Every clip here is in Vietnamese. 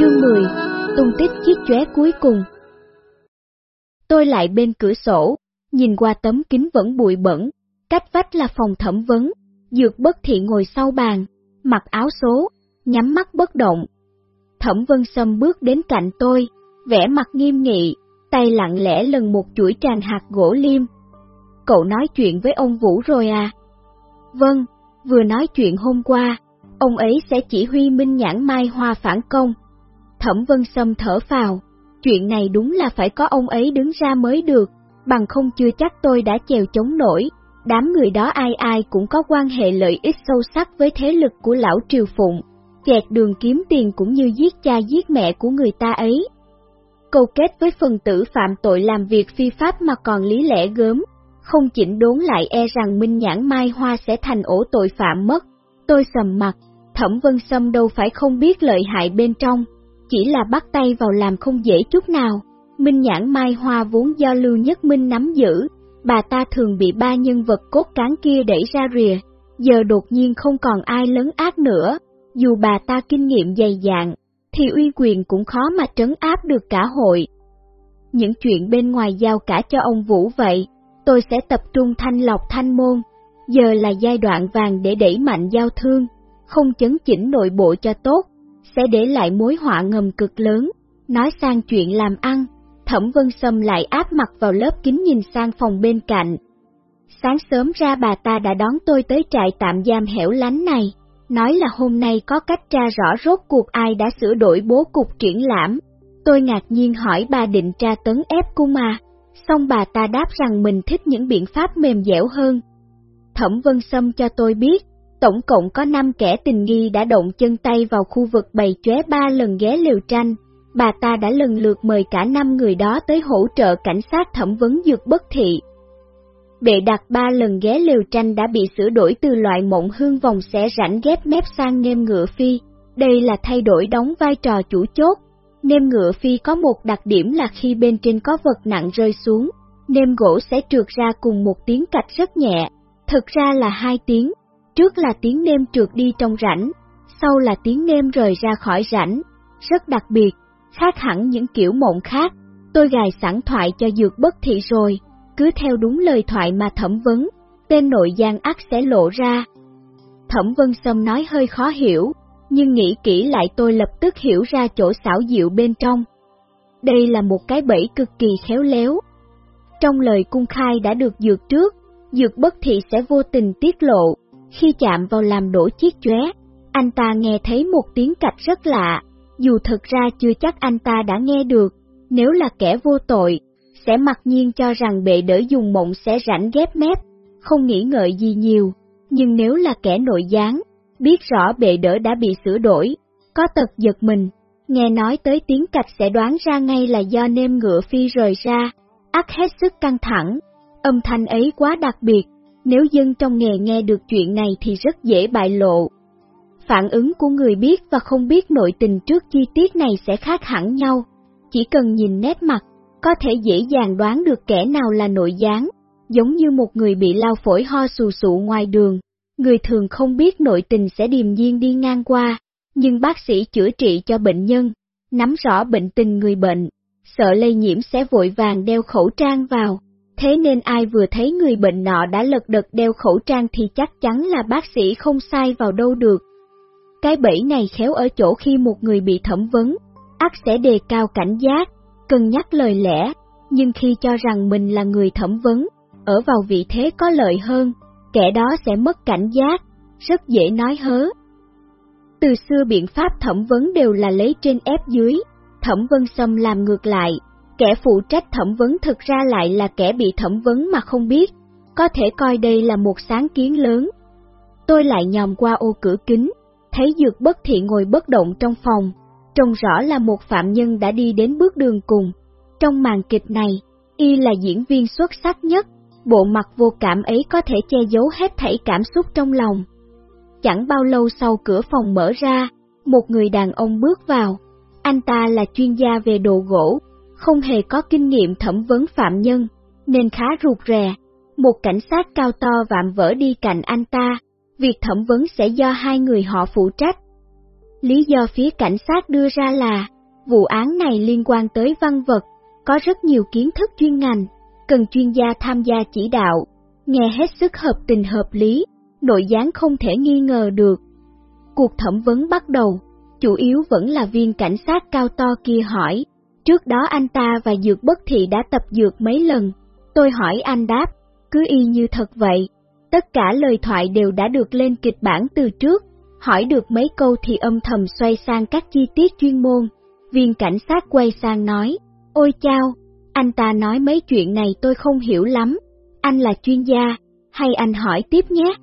Chương 10 Tung tích chiếc chóe cuối cùng Tôi lại bên cửa sổ, nhìn qua tấm kính vẫn bụi bẩn, cách vách là phòng thẩm vấn, dược bất thị ngồi sau bàn, mặc áo số, nhắm mắt bất động. Thẩm vân sâm bước đến cạnh tôi, vẻ mặt nghiêm nghị, tay lặng lẽ lần một chuỗi tràn hạt gỗ liêm. Cậu nói chuyện với ông Vũ rồi à? Vâng, vừa nói chuyện hôm qua, ông ấy sẽ chỉ huy Minh Nhãn Mai Hoa phản công. Thẩm Vân Sâm thở vào, chuyện này đúng là phải có ông ấy đứng ra mới được, bằng không chưa chắc tôi đã chèo chống nổi. Đám người đó ai ai cũng có quan hệ lợi ích sâu sắc với thế lực của lão Triều Phụng, chẹt đường kiếm tiền cũng như giết cha giết mẹ của người ta ấy. Câu kết với phần tử phạm tội làm việc phi pháp mà còn lý lẽ gớm, không chỉnh đốn lại e rằng Minh Nhãn Mai Hoa sẽ thành ổ tội phạm mất. Tôi sầm mặt, Thẩm Vân Sâm đâu phải không biết lợi hại bên trong, chỉ là bắt tay vào làm không dễ chút nào. Minh Nhãn Mai Hoa vốn do Lưu Nhất Minh nắm giữ, bà ta thường bị ba nhân vật cốt cán kia đẩy ra rìa, giờ đột nhiên không còn ai lớn ác nữa, dù bà ta kinh nghiệm dày dạn, thì uy quyền cũng khó mà trấn áp được cả hội. Những chuyện bên ngoài giao cả cho ông Vũ vậy, tôi sẽ tập trung thanh lọc thanh môn, giờ là giai đoạn vàng để đẩy mạnh giao thương, không chấn chỉnh nội bộ cho tốt, sẽ để lại mối họa ngầm cực lớn, nói sang chuyện làm ăn, Thẩm Vân Sâm lại áp mặt vào lớp kính nhìn sang phòng bên cạnh. Sáng sớm ra bà ta đã đón tôi tới trại tạm giam hẻo lánh này, nói là hôm nay có cách tra rõ rốt cuộc ai đã sửa đổi bố cục triển lãm. Tôi ngạc nhiên hỏi bà định tra tấn ép cung mà, xong bà ta đáp rằng mình thích những biện pháp mềm dẻo hơn. Thẩm Vân Sâm cho tôi biết, tổng cộng có 5 kẻ tình nghi đã động chân tay vào khu vực bày chóe ba lần ghé liều tranh. Bà ta đã lần lượt mời cả năm người đó tới hỗ trợ cảnh sát thẩm vấn dược bất thị. Bệ đặt ba lần ghé liều tranh đã bị sửa đổi từ loại mộng hương vòng xẻ rảnh ghép mép sang nêm ngựa phi. Đây là thay đổi đóng vai trò chủ chốt. Nêm ngựa phi có một đặc điểm là khi bên trên có vật nặng rơi xuống, nêm gỗ sẽ trượt ra cùng một tiếng cạch rất nhẹ, thực ra là hai tiếng, Trước là tiếng nêm trượt đi trong rãnh, sau là tiếng nêm rời ra khỏi rãnh, rất đặc biệt, khác hẳn những kiểu mộng khác. Tôi gài sẵn thoại cho dược bất thị rồi, cứ theo đúng lời thoại mà thẩm vấn, tên nội gian ác sẽ lộ ra. Thẩm Vân Sâm nói hơi khó hiểu, nhưng nghĩ kỹ lại tôi lập tức hiểu ra chỗ xảo diệu bên trong. Đây là một cái bẫy cực kỳ khéo léo. Trong lời cung khai đã được dược trước, dược bất thị sẽ vô tình tiết lộ, khi chạm vào làm đổ chiếc chóe, anh ta nghe thấy một tiếng cạch rất lạ, dù thực ra chưa chắc anh ta đã nghe được, nếu là kẻ vô tội, sẽ mặc nhiên cho rằng bệ đỡ dùng mộng sẽ rảnh ghép mép, không nghĩ ngợi gì nhiều, nhưng nếu là kẻ nội gián, biết rõ bệ đỡ đã bị sửa đổi, có tật giật mình, nghe nói tới tiếng cạch sẽ đoán ra ngay là do nêm ngựa phi rời ra, ắt hết sức căng thẳng, âm thanh ấy quá đặc biệt, nếu dân trong nghề nghe được chuyện này thì rất dễ bại lộ. Phản ứng của người biết và không biết nội tình trước chi tiết này sẽ khác hẳn nhau. Chỉ cần nhìn nét mặt, có thể dễ dàng đoán được kẻ nào là nội gián, giống như một người bị lao phổi ho sù sụ ngoài đường. Người thường không biết nội tình sẽ điềm nhiên đi ngang qua, nhưng bác sĩ chữa trị cho bệnh nhân, nắm rõ bệnh tình người bệnh, sợ lây nhiễm sẽ vội vàng đeo khẩu trang vào thế nên ai vừa thấy người bệnh nọ đã lật đật đeo khẩu trang thì chắc chắn là bác sĩ không sai vào đâu được. Cái bẫy này khéo ở chỗ khi một người bị thẩm vấn, ác sẽ đề cao cảnh giác, cân nhắc lời lẽ, nhưng khi cho rằng mình là người thẩm vấn, ở vào vị thế có lợi hơn, kẻ đó sẽ mất cảnh giác, rất dễ nói hớ. Từ xưa biện pháp thẩm vấn đều là lấy trên ép dưới, thẩm vân xâm làm ngược lại, Kẻ phụ trách thẩm vấn thực ra lại là kẻ bị thẩm vấn mà không biết, có thể coi đây là một sáng kiến lớn. Tôi lại nhòm qua ô cửa kính, thấy dược bất thị ngồi bất động trong phòng, trông rõ là một phạm nhân đã đi đến bước đường cùng. Trong màn kịch này, y là diễn viên xuất sắc nhất, bộ mặt vô cảm ấy có thể che giấu hết thảy cảm xúc trong lòng. Chẳng bao lâu sau cửa phòng mở ra, một người đàn ông bước vào. Anh ta là chuyên gia về đồ gỗ, không hề có kinh nghiệm thẩm vấn phạm nhân, nên khá rụt rè. Một cảnh sát cao to vạm vỡ đi cạnh anh ta, việc thẩm vấn sẽ do hai người họ phụ trách. Lý do phía cảnh sát đưa ra là, vụ án này liên quan tới văn vật, có rất nhiều kiến thức chuyên ngành, cần chuyên gia tham gia chỉ đạo, nghe hết sức hợp tình hợp lý, nội gián không thể nghi ngờ được. Cuộc thẩm vấn bắt đầu, chủ yếu vẫn là viên cảnh sát cao to kia hỏi, trước đó anh ta và Dược Bất Thị đã tập dược mấy lần, tôi hỏi anh đáp, cứ y như thật vậy. Tất cả lời thoại đều đã được lên kịch bản từ trước, hỏi được mấy câu thì âm thầm xoay sang các chi tiết chuyên môn. Viên cảnh sát quay sang nói, ôi chao, anh ta nói mấy chuyện này tôi không hiểu lắm, anh là chuyên gia, hay anh hỏi tiếp nhé.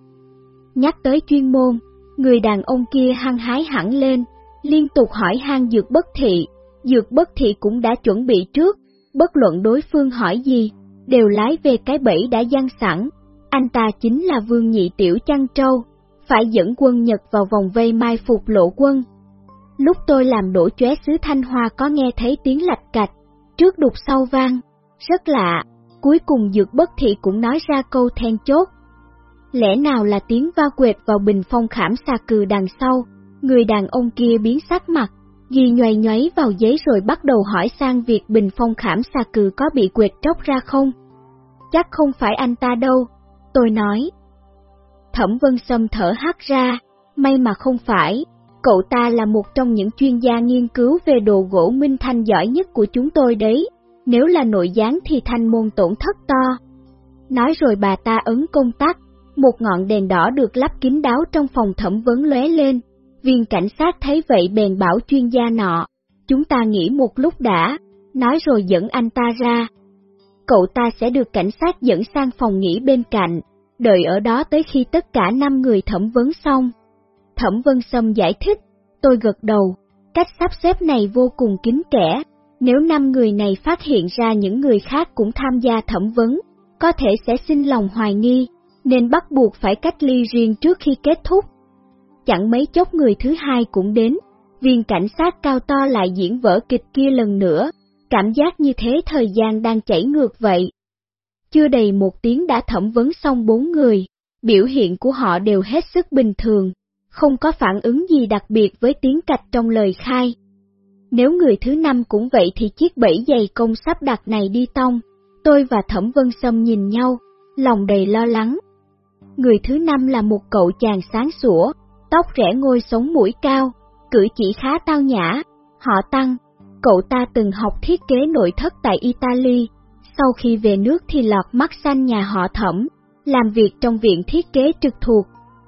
Nhắc tới chuyên môn, người đàn ông kia hăng hái hẳn lên, liên tục hỏi hang dược bất thị, dược bất thị cũng đã chuẩn bị trước, bất luận đối phương hỏi gì, đều lái về cái bẫy đã gian sẵn. Anh ta chính là vương nhị tiểu chăn trâu, phải dẫn quân Nhật vào vòng vây mai phục lộ quân. Lúc tôi làm đổ chóe xứ Thanh Hoa có nghe thấy tiếng lạch cạch, trước đục sau vang, rất lạ, cuối cùng dược bất thị cũng nói ra câu then chốt. Lẽ nào là tiếng va quệt vào bình phong khảm xà cừ đằng sau, người đàn ông kia biến sắc mặt, ghi nhoay nhoáy vào giấy rồi bắt đầu hỏi sang việc bình phong khảm xà cừ có bị quệt tróc ra không. Chắc không phải anh ta đâu, tôi nói. Thẩm Vân Sâm thở hắt ra, may mà không phải, cậu ta là một trong những chuyên gia nghiên cứu về đồ gỗ minh thanh giỏi nhất của chúng tôi đấy, nếu là nội gián thì thanh môn tổn thất to. Nói rồi bà ta ấn công tắc, một ngọn đèn đỏ được lắp kín đáo trong phòng thẩm vấn lóe lên, viên cảnh sát thấy vậy bèn bảo chuyên gia nọ, chúng ta nghỉ một lúc đã, nói rồi dẫn anh ta ra. Cậu ta sẽ được cảnh sát dẫn sang phòng nghỉ bên cạnh, đợi ở đó tới khi tất cả năm người thẩm vấn xong. Thẩm Vân Sâm giải thích, tôi gật đầu, cách sắp xếp này vô cùng kín kẽ, nếu năm người này phát hiện ra những người khác cũng tham gia thẩm vấn, có thể sẽ xin lòng hoài nghi, nên bắt buộc phải cách ly riêng trước khi kết thúc. Chẳng mấy chốc người thứ hai cũng đến, viên cảnh sát cao to lại diễn vở kịch kia lần nữa, cảm giác như thế thời gian đang chảy ngược vậy. Chưa đầy một tiếng đã thẩm vấn xong bốn người, biểu hiện của họ đều hết sức bình thường, không có phản ứng gì đặc biệt với tiếng cạch trong lời khai. Nếu người thứ năm cũng vậy thì chiếc bẫy dày công sắp đặt này đi tông, tôi và Thẩm Vân Sâm nhìn nhau, lòng đầy lo lắng. Người thứ năm là một cậu chàng sáng sủa, tóc rẽ ngôi sống mũi cao, cử chỉ khá tao nhã, họ tăng. Cậu ta từng học thiết kế nội thất tại Italy, sau khi về nước thì lọt mắt xanh nhà họ thẩm, làm việc trong viện thiết kế trực thuộc.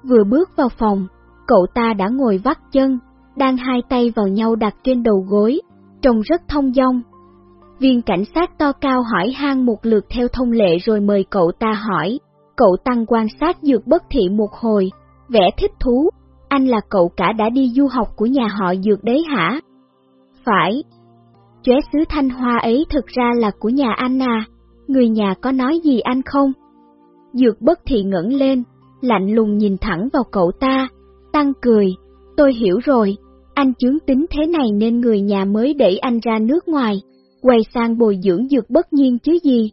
Vừa bước vào phòng, cậu ta đã ngồi vắt chân, đang hai tay vào nhau đặt trên đầu gối, trông rất thông dong. Viên cảnh sát to cao hỏi han một lượt theo thông lệ rồi mời cậu ta hỏi, cậu tăng quan sát dược bất thị một hồi, vẻ thích thú, anh là cậu cả đã đi du học của nhà họ dược đấy hả? Phải. Chóe sứ Thanh Hoa ấy thực ra là của nhà anh à, người nhà có nói gì anh không? Dược bất thị ngẩng lên, lạnh lùng nhìn thẳng vào cậu ta, tăng cười, tôi hiểu rồi, anh chứng tính thế này nên người nhà mới đẩy anh ra nước ngoài, quay sang bồi dưỡng dược bất nhiên chứ gì.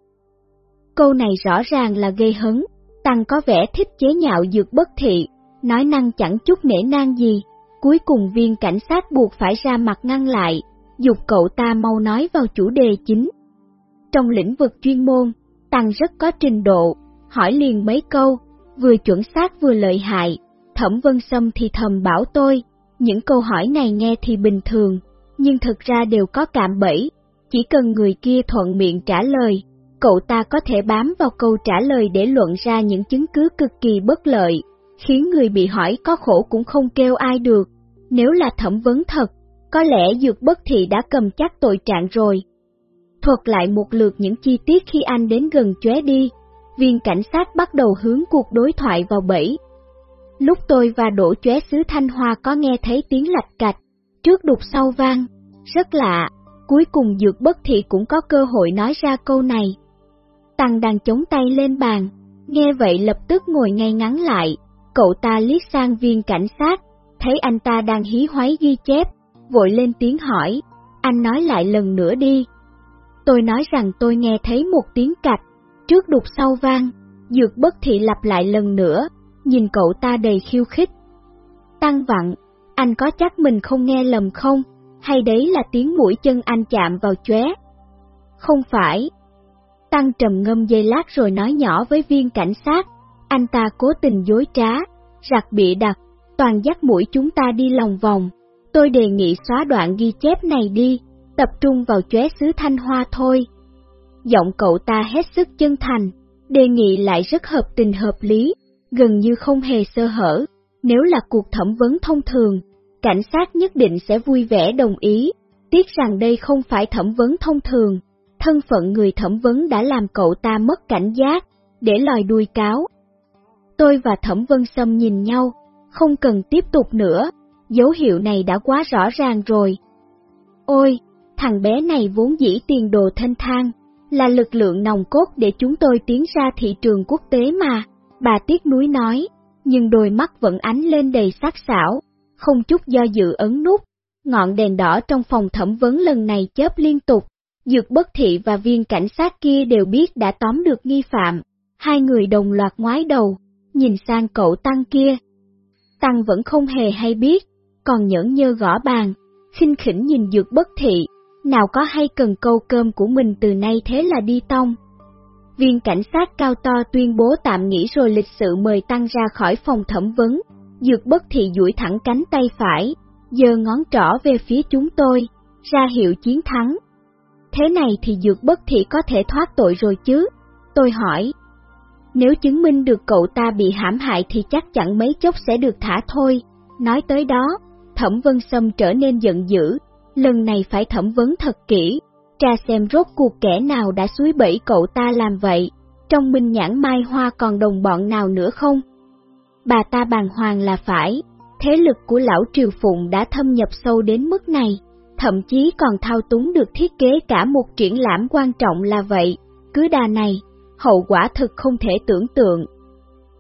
Câu này rõ ràng là gây hấn, Tăng có vẻ thích chế nhạo dược bất thị, nói năng chẳng chút nể nang gì, cuối cùng viên cảnh sát buộc phải ra mặt ngăn lại, dục cậu ta mau nói vào chủ đề chính. Trong lĩnh vực chuyên môn, Tăng rất có trình độ, hỏi liền mấy câu, vừa chuẩn xác vừa lợi hại, Thẩm Vân Sâm thì thầm bảo tôi, những câu hỏi này nghe thì bình thường, nhưng thực ra đều có cạm bẫy, chỉ cần người kia thuận miệng trả lời, cậu ta có thể bám vào câu trả lời để luận ra những chứng cứ cực kỳ bất lợi, khiến người bị hỏi có khổ cũng không kêu ai được. Nếu là thẩm vấn thật, có lẽ dược bất thị đã cầm chắc tội trạng rồi. Thuật lại một lượt những chi tiết khi anh đến gần chóe đi, viên cảnh sát bắt đầu hướng cuộc đối thoại vào bẫy. Lúc tôi và đổ chóe xứ Thanh Hoa có nghe thấy tiếng lạch cạch, trước đục sau vang, rất lạ, cuối cùng dược bất thị cũng có cơ hội nói ra câu này. Tăng đang chống tay lên bàn, nghe vậy lập tức ngồi ngay ngắn lại, cậu ta liếc sang viên cảnh sát, thấy anh ta đang hí hoáy ghi chép, vội lên tiếng hỏi, anh nói lại lần nữa đi. Tôi nói rằng tôi nghe thấy một tiếng cạch, trước đục sau vang, dược bất thị lặp lại lần nữa, nhìn cậu ta đầy khiêu khích. Tăng vặn, Anh có chắc mình không nghe lầm không? Hay đấy là tiếng mũi chân anh chạm vào chóe? Không phải. Tăng trầm ngâm dây lát rồi nói nhỏ với viên cảnh sát, anh ta cố tình dối trá, giặc bị đặt, toàn dắt mũi chúng ta đi lòng vòng. Tôi đề nghị xóa đoạn ghi chép này đi, tập trung vào chóe xứ Thanh Hoa thôi. Giọng cậu ta hết sức chân thành, đề nghị lại rất hợp tình hợp lý, gần như không hề sơ hở. Nếu là cuộc thẩm vấn thông thường, cảnh sát nhất định sẽ vui vẻ đồng ý, tiếc rằng đây không phải thẩm vấn thông thường. Thân phận người thẩm vấn đã làm cậu ta mất cảnh giác, để lòi đuôi cáo. Tôi và Thẩm Vân Sâm nhìn nhau, không cần tiếp tục nữa, dấu hiệu này đã quá rõ ràng rồi. Ôi, thằng bé này vốn dĩ tiền đồ thanh thang, là lực lượng nòng cốt để chúng tôi tiến ra thị trường quốc tế mà, bà tiếc núi nói, nhưng đôi mắt vẫn ánh lên đầy sắc sảo, không chút do dự ấn nút. Ngọn đèn đỏ trong phòng thẩm vấn lần này chớp liên tục, Dược bất thị và viên cảnh sát kia đều biết đã tóm được nghi phạm, hai người đồng loạt ngoái đầu, nhìn sang cậu Tăng kia. Tăng vẫn không hề hay biết, còn nhẫn nhơ gõ bàn, khinh khỉnh nhìn dược bất thị, nào có hay cần câu cơm của mình từ nay thế là đi tông. Viên cảnh sát cao to tuyên bố tạm nghỉ rồi lịch sự mời Tăng ra khỏi phòng thẩm vấn, dược bất thị duỗi thẳng cánh tay phải, giơ ngón trỏ về phía chúng tôi, ra hiệu chiến thắng. Thế này thì dược bất thị có thể thoát tội rồi chứ? Tôi hỏi. Nếu chứng minh được cậu ta bị hãm hại thì chắc chắn mấy chốc sẽ được thả thôi. Nói tới đó, Thẩm Vân Sâm trở nên giận dữ, lần này phải thẩm vấn thật kỹ, tra xem rốt cuộc kẻ nào đã suối bẫy cậu ta làm vậy, trong minh nhãn mai hoa còn đồng bọn nào nữa không? Bà ta bàng hoàng là phải, thế lực của lão Triều Phụng đã thâm nhập sâu đến mức này, thậm chí còn thao túng được thiết kế cả một triển lãm quan trọng là vậy, cứ đà này, hậu quả thực không thể tưởng tượng.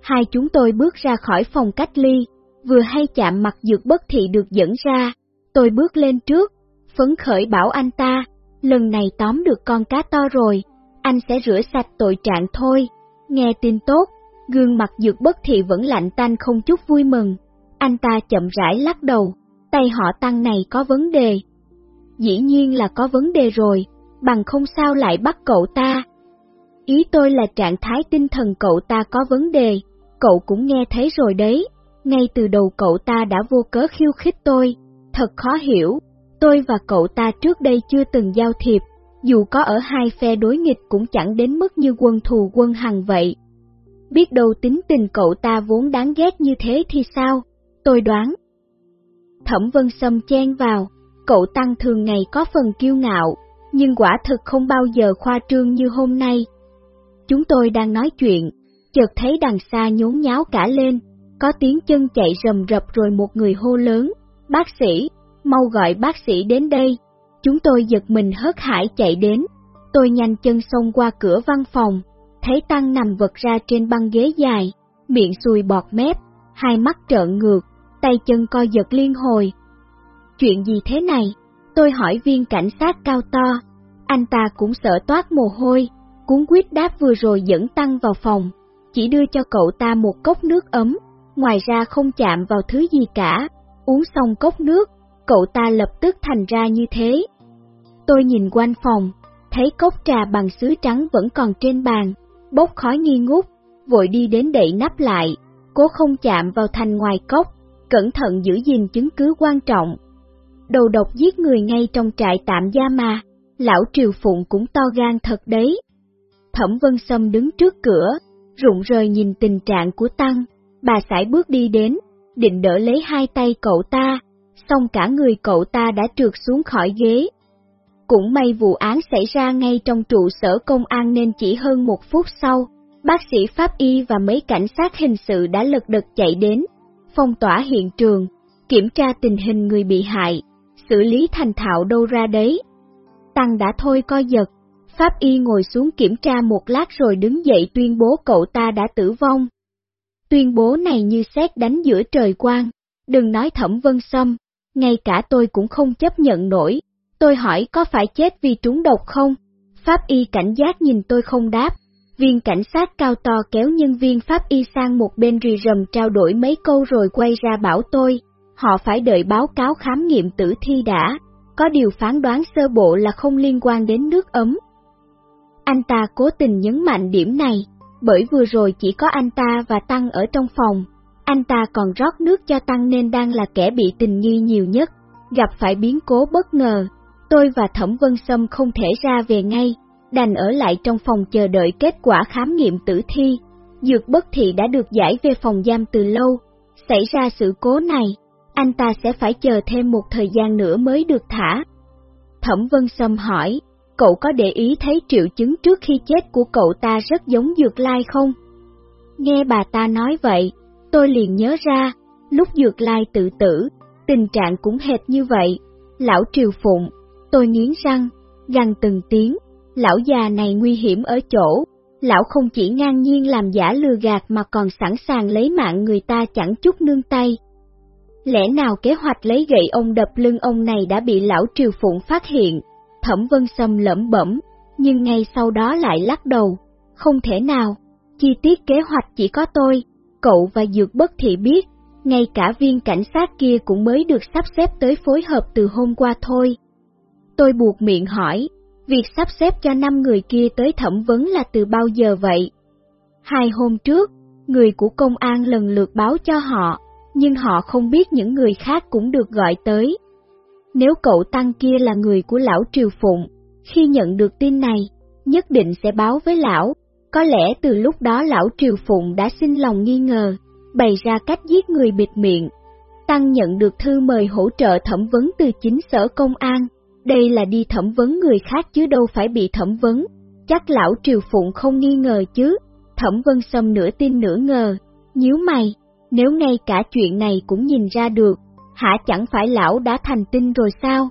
Hai chúng tôi bước ra khỏi phòng cách ly, vừa hay chạm mặt dược bất thị được dẫn ra, tôi bước lên trước, phấn khởi bảo anh ta, lần này tóm được con cá to rồi, anh sẽ rửa sạch tội trạng thôi. Nghe tin tốt, gương mặt dược bất thị vẫn lạnh tanh không chút vui mừng. Anh ta chậm rãi lắc đầu, tay họ tăng này có vấn đề. Dĩ nhiên là có vấn đề rồi, bằng không sao lại bắt cậu ta. Ý tôi là trạng thái tinh thần cậu ta có vấn đề, cậu cũng nghe thấy rồi đấy, ngay từ đầu cậu ta đã vô cớ khiêu khích tôi, thật khó hiểu, tôi và cậu ta trước đây chưa từng giao thiệp, dù có ở hai phe đối nghịch cũng chẳng đến mức như quân thù quân hằng vậy. Biết đâu tính tình cậu ta vốn đáng ghét như thế thì sao, tôi đoán. Thẩm Vân Sâm chen vào, cậu Tăng thường ngày có phần kiêu ngạo, nhưng quả thực không bao giờ khoa trương như hôm nay. Chúng tôi đang nói chuyện, chợt thấy đằng xa nhốn nháo cả lên, có tiếng chân chạy rầm rập rồi một người hô lớn, bác sĩ, mau gọi bác sĩ đến đây. Chúng tôi giật mình hớt hải chạy đến, tôi nhanh chân xông qua cửa văn phòng, thấy Tăng nằm vật ra trên băng ghế dài, miệng xùi bọt mép, hai mắt trợn ngược, tay chân co giật liên hồi. Chuyện gì thế này? Tôi hỏi viên cảnh sát cao to, anh ta cũng sợ toát mồ hôi, cuốn quyết đáp vừa rồi dẫn Tăng vào phòng, chỉ đưa cho cậu ta một cốc nước ấm, ngoài ra không chạm vào thứ gì cả, uống xong cốc nước, cậu ta lập tức thành ra như thế. Tôi nhìn quanh phòng, thấy cốc trà bằng sứ trắng vẫn còn trên bàn, bốc khói nghi ngút, vội đi đến đậy nắp lại, cố không chạm vào thành ngoài cốc, cẩn thận giữ gìn chứng cứ quan trọng. Đầu độc giết người ngay trong trại tạm gia mà, lão Triều Phụng cũng to gan thật đấy. Thẩm Vân Sâm đứng trước cửa, rụng rời nhìn tình trạng của Tăng, bà sải bước đi đến, định đỡ lấy hai tay cậu ta, xong cả người cậu ta đã trượt xuống khỏi ghế. Cũng may vụ án xảy ra ngay trong trụ sở công an nên chỉ hơn một phút sau, bác sĩ pháp y và mấy cảnh sát hình sự đã lật đật chạy đến, phong tỏa hiện trường, kiểm tra tình hình người bị hại, xử lý thành thạo đâu ra đấy. Tăng đã thôi co giật, pháp y ngồi xuống kiểm tra một lát rồi đứng dậy tuyên bố cậu ta đã tử vong. Tuyên bố này như xét đánh giữa trời quang, đừng nói thẩm vân xâm, ngay cả tôi cũng không chấp nhận nổi. Tôi hỏi có phải chết vì trúng độc không? Pháp y cảnh giác nhìn tôi không đáp. Viên cảnh sát cao to kéo nhân viên pháp y sang một bên rì rầm trao đổi mấy câu rồi quay ra bảo tôi, họ phải đợi báo cáo khám nghiệm tử thi đã, có điều phán đoán sơ bộ là không liên quan đến nước ấm. Anh ta cố tình nhấn mạnh điểm này, bởi vừa rồi chỉ có anh ta và Tăng ở trong phòng, anh ta còn rót nước cho Tăng nên đang là kẻ bị tình nghi nhiều nhất, gặp phải biến cố bất ngờ. Tôi và Thẩm Vân Sâm không thể ra về ngay, đành ở lại trong phòng chờ đợi kết quả khám nghiệm tử thi. Dược bất thị đã được giải về phòng giam từ lâu, xảy ra sự cố này, anh ta sẽ phải chờ thêm một thời gian nữa mới được thả. Thẩm Vân Sâm hỏi, cậu có để ý thấy triệu chứng trước khi chết của cậu ta rất giống Dược Lai không? Nghe bà ta nói vậy, tôi liền nhớ ra, lúc Dược Lai tự tử, tình trạng cũng hệt như vậy. Lão Triều Phụng, tôi nghiến răng, gằn từng tiếng, lão già này nguy hiểm ở chỗ, lão không chỉ ngang nhiên làm giả lừa gạt mà còn sẵn sàng lấy mạng người ta chẳng chút nương tay. Lẽ nào kế hoạch lấy gậy ông đập lưng ông này đã bị lão Triều Phụng phát hiện? Thẩm Vân Sâm lẩm bẩm, nhưng ngay sau đó lại lắc đầu, không thể nào, chi tiết kế hoạch chỉ có tôi, cậu và Dược Bất Thị biết, ngay cả viên cảnh sát kia cũng mới được sắp xếp tới phối hợp từ hôm qua thôi. Tôi buộc miệng hỏi, việc sắp xếp cho năm người kia tới thẩm vấn là từ bao giờ vậy? Hai hôm trước, người của công an lần lượt báo cho họ, nhưng họ không biết những người khác cũng được gọi tới. Nếu cậu Tăng kia là người của lão Triều Phụng, khi nhận được tin này, nhất định sẽ báo với lão. Có lẽ từ lúc đó lão Triều Phụng đã xin lòng nghi ngờ, bày ra cách giết người bịt miệng. Tăng nhận được thư mời hỗ trợ thẩm vấn từ chính sở công an, đây là đi thẩm vấn người khác chứ đâu phải bị thẩm vấn. Chắc lão Triều Phụng không nghi ngờ chứ, thẩm vân sâm nửa tin nửa ngờ, nhíu mày, nếu ngay cả chuyện này cũng nhìn ra được, hả chẳng phải lão đã thành tinh rồi sao?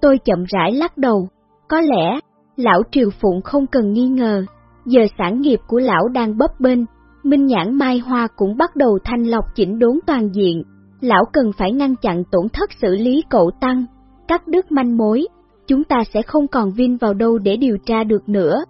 Tôi chậm rãi lắc đầu, có lẽ, lão Triều Phụng không cần nghi ngờ, giờ sản nghiệp của lão đang bấp bênh, Minh Nhãn Mai Hoa cũng bắt đầu thanh lọc chỉnh đốn toàn diện, lão cần phải ngăn chặn tổn thất xử lý cậu Tăng, cắt đứt manh mối, chúng ta sẽ không còn vin vào đâu để điều tra được nữa.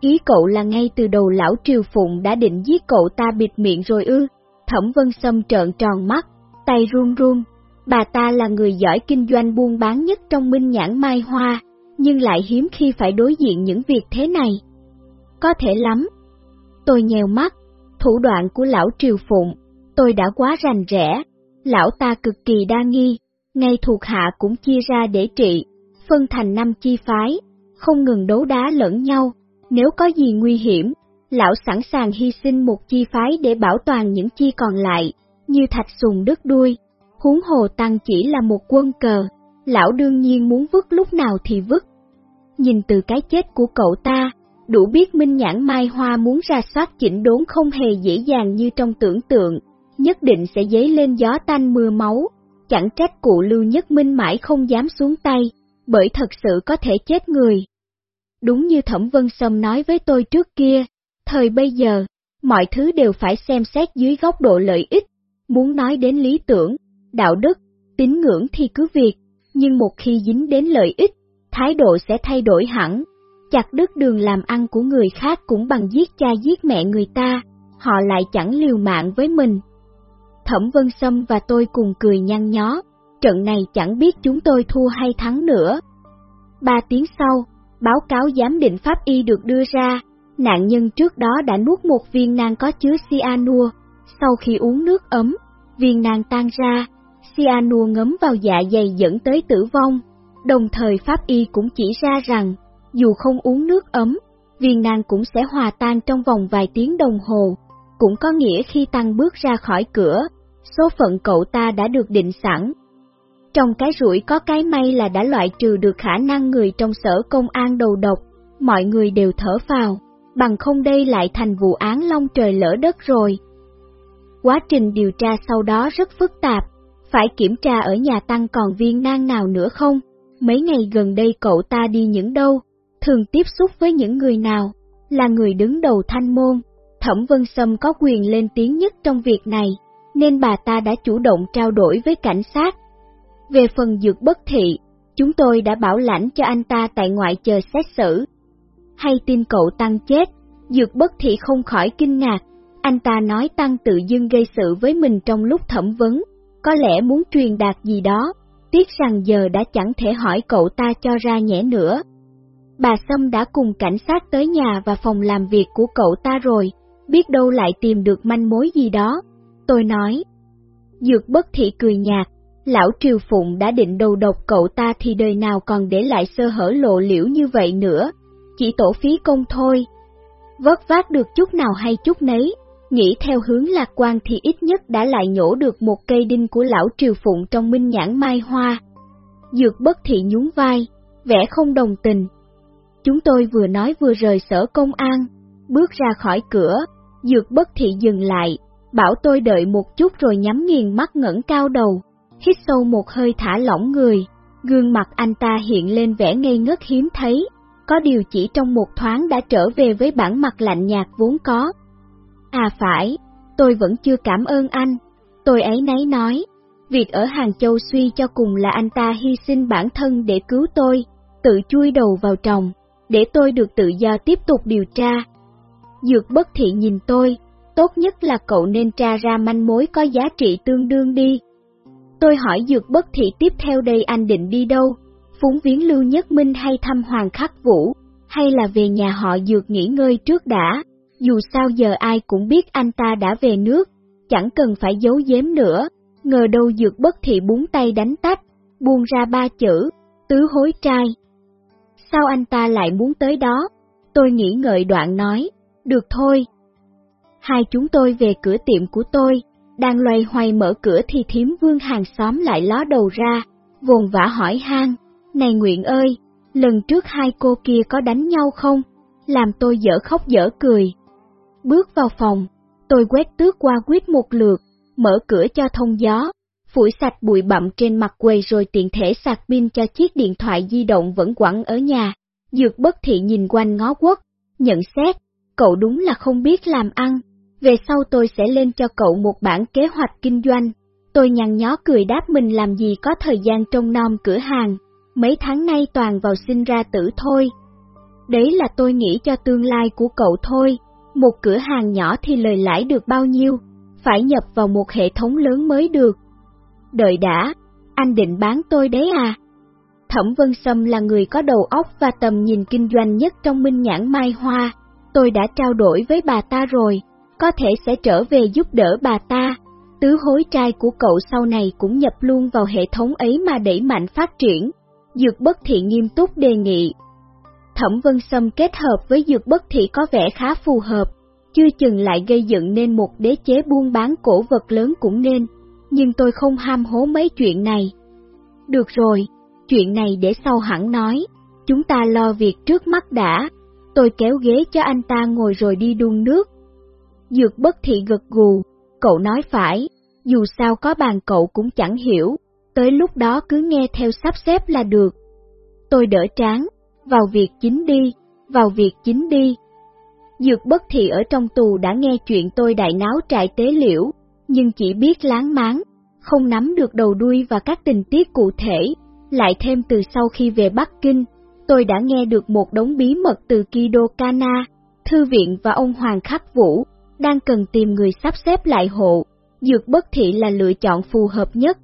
Ý cậu là ngay từ đầu lão Triều Phụng đã định giết cậu ta bịt miệng rồi ư, Thẩm Vân Sâm trợn tròn mắt, tay run run, bà ta là người giỏi kinh doanh buôn bán nhất trong Minh Nhãn Mai Hoa, nhưng lại hiếm khi phải đối diện những việc thế này. Có thể lắm, Tôi nhèo mắt, thủ đoạn của lão Triều Phụng, tôi đã quá rành rẽ, lão ta cực kỳ đa nghi, ngay thuộc hạ cũng chia ra để trị, phân thành năm chi phái, không ngừng đấu đá lẫn nhau, nếu có gì nguy hiểm, lão sẵn sàng hy sinh một chi phái để bảo toàn những chi còn lại, như thạch sùng đứt đuôi, huống hồ tăng chỉ là một quân cờ, lão đương nhiên muốn vứt lúc nào thì vứt. Nhìn từ cái chết của cậu ta, đủ biết Minh Nhãn Mai Hoa muốn ra soát chỉnh đốn không hề dễ dàng như trong tưởng tượng, nhất định sẽ dấy lên gió tanh mưa máu, chẳng trách cụ Lưu Nhất Minh mãi không dám xuống tay, bởi thật sự có thể chết người. Đúng như Thẩm Vân Sâm nói với tôi trước kia, thời bây giờ, mọi thứ đều phải xem xét dưới góc độ lợi ích, muốn nói đến lý tưởng, đạo đức, tín ngưỡng thì cứ việc, nhưng một khi dính đến lợi ích, thái độ sẽ thay đổi hẳn chặt đứt đường làm ăn của người khác cũng bằng giết cha giết mẹ người ta, họ lại chẳng liều mạng với mình. Thẩm Vân Sâm và tôi cùng cười nhăn nhó, trận này chẳng biết chúng tôi thua hay thắng nữa. Ba tiếng sau, báo cáo giám định pháp y được đưa ra, nạn nhân trước đó đã nuốt một viên nang có chứa cyanua, sau khi uống nước ấm, viên nang tan ra, cyanua ngấm vào dạ dày dẫn tới tử vong, đồng thời pháp y cũng chỉ ra rằng dù không uống nước ấm, viên nang cũng sẽ hòa tan trong vòng vài tiếng đồng hồ, cũng có nghĩa khi Tăng bước ra khỏi cửa, số phận cậu ta đã được định sẵn. Trong cái rủi có cái may là đã loại trừ được khả năng người trong sở công an đầu độc, mọi người đều thở phào, bằng không đây lại thành vụ án long trời lỡ đất rồi. Quá trình điều tra sau đó rất phức tạp, phải kiểm tra ở nhà Tăng còn viên nang nào nữa không, mấy ngày gần đây cậu ta đi những đâu, thường tiếp xúc với những người nào, là người đứng đầu thanh môn, Thẩm Vân Sâm có quyền lên tiếng nhất trong việc này, nên bà ta đã chủ động trao đổi với cảnh sát. Về phần dược bất thị, chúng tôi đã bảo lãnh cho anh ta tại ngoại chờ xét xử. Hay tin cậu Tăng chết, dược bất thị không khỏi kinh ngạc, anh ta nói Tăng tự dưng gây sự với mình trong lúc thẩm vấn, có lẽ muốn truyền đạt gì đó, tiếc rằng giờ đã chẳng thể hỏi cậu ta cho ra nhẽ nữa. Bà Sâm đã cùng cảnh sát tới nhà và phòng làm việc của cậu ta rồi, biết đâu lại tìm được manh mối gì đó. Tôi nói, Dược bất thị cười nhạt, lão Triều Phụng đã định đầu độc cậu ta thì đời nào còn để lại sơ hở lộ liễu như vậy nữa, chỉ tổ phí công thôi. Vất vát được chút nào hay chút nấy, nghĩ theo hướng lạc quan thì ít nhất đã lại nhổ được một cây đinh của lão Triều Phụng trong minh nhãn mai hoa. Dược bất thị nhún vai, vẻ không đồng tình. Chúng tôi vừa nói vừa rời sở công an, bước ra khỏi cửa, dược bất thị dừng lại, bảo tôi đợi một chút rồi nhắm nghiền mắt ngẩng cao đầu, hít sâu một hơi thả lỏng người, gương mặt anh ta hiện lên vẻ ngây ngất hiếm thấy, có điều chỉ trong một thoáng đã trở về với bản mặt lạnh nhạt vốn có. À phải, tôi vẫn chưa cảm ơn anh, tôi ấy nấy nói, việc ở Hàng Châu suy cho cùng là anh ta hy sinh bản thân để cứu tôi, tự chui đầu vào trồng, để tôi được tự do tiếp tục điều tra. Dược bất thị nhìn tôi, tốt nhất là cậu nên tra ra manh mối có giá trị tương đương đi. Tôi hỏi dược bất thị tiếp theo đây anh định đi đâu, phúng viếng Lưu Nhất Minh hay thăm Hoàng Khắc Vũ, hay là về nhà họ dược nghỉ ngơi trước đã, dù sao giờ ai cũng biết anh ta đã về nước, chẳng cần phải giấu giếm nữa, ngờ đâu dược bất thị búng tay đánh tách, buông ra ba chữ, tứ hối trai. Sao anh ta lại muốn tới đó? Tôi nghĩ ngợi đoạn nói, được thôi, Hai chúng tôi về cửa tiệm của tôi, đang loay hoay mở cửa thì thiếm vương hàng xóm lại ló đầu ra, vồn vã hỏi han, này Nguyện ơi, lần trước hai cô kia có đánh nhau không? Làm tôi dở khóc dở cười. Bước vào phòng, tôi quét tước qua quyết một lượt, mở cửa cho thông gió, phủi sạch bụi bặm trên mặt quầy rồi tiện thể sạc pin cho chiếc điện thoại di động vẫn quẳng ở nhà. Dược bất thị nhìn quanh ngó quất, nhận xét, cậu đúng là không biết làm ăn. Về sau tôi sẽ lên cho cậu một bản kế hoạch kinh doanh. Tôi nhăn nhó cười đáp mình làm gì có thời gian trông nom cửa hàng, mấy tháng nay toàn vào sinh ra tử thôi. Đấy là tôi nghĩ cho tương lai của cậu thôi, một cửa hàng nhỏ thì lời lãi được bao nhiêu, phải nhập vào một hệ thống lớn mới được. Đợi đã, anh định bán tôi đấy à? Thẩm Vân Sâm là người có đầu óc và tầm nhìn kinh doanh nhất trong minh nhãn Mai Hoa, tôi đã trao đổi với bà ta rồi có thể sẽ trở về giúp đỡ bà ta. Tứ hối trai của cậu sau này cũng nhập luôn vào hệ thống ấy mà đẩy mạnh phát triển. Dược bất thiện nghiêm túc đề nghị. Thẩm Vân Sâm kết hợp với dược bất thị có vẻ khá phù hợp, chưa chừng lại gây dựng nên một đế chế buôn bán cổ vật lớn cũng nên, nhưng tôi không ham hố mấy chuyện này. Được rồi, chuyện này để sau hẳn nói, chúng ta lo việc trước mắt đã. Tôi kéo ghế cho anh ta ngồi rồi đi đun nước, Dược bất thị gật gù, cậu nói phải, dù sao có bàn cậu cũng chẳng hiểu, tới lúc đó cứ nghe theo sắp xếp là được. Tôi đỡ tráng, vào việc chính đi, vào việc chính đi. Dược bất thị ở trong tù đã nghe chuyện tôi đại náo trại tế liễu, nhưng chỉ biết láng máng, không nắm được đầu đuôi và các tình tiết cụ thể, lại thêm từ sau khi về Bắc Kinh, tôi đã nghe được một đống bí mật từ Kido Kana, Thư viện và ông Hoàng Khắc Vũ, đang cần tìm người sắp xếp lại hộ, dược bất thị là lựa chọn phù hợp nhất.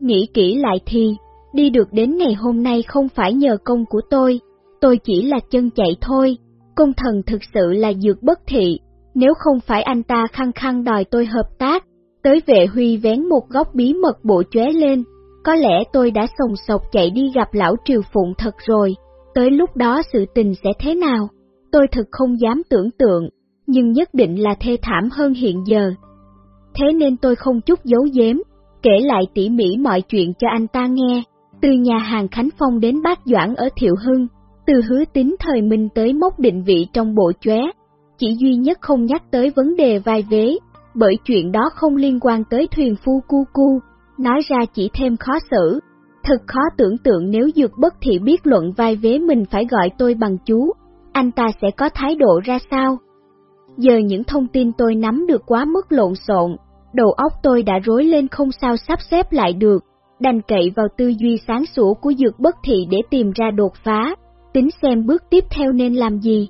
Nghĩ kỹ lại thì, đi được đến ngày hôm nay không phải nhờ công của tôi, tôi chỉ là chân chạy thôi, công thần thực sự là dược bất thị, nếu không phải anh ta khăng khăng đòi tôi hợp tác, tới vệ huy vén một góc bí mật bộ chóe lên, có lẽ tôi đã sồng sộc chạy đi gặp lão Triều Phụng thật rồi, tới lúc đó sự tình sẽ thế nào, tôi thật không dám tưởng tượng nhưng nhất định là thê thảm hơn hiện giờ. Thế nên tôi không chút giấu giếm, kể lại tỉ mỉ mọi chuyện cho anh ta nghe, từ nhà hàng Khánh Phong đến bác Doãn ở Thiệu Hưng, từ hứa tính thời minh tới mốc định vị trong bộ chóe, chỉ duy nhất không nhắc tới vấn đề vai vế, bởi chuyện đó không liên quan tới thuyền phu cu cu, nói ra chỉ thêm khó xử. Thật khó tưởng tượng nếu dược bất thị biết luận vai vế mình phải gọi tôi bằng chú, anh ta sẽ có thái độ ra sao? Giờ những thông tin tôi nắm được quá mức lộn xộn, đầu óc tôi đã rối lên không sao sắp xếp lại được, đành cậy vào tư duy sáng sủa của dược bất thị để tìm ra đột phá, tính xem bước tiếp theo nên làm gì.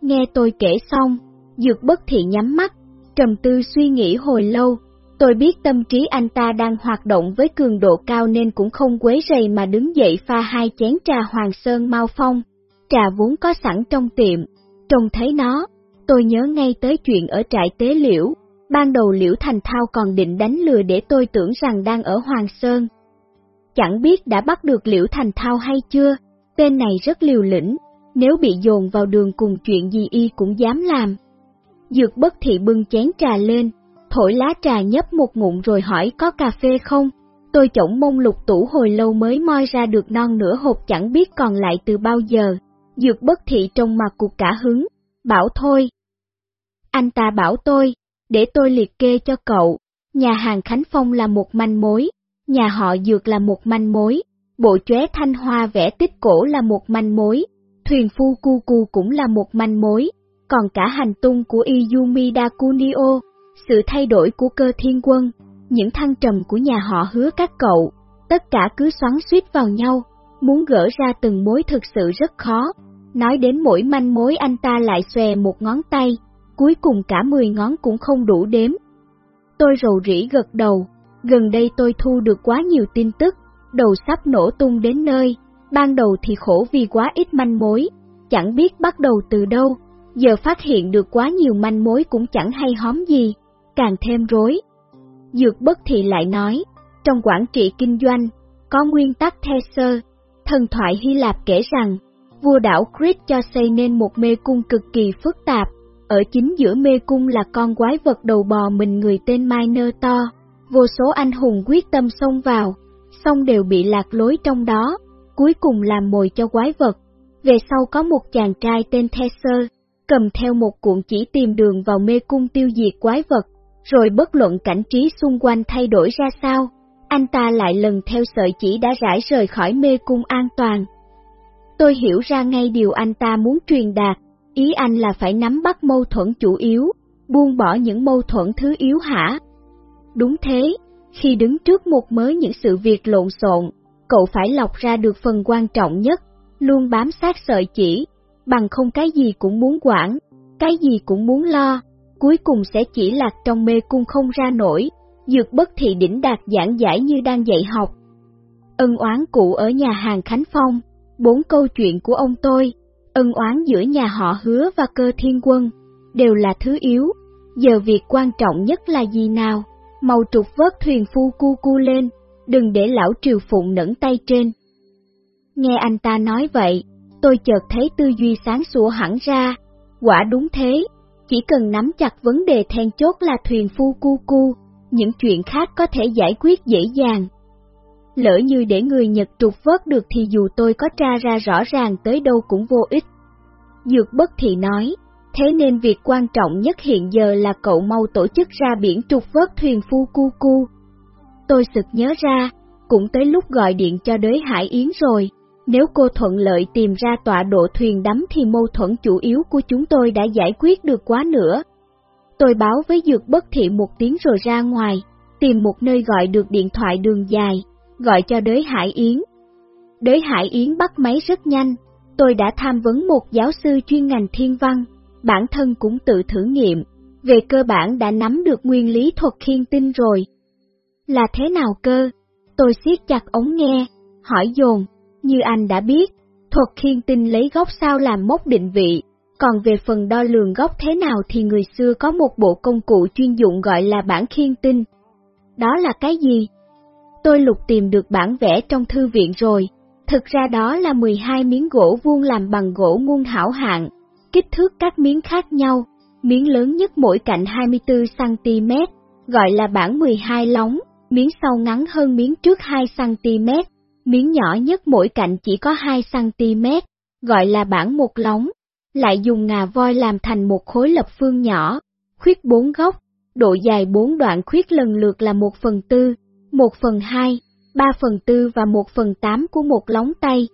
Nghe tôi kể xong, dược bất thị nhắm mắt, trầm tư suy nghĩ hồi lâu, Tôi biết tâm trí anh ta đang hoạt động với cường độ cao nên cũng không quấy rầy mà đứng dậy pha hai chén trà Hoàng Sơn Mau Phong. Trà vốn có sẵn trong tiệm, trông thấy nó, tôi nhớ ngay tới chuyện ở trại tế liễu. Ban đầu Liễu Thành Thao còn định đánh lừa để tôi tưởng rằng đang ở Hoàng Sơn. Chẳng biết đã bắt được Liễu Thành Thao hay chưa, tên này rất liều lĩnh, nếu bị dồn vào đường cùng chuyện gì y cũng dám làm. Dược bất thị bưng chén trà lên, thổi lá trà nhấp một ngụm rồi hỏi có cà phê không? Tôi chổng mông lục tủ hồi lâu mới moi ra được non nửa hộp chẳng biết còn lại từ bao giờ. Dược bất thị trong mặt cục cả hứng, bảo thôi. Anh ta bảo tôi, để tôi liệt kê cho cậu, nhà hàng Khánh Phong là một manh mối, nhà họ Dược là một manh mối, bộ chóe thanh hoa vẽ tích cổ là một manh mối, thuyền phu cu cu cũng là một manh mối, còn cả hành tung của Izumi Dakunio, sự thay đổi của cơ thiên quân, những thăng trầm của nhà họ hứa các cậu, tất cả cứ xoắn suýt vào nhau, muốn gỡ ra từng mối thực sự rất khó. Nói đến mỗi manh mối anh ta lại xòe một ngón tay, cuối cùng cả 10 ngón cũng không đủ đếm. Tôi rầu rĩ gật đầu, gần đây tôi thu được quá nhiều tin tức, đầu sắp nổ tung đến nơi, ban đầu thì khổ vì quá ít manh mối, chẳng biết bắt đầu từ đâu, giờ phát hiện được quá nhiều manh mối cũng chẳng hay hóm gì, càng thêm rối. Dược bất thị lại nói, trong quản trị kinh doanh, có nguyên tắc Theser, thần thoại Hy Lạp kể rằng, vua đảo Crete cho xây nên một mê cung cực kỳ phức tạp, ở chính giữa mê cung là con quái vật đầu bò mình người tên Miner to, vô số anh hùng quyết tâm xông vào, xong đều bị lạc lối trong đó, cuối cùng làm mồi cho quái vật. Về sau có một chàng trai tên Theser, cầm theo một cuộn chỉ tìm đường vào mê cung tiêu diệt quái vật, rồi bất luận cảnh trí xung quanh thay đổi ra sao, anh ta lại lần theo sợi chỉ đã rải rời khỏi mê cung an toàn. Tôi hiểu ra ngay điều anh ta muốn truyền đạt, ý anh là phải nắm bắt mâu thuẫn chủ yếu, buông bỏ những mâu thuẫn thứ yếu hả? Đúng thế, khi đứng trước một mớ những sự việc lộn xộn, cậu phải lọc ra được phần quan trọng nhất, luôn bám sát sợi chỉ, bằng không cái gì cũng muốn quản, cái gì cũng muốn lo, cuối cùng sẽ chỉ lạc trong mê cung không ra nổi, dược bất thị đỉnh đạt giảng giải như đang dạy học. Ân oán cụ ở nhà hàng Khánh Phong, bốn câu chuyện của ông tôi, ân oán giữa nhà họ hứa và cơ thiên quân, đều là thứ yếu, giờ việc quan trọng nhất là gì nào? Màu trục vớt thuyền phu cu cu lên, đừng để lão triều phụng nẫn tay trên. Nghe anh ta nói vậy, tôi chợt thấy tư duy sáng sủa hẳn ra, quả đúng thế, chỉ cần nắm chặt vấn đề then chốt là thuyền phu cu cu, những chuyện khác có thể giải quyết dễ dàng. Lỡ như để người Nhật trục vớt được thì dù tôi có tra ra rõ ràng tới đâu cũng vô ích. Dược bất thị nói, thế nên việc quan trọng nhất hiện giờ là cậu mau tổ chức ra biển trục vớt thuyền phu cu cu. Tôi sực nhớ ra, cũng tới lúc gọi điện cho đới Hải Yến rồi. Nếu cô thuận lợi tìm ra tọa độ thuyền đắm thì mâu thuẫn chủ yếu của chúng tôi đã giải quyết được quá nữa. Tôi báo với Dược Bất Thị một tiếng rồi ra ngoài, tìm một nơi gọi được điện thoại đường dài, gọi cho đới Hải Yến. Đới Hải Yến bắt máy rất nhanh, tôi đã tham vấn một giáo sư chuyên ngành thiên văn, bản thân cũng tự thử nghiệm, về cơ bản đã nắm được nguyên lý thuật khiên tinh rồi. Là thế nào cơ? Tôi siết chặt ống nghe, hỏi dồn, như anh đã biết, thuật khiên tinh lấy góc sao làm mốc định vị, còn về phần đo lường góc thế nào thì người xưa có một bộ công cụ chuyên dụng gọi là bản khiên tinh. Đó là cái gì? Tôi lục tìm được bản vẽ trong thư viện rồi, thực ra đó là 12 miếng gỗ vuông làm bằng gỗ nguồn hảo hạng, kích thước các miếng khác nhau, miếng lớn nhất mỗi cạnh 24cm, gọi là bản 12 lóng, miếng sau ngắn hơn miếng trước 2cm, miếng nhỏ nhất mỗi cạnh chỉ có 2cm, gọi là bản một lóng, lại dùng ngà voi làm thành một khối lập phương nhỏ, khuyết bốn góc, độ dài bốn đoạn khuyết lần lượt là 1 phần tư, 1 phần 2, 3 phần tư và 1 phần 8 của một lóng tay.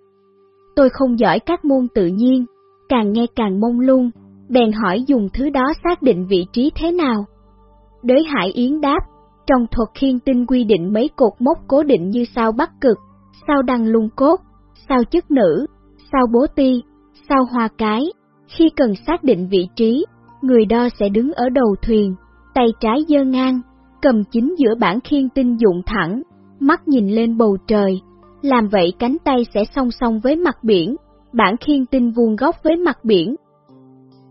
Tôi không giỏi các môn tự nhiên, càng nghe càng mông lung, bèn hỏi dùng thứ đó xác định vị trí thế nào. Đới Hải Yến đáp, trong thuật khiên tinh quy định mấy cột mốc cố định như sao bắc cực, sao đăng lung cốt, sao chức nữ, sao bố ti, sao hoa cái. Khi cần xác định vị trí, người đo sẽ đứng ở đầu thuyền, tay trái dơ ngang, cầm chính giữa bản khiên tinh dụng thẳng, mắt nhìn lên bầu trời, làm vậy cánh tay sẽ song song với mặt biển, bản khiên tinh vuông góc với mặt biển.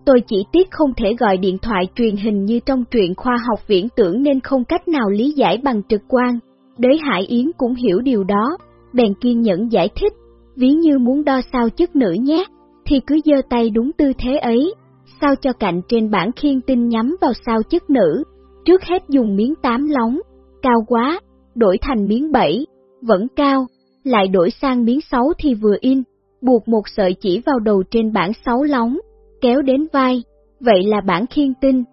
Tôi chỉ tiếc không thể gọi điện thoại truyền hình như trong truyện khoa học viễn tưởng nên không cách nào lý giải bằng trực quan. Đới Hải Yến cũng hiểu điều đó, bèn kiên nhẫn giải thích, ví như muốn đo sao chức nữ nhé, thì cứ giơ tay đúng tư thế ấy, sao cho cạnh trên bản khiên tinh nhắm vào sao chức nữ, trước hết dùng miếng tám lóng, cao quá, đổi thành miếng bảy, vẫn cao, lại đổi sang miếng sáu thì vừa in, buộc một sợi chỉ vào đầu trên bản sáu lóng, kéo đến vai, vậy là bản khiên tinh,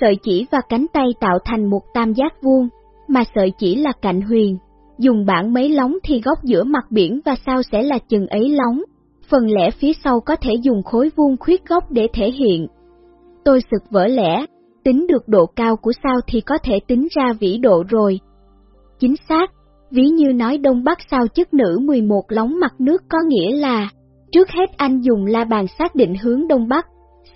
sợi chỉ và cánh tay tạo thành một tam giác vuông, mà sợi chỉ là cạnh huyền. Dùng bản mấy lóng thì góc giữa mặt biển và sao sẽ là chừng ấy lóng, phần lẻ phía sau có thể dùng khối vuông khuyết góc để thể hiện. Tôi sực vỡ lẽ, tính được độ cao của sao thì có thể tính ra vĩ độ rồi. Chính xác, ví như nói đông bắc sao chức nữ 11 lóng mặt nước có nghĩa là, trước hết anh dùng la bàn xác định hướng đông bắc,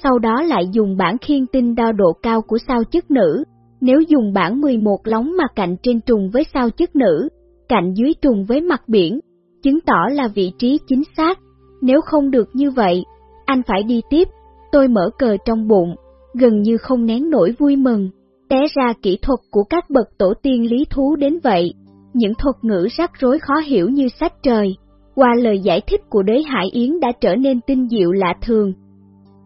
sau đó lại dùng bản khiên tinh đo độ cao của sao chức nữ. Nếu dùng bản 11 lóng mà cạnh trên trùng với sao chức nữ, cạnh dưới trùng với mặt biển, chứng tỏ là vị trí chính xác. Nếu không được như vậy, anh phải đi tiếp. Tôi mở cờ trong bụng, gần như không nén nổi vui mừng. Té ra kỹ thuật của các bậc tổ tiên lý thú đến vậy. Những thuật ngữ rắc rối khó hiểu như sách trời, qua lời giải thích của đế Hải Yến đã trở nên tinh diệu lạ thường.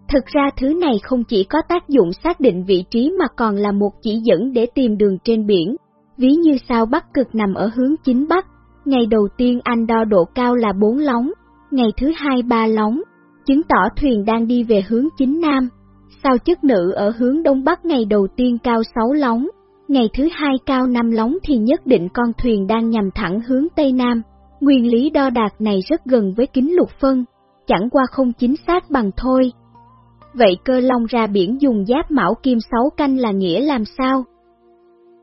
Thực ra thứ này không chỉ có tác dụng xác định vị trí mà còn là một chỉ dẫn để tìm đường trên biển. Ví như sao Bắc Cực nằm ở hướng chính Bắc, ngày đầu tiên anh đo độ cao là 4 lóng, ngày thứ hai 3 lóng, chứng tỏ thuyền đang đi về hướng chính Nam. Sao chức nữ ở hướng Đông Bắc ngày đầu tiên cao 6 lóng, ngày thứ hai cao 5 lóng thì nhất định con thuyền đang nhằm thẳng hướng Tây Nam. Nguyên lý đo đạc này rất gần với kính lục phân, chẳng qua không chính xác bằng thôi. Vậy cơ long ra biển dùng giáp mão kim sáu canh là nghĩa làm sao?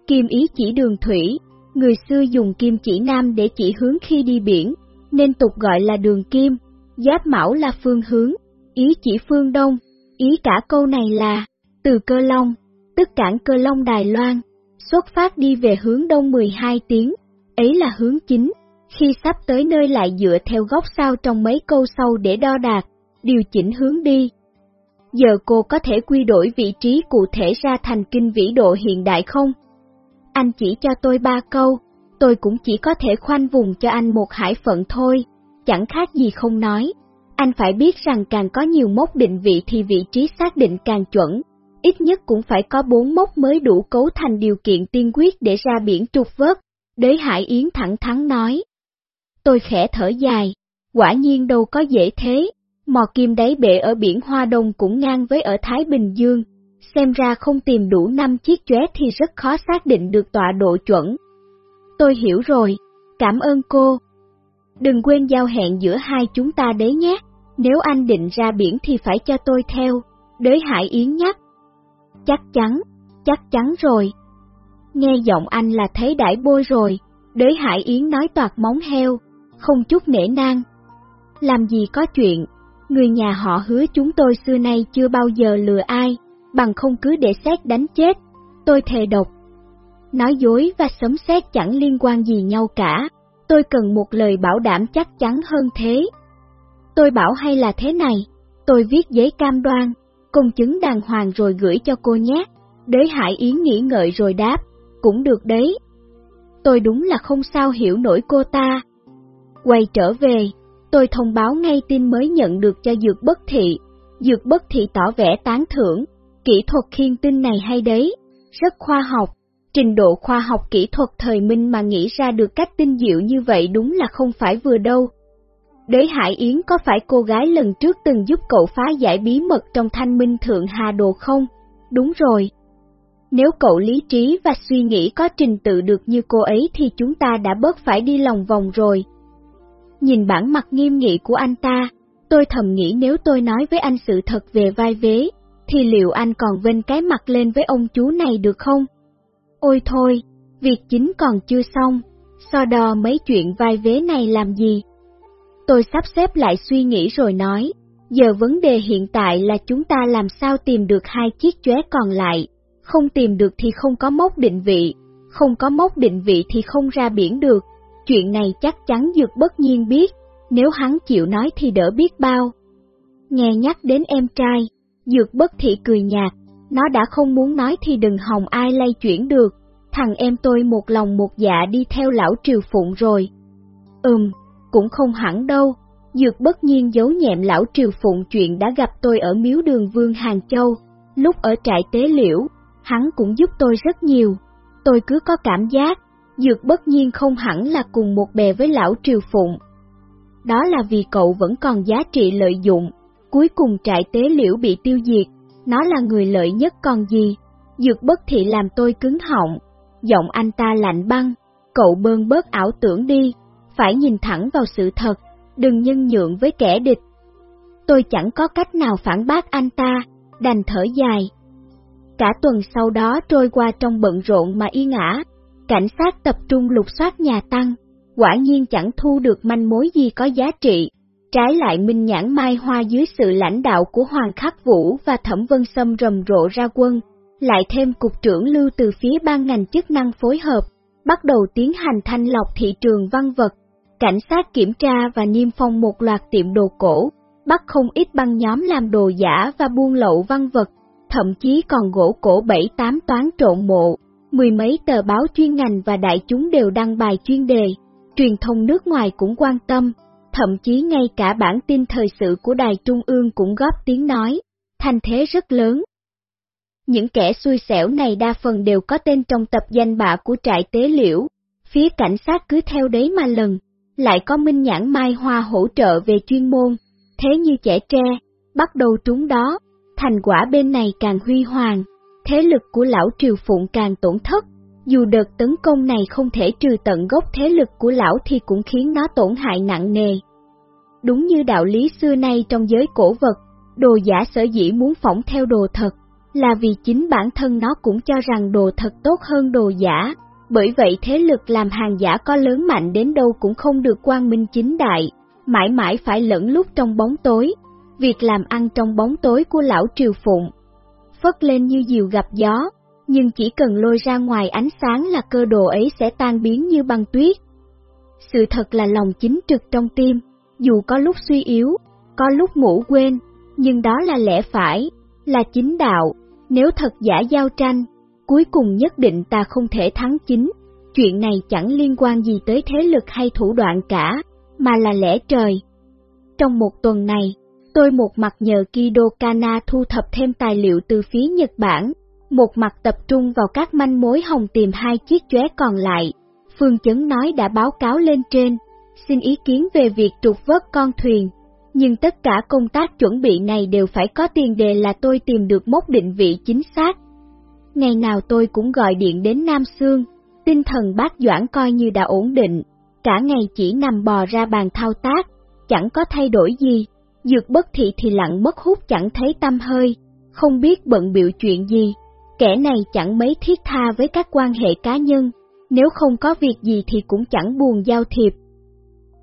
Kim ý chỉ đường thủy, người xưa dùng kim chỉ nam để chỉ hướng khi đi biển, nên tục gọi là đường kim, giáp mão là phương hướng, ý chỉ phương đông, ý cả câu này là, từ cơ long, tức cảng cơ long Đài Loan, xuất phát đi về hướng đông 12 tiếng, ấy là hướng chính, khi sắp tới nơi lại dựa theo góc sao trong mấy câu sau để đo đạc, điều chỉnh hướng đi. Giờ cô có thể quy đổi vị trí cụ thể ra thành kinh vĩ độ hiện đại không? Anh chỉ cho tôi ba câu, tôi cũng chỉ có thể khoanh vùng cho anh một hải phận thôi, chẳng khác gì không nói. Anh phải biết rằng càng có nhiều mốc định vị thì vị trí xác định càng chuẩn, ít nhất cũng phải có bốn mốc mới đủ cấu thành điều kiện tiên quyết để ra biển trục vớt. Đế Hải Yến thẳng thắn nói. Tôi khẽ thở dài, quả nhiên đâu có dễ thế, mò kim đáy bể ở biển Hoa Đông cũng ngang với ở Thái Bình Dương, xem ra không tìm đủ 5 chiếc chóe thì rất khó xác định được tọa độ chuẩn. Tôi hiểu rồi, cảm ơn cô. Đừng quên giao hẹn giữa hai chúng ta đấy nhé, nếu anh định ra biển thì phải cho tôi theo, đới Hải Yến nhắc. Chắc chắn, chắc chắn rồi. Nghe giọng anh là thấy đãi bôi rồi, đới Hải Yến nói toạt móng heo, không chút nể nang. Làm gì có chuyện, người nhà họ hứa chúng tôi xưa nay chưa bao giờ lừa ai, bằng không cứ để xét đánh chết, tôi thề độc. Nói dối và sấm xét chẳng liên quan gì nhau cả, tôi cần một lời bảo đảm chắc chắn hơn thế. Tôi bảo hay là thế này, tôi viết giấy cam đoan, công chứng đàng hoàng rồi gửi cho cô nhé. Đế Hải Yến nghĩ ngợi rồi đáp, cũng được đấy. Tôi đúng là không sao hiểu nổi cô ta. Quay trở về, tôi thông báo ngay tin mới nhận được cho Dược Bất Thị. Dược Bất Thị tỏ vẻ tán thưởng, Kỹ thuật khiên tin này hay đấy, rất khoa học, trình độ khoa học kỹ thuật thời minh mà nghĩ ra được cách tinh diệu như vậy đúng là không phải vừa đâu. Đế Hải Yến có phải cô gái lần trước từng giúp cậu phá giải bí mật trong thanh minh thượng hà đồ không? Đúng rồi. Nếu cậu lý trí và suy nghĩ có trình tự được như cô ấy thì chúng ta đã bớt phải đi lòng vòng rồi. Nhìn bản mặt nghiêm nghị của anh ta, tôi thầm nghĩ nếu tôi nói với anh sự thật về vai vế, thì liệu anh còn vênh cái mặt lên với ông chú này được không? Ôi thôi, việc chính còn chưa xong, so đo mấy chuyện vai vế này làm gì? Tôi sắp xếp lại suy nghĩ rồi nói, giờ vấn đề hiện tại là chúng ta làm sao tìm được hai chiếc chóe còn lại, không tìm được thì không có mốc định vị, không có mốc định vị thì không ra biển được. Chuyện này chắc chắn Dược bất nhiên biết, nếu hắn chịu nói thì đỡ biết bao. Nghe nhắc đến em trai, Dược bất thị cười nhạt, nó đã không muốn nói thì đừng hòng ai lay chuyển được, thằng em tôi một lòng một dạ đi theo lão triều phụng rồi. Ừm, cũng không hẳn đâu, Dược bất nhiên giấu nhẹm lão triều phụng chuyện đã gặp tôi ở miếu đường Vương Hàng Châu, lúc ở trại tế liễu, hắn cũng giúp tôi rất nhiều. Tôi cứ có cảm giác, Dược bất nhiên không hẳn là cùng một bè với lão triều phụng. Đó là vì cậu vẫn còn giá trị lợi dụng, cuối cùng trại tế liễu bị tiêu diệt, nó là người lợi nhất còn gì. Dược bất thị làm tôi cứng họng, giọng anh ta lạnh băng, cậu bơn bớt ảo tưởng đi, phải nhìn thẳng vào sự thật, đừng nhân nhượng với kẻ địch. Tôi chẳng có cách nào phản bác anh ta, đành thở dài. Cả tuần sau đó trôi qua trong bận rộn mà yên ả, cảnh sát tập trung lục soát nhà tăng, quả nhiên chẳng thu được manh mối gì có giá trị. Trái lại Minh Nhãn Mai Hoa dưới sự lãnh đạo của Hoàng Khắc Vũ và Thẩm Vân Sâm rầm rộ ra quân, lại thêm cục trưởng lưu từ phía ban ngành chức năng phối hợp, bắt đầu tiến hành thanh lọc thị trường văn vật. Cảnh sát kiểm tra và niêm phong một loạt tiệm đồ cổ, bắt không ít băng nhóm làm đồ giả và buôn lậu văn vật, thậm chí còn gỗ cổ bảy tám toán trộn mộ. Mười mấy tờ báo chuyên ngành và đại chúng đều đăng bài chuyên đề, truyền thông nước ngoài cũng quan tâm, thậm chí ngay cả bản tin thời sự của Đài Trung ương cũng góp tiếng nói, thanh thế rất lớn. Những kẻ xui xẻo này đa phần đều có tên trong tập danh bạ của trại tế liễu, phía cảnh sát cứ theo đấy mà lần, lại có minh nhãn mai hoa hỗ trợ về chuyên môn, thế như trẻ tre, bắt đầu trúng đó, thành quả bên này càng huy hoàng, thế lực của lão triều phụng càng tổn thất, dù đợt tấn công này không thể trừ tận gốc thế lực của lão thì cũng khiến nó tổn hại nặng nề. Đúng như đạo lý xưa nay trong giới cổ vật, đồ giả sở dĩ muốn phỏng theo đồ thật, là vì chính bản thân nó cũng cho rằng đồ thật tốt hơn đồ giả, bởi vậy thế lực làm hàng giả có lớn mạnh đến đâu cũng không được quang minh chính đại, mãi mãi phải lẫn lúc trong bóng tối, việc làm ăn trong bóng tối của lão triều phụng. Phất lên như diều gặp gió, nhưng chỉ cần lôi ra ngoài ánh sáng là cơ đồ ấy sẽ tan biến như băng tuyết. Sự thật là lòng chính trực trong tim, dù có lúc suy yếu, có lúc ngủ quên, nhưng đó là lẽ phải, là chính đạo, nếu thật giả giao tranh, cuối cùng nhất định ta không thể thắng chính, chuyện này chẳng liên quan gì tới thế lực hay thủ đoạn cả, mà là lẽ trời. Trong một tuần này, tôi một mặt nhờ Kido Kana thu thập thêm tài liệu từ phía Nhật Bản, một mặt tập trung vào các manh mối hồng tìm hai chiếc chóe còn lại. Phương Chấn nói đã báo cáo lên trên, xin ý kiến về việc trục vớt con thuyền. Nhưng tất cả công tác chuẩn bị này đều phải có tiền đề là tôi tìm được mốc định vị chính xác. Ngày nào tôi cũng gọi điện đến Nam Sương, tinh thần bác Doãn coi như đã ổn định, cả ngày chỉ nằm bò ra bàn thao tác, chẳng có thay đổi gì, dược bất thị thì lặng mất hút chẳng thấy tâm hơi, không biết bận biểu chuyện gì. Kẻ này chẳng mấy thiết tha với các quan hệ cá nhân, nếu không có việc gì thì cũng chẳng buồn giao thiệp.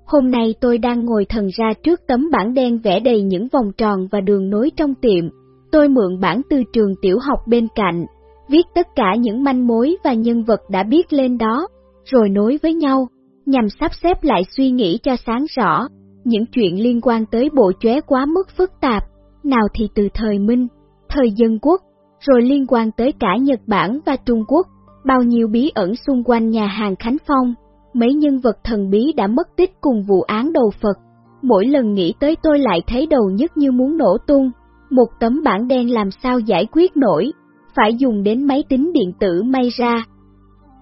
Hôm nay tôi đang ngồi thần ra trước tấm bảng đen vẽ đầy những vòng tròn và đường nối trong tiệm. Tôi mượn bản từ trường tiểu học bên cạnh, viết tất cả những manh mối và nhân vật đã biết lên đó, rồi nối với nhau, nhằm sắp xếp lại suy nghĩ cho sáng rõ. Những chuyện liên quan tới bộ chóe quá mức phức tạp, nào thì từ thời Minh, thời dân quốc, rồi liên quan tới cả Nhật Bản và Trung Quốc, bao nhiêu bí ẩn xung quanh nhà hàng Khánh Phong, mấy nhân vật thần bí đã mất tích cùng vụ án đầu Phật. Mỗi lần nghĩ tới tôi lại thấy đầu nhất như muốn nổ tung, một tấm bảng đen làm sao giải quyết nổi, phải dùng đến máy tính điện tử may ra.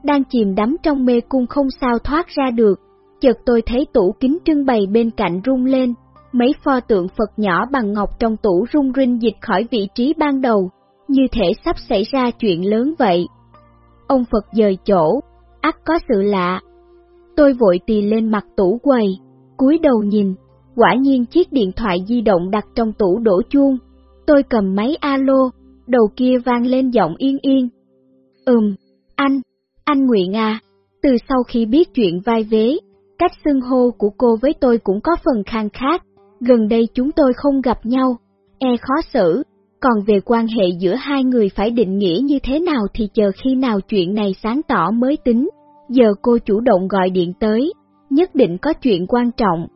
Đang chìm đắm trong mê cung không sao thoát ra được, chợt tôi thấy tủ kính trưng bày bên cạnh rung lên, mấy pho tượng Phật nhỏ bằng ngọc trong tủ rung rinh dịch khỏi vị trí ban đầu, như thể sắp xảy ra chuyện lớn vậy. Ông Phật dời chỗ, ắt có sự lạ. Tôi vội tì lên mặt tủ quầy, cúi đầu nhìn, quả nhiên chiếc điện thoại di động đặt trong tủ đổ chuông. Tôi cầm máy alo, đầu kia vang lên giọng yên yên. Ừm, anh, anh Nguyện à, từ sau khi biết chuyện vai vế, cách xưng hô của cô với tôi cũng có phần khang khác, gần đây chúng tôi không gặp nhau, e khó xử, còn về quan hệ giữa hai người phải định nghĩa như thế nào thì chờ khi nào chuyện này sáng tỏ mới tính. Giờ cô chủ động gọi điện tới, nhất định có chuyện quan trọng.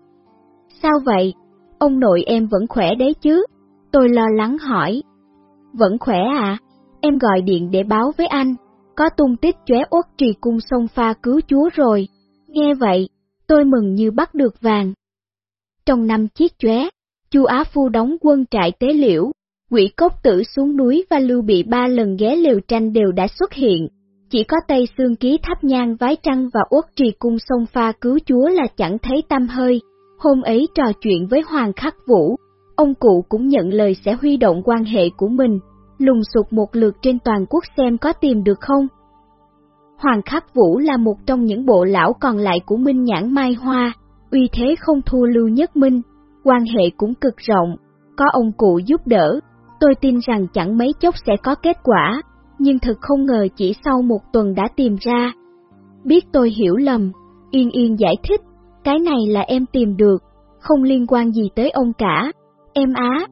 Sao vậy? Ông nội em vẫn khỏe đấy chứ? Tôi lo lắng hỏi. Vẫn khỏe à? Em gọi điện để báo với anh. Có tung tích chóe uất trì cung sông pha cứu chúa rồi. Nghe vậy, tôi mừng như bắt được vàng. Trong năm chiếc chóe, Chu Á Phu đóng quân trại tế liễu, quỷ cốc tử xuống núi và lưu bị ba lần ghé liều tranh đều đã xuất hiện. Chỉ có Tây Xương Ký thắp nhang vái trăng và uất trì cung sông pha cứu chúa là chẳng thấy tâm hơi. Hôm ấy trò chuyện với Hoàng Khắc Vũ, ông cụ cũng nhận lời sẽ huy động quan hệ của mình, lùng sụt một lượt trên toàn quốc xem có tìm được không. Hoàng Khắc Vũ là một trong những bộ lão còn lại của Minh Nhãn Mai Hoa, uy thế không thua Lưu Nhất Minh, quan hệ cũng cực rộng, có ông cụ giúp đỡ, tôi tin rằng chẳng mấy chốc sẽ có kết quả, nhưng thật không ngờ chỉ sau một tuần đã tìm ra. Biết tôi hiểu lầm, Yên Yên giải thích, cái này là em tìm được, không liên quan gì tới ông cả, em á.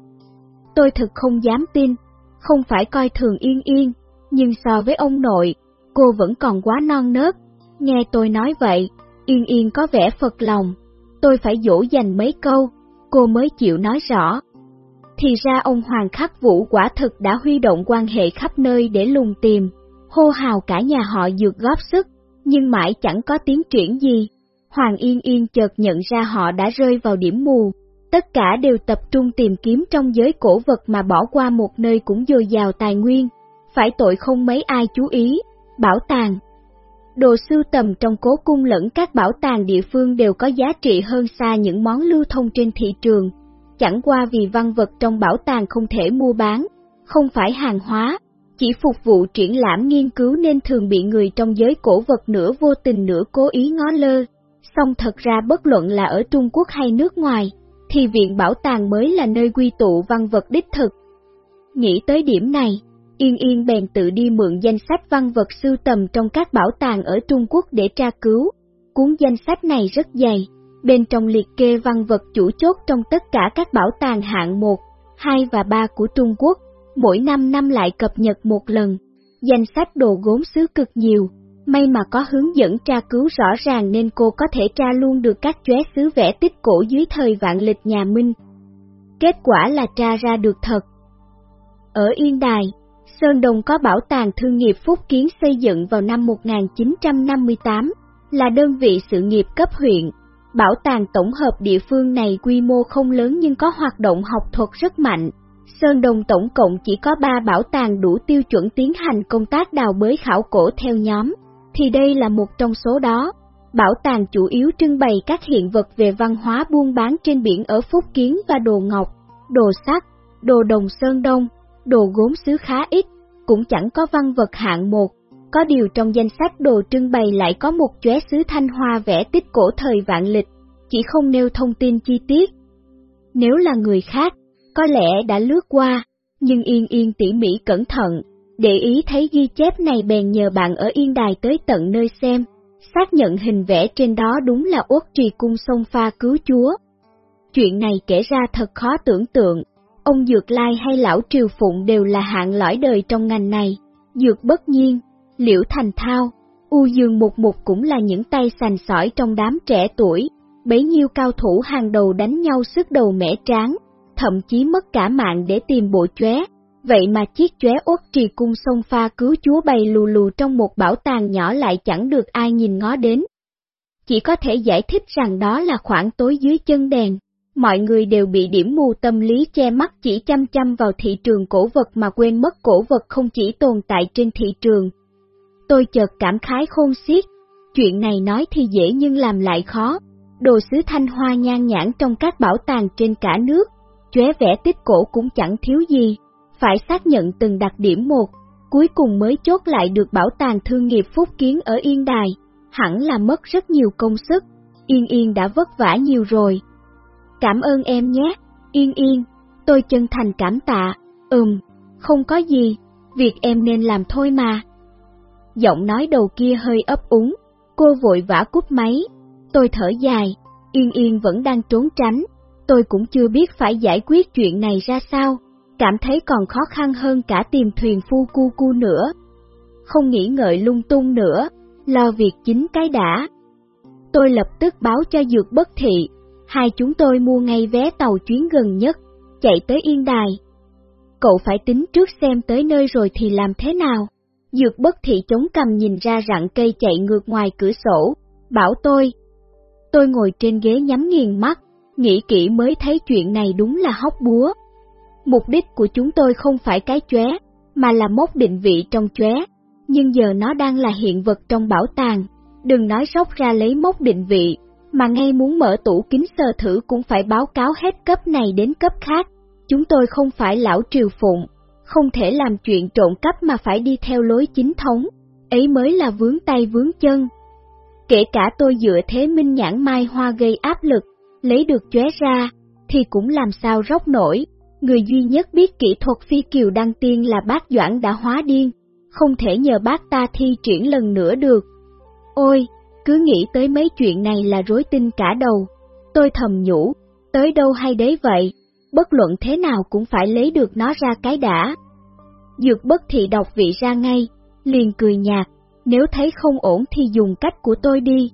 Tôi thật không dám tin, không phải coi thường Yên Yên, nhưng so với ông nội, cô vẫn còn quá non nớt. Nghe tôi nói vậy, Yên Yên có vẻ phật lòng, tôi phải dỗ dành mấy câu, cô mới chịu nói rõ. Thì ra ông Hoàng Khắc Vũ quả thực đã huy động quan hệ khắp nơi để lùng tìm, hô hào cả nhà họ dược góp sức, nhưng mãi chẳng có tiến triển gì. Hoàng Yên Yên chợt nhận ra họ đã rơi vào điểm mù, tất cả đều tập trung tìm kiếm trong giới cổ vật mà bỏ qua một nơi cũng dồi dào tài nguyên, phải tội không mấy ai chú ý, bảo tàng. Đồ sưu tầm trong cố cung lẫn các bảo tàng địa phương đều có giá trị hơn xa những món lưu thông trên thị trường, chẳng qua vì văn vật trong bảo tàng không thể mua bán, không phải hàng hóa, chỉ phục vụ triển lãm nghiên cứu nên thường bị người trong giới cổ vật nửa vô tình nửa cố ý ngó lơ. Song thật ra bất luận là ở Trung Quốc hay nước ngoài, thì viện bảo tàng mới là nơi quy tụ văn vật đích thực. Nghĩ tới điểm này, Yên Yên bèn tự đi mượn danh sách văn vật sưu tầm trong các bảo tàng ở Trung Quốc để tra cứu. Cuốn danh sách này rất dày, bên trong liệt kê văn vật chủ chốt trong tất cả các bảo tàng hạng 1, 2 và 3 của Trung Quốc, mỗi năm năm lại cập nhật một lần. Danh sách đồ gốm xứ cực nhiều, may mà có hướng dẫn tra cứu rõ ràng nên cô có thể tra luôn được các chóe xứ vẽ tích cổ dưới thời vạn lịch nhà Minh. Kết quả là tra ra được thật. Ở Yên Đài, Sơn Đồng có bảo tàng thương nghiệp Phúc Kiến xây dựng vào năm 1958, là đơn vị sự nghiệp cấp huyện. Bảo tàng tổng hợp địa phương này quy mô không lớn nhưng có hoạt động học thuật rất mạnh. Sơn Đồng tổng cộng chỉ có 3 bảo tàng đủ tiêu chuẩn tiến hành công tác đào bới khảo cổ theo nhóm, thì đây là một trong số đó. Bảo tàng chủ yếu trưng bày các hiện vật về văn hóa buôn bán trên biển ở Phúc Kiến và đồ ngọc, đồ sắt, đồ đồng Sơn Đông, đồ gốm xứ khá ít, cũng chẳng có văn vật hạng một. Có điều trong danh sách đồ trưng bày lại có một chóe sứ thanh hoa vẽ tích cổ thời vạn lịch, chỉ không nêu thông tin chi tiết. Nếu là người khác, có lẽ đã lướt qua, nhưng Yên Yên tỉ mỉ cẩn thận, để ý thấy ghi chép này bèn nhờ bạn ở Yên Đài tới tận nơi xem, xác nhận hình vẽ trên đó đúng là uất trì cung sông pha cứu chúa. Chuyện này kể ra thật khó tưởng tượng, Ông Dược Lai hay Lão Triều Phụng đều là hạng lõi đời trong ngành này. Dược bất nhiên, Liễu Thành Thao, U Dương Mục Mục cũng là những tay sành sỏi trong đám trẻ tuổi, bấy nhiêu cao thủ hàng đầu đánh nhau sức đầu mẻ tráng, thậm chí mất cả mạng để tìm bộ chóe. Vậy mà chiếc chóe uất trì cung sông pha cứu chúa bay lù lù trong một bảo tàng nhỏ lại chẳng được ai nhìn ngó đến. Chỉ có thể giải thích rằng đó là khoảng tối dưới chân đèn, mọi người đều bị điểm mù tâm lý che mắt chỉ chăm chăm vào thị trường cổ vật mà quên mất cổ vật không chỉ tồn tại trên thị trường. Tôi chợt cảm khái khôn xiết, chuyện này nói thì dễ nhưng làm lại khó. Đồ sứ thanh hoa nhan nhãn trong các bảo tàng trên cả nước, chóe vẽ tích cổ cũng chẳng thiếu gì, phải xác nhận từng đặc điểm một, cuối cùng mới chốt lại được bảo tàng thương nghiệp Phúc Kiến ở Yên Đài, hẳn là mất rất nhiều công sức, Yên Yên đã vất vả nhiều rồi. Cảm ơn em nhé, Yên Yên, tôi chân thành cảm tạ, ừm, không có gì, việc em nên làm thôi mà. Giọng nói đầu kia hơi ấp úng, cô vội vã cúp máy, tôi thở dài, Yên Yên vẫn đang trốn tránh, tôi cũng chưa biết phải giải quyết chuyện này ra sao, cảm thấy còn khó khăn hơn cả tìm thuyền phu cu cu nữa. Không nghĩ ngợi lung tung nữa, lo việc chính cái đã. Tôi lập tức báo cho Dược Bất Thị, hai chúng tôi mua ngay vé tàu chuyến gần nhất, chạy tới Yên Đài. Cậu phải tính trước xem tới nơi rồi thì làm thế nào. Dược Bất Thị chống cầm nhìn ra rặng cây chạy ngược ngoài cửa sổ, bảo tôi. Tôi ngồi trên ghế nhắm nghiền mắt, nghĩ kỹ mới thấy chuyện này đúng là hóc búa. Mục đích của chúng tôi không phải cái chóe, mà là mốc định vị trong chóe, nhưng giờ nó đang là hiện vật trong bảo tàng. Đừng nói sóc ra lấy mốc định vị, mà ngay muốn mở tủ kính sơ thử cũng phải báo cáo hết cấp này đến cấp khác. Chúng tôi không phải lão triều phụng, không thể làm chuyện trộm cắp mà phải đi theo lối chính thống, ấy mới là vướng tay vướng chân. Kể cả tôi dựa thế minh nhãn mai hoa gây áp lực, lấy được chóe ra, thì cũng làm sao róc nổi. Người duy nhất biết kỹ thuật phi kiều đăng tiên là bác Doãn đã hóa điên, không thể nhờ bác ta thi triển lần nữa được. Ôi, cứ nghĩ tới mấy chuyện này là rối tinh cả đầu. Tôi thầm nhủ, tới đâu hay đấy vậy, bất luận thế nào cũng phải lấy được nó ra cái đã. Dược bất thị đọc vị ra ngay, liền cười nhạt, nếu thấy không ổn thì dùng cách của tôi đi.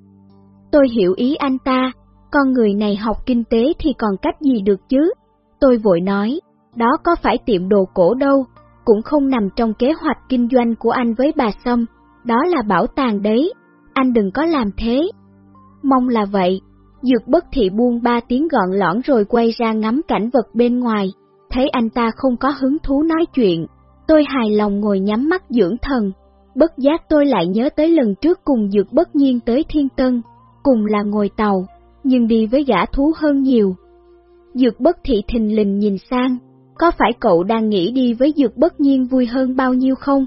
Tôi hiểu ý anh ta, con người này học kinh tế thì còn cách gì được chứ? Tôi vội nói, đó có phải tiệm đồ cổ đâu, cũng không nằm trong kế hoạch kinh doanh của anh với bà Sâm, đó là bảo tàng đấy, anh đừng có làm thế. Mong là vậy, dược bất thị buông ba tiếng gọn lõn rồi quay ra ngắm cảnh vật bên ngoài, thấy anh ta không có hứng thú nói chuyện, tôi hài lòng ngồi nhắm mắt dưỡng thần, bất giác tôi lại nhớ tới lần trước cùng dược bất nhiên tới Thiên Tân, cùng là ngồi tàu, nhưng đi với gã thú hơn nhiều. Dược bất thị thình lình nhìn sang, có phải cậu đang nghĩ đi với dược bất nhiên vui hơn bao nhiêu không?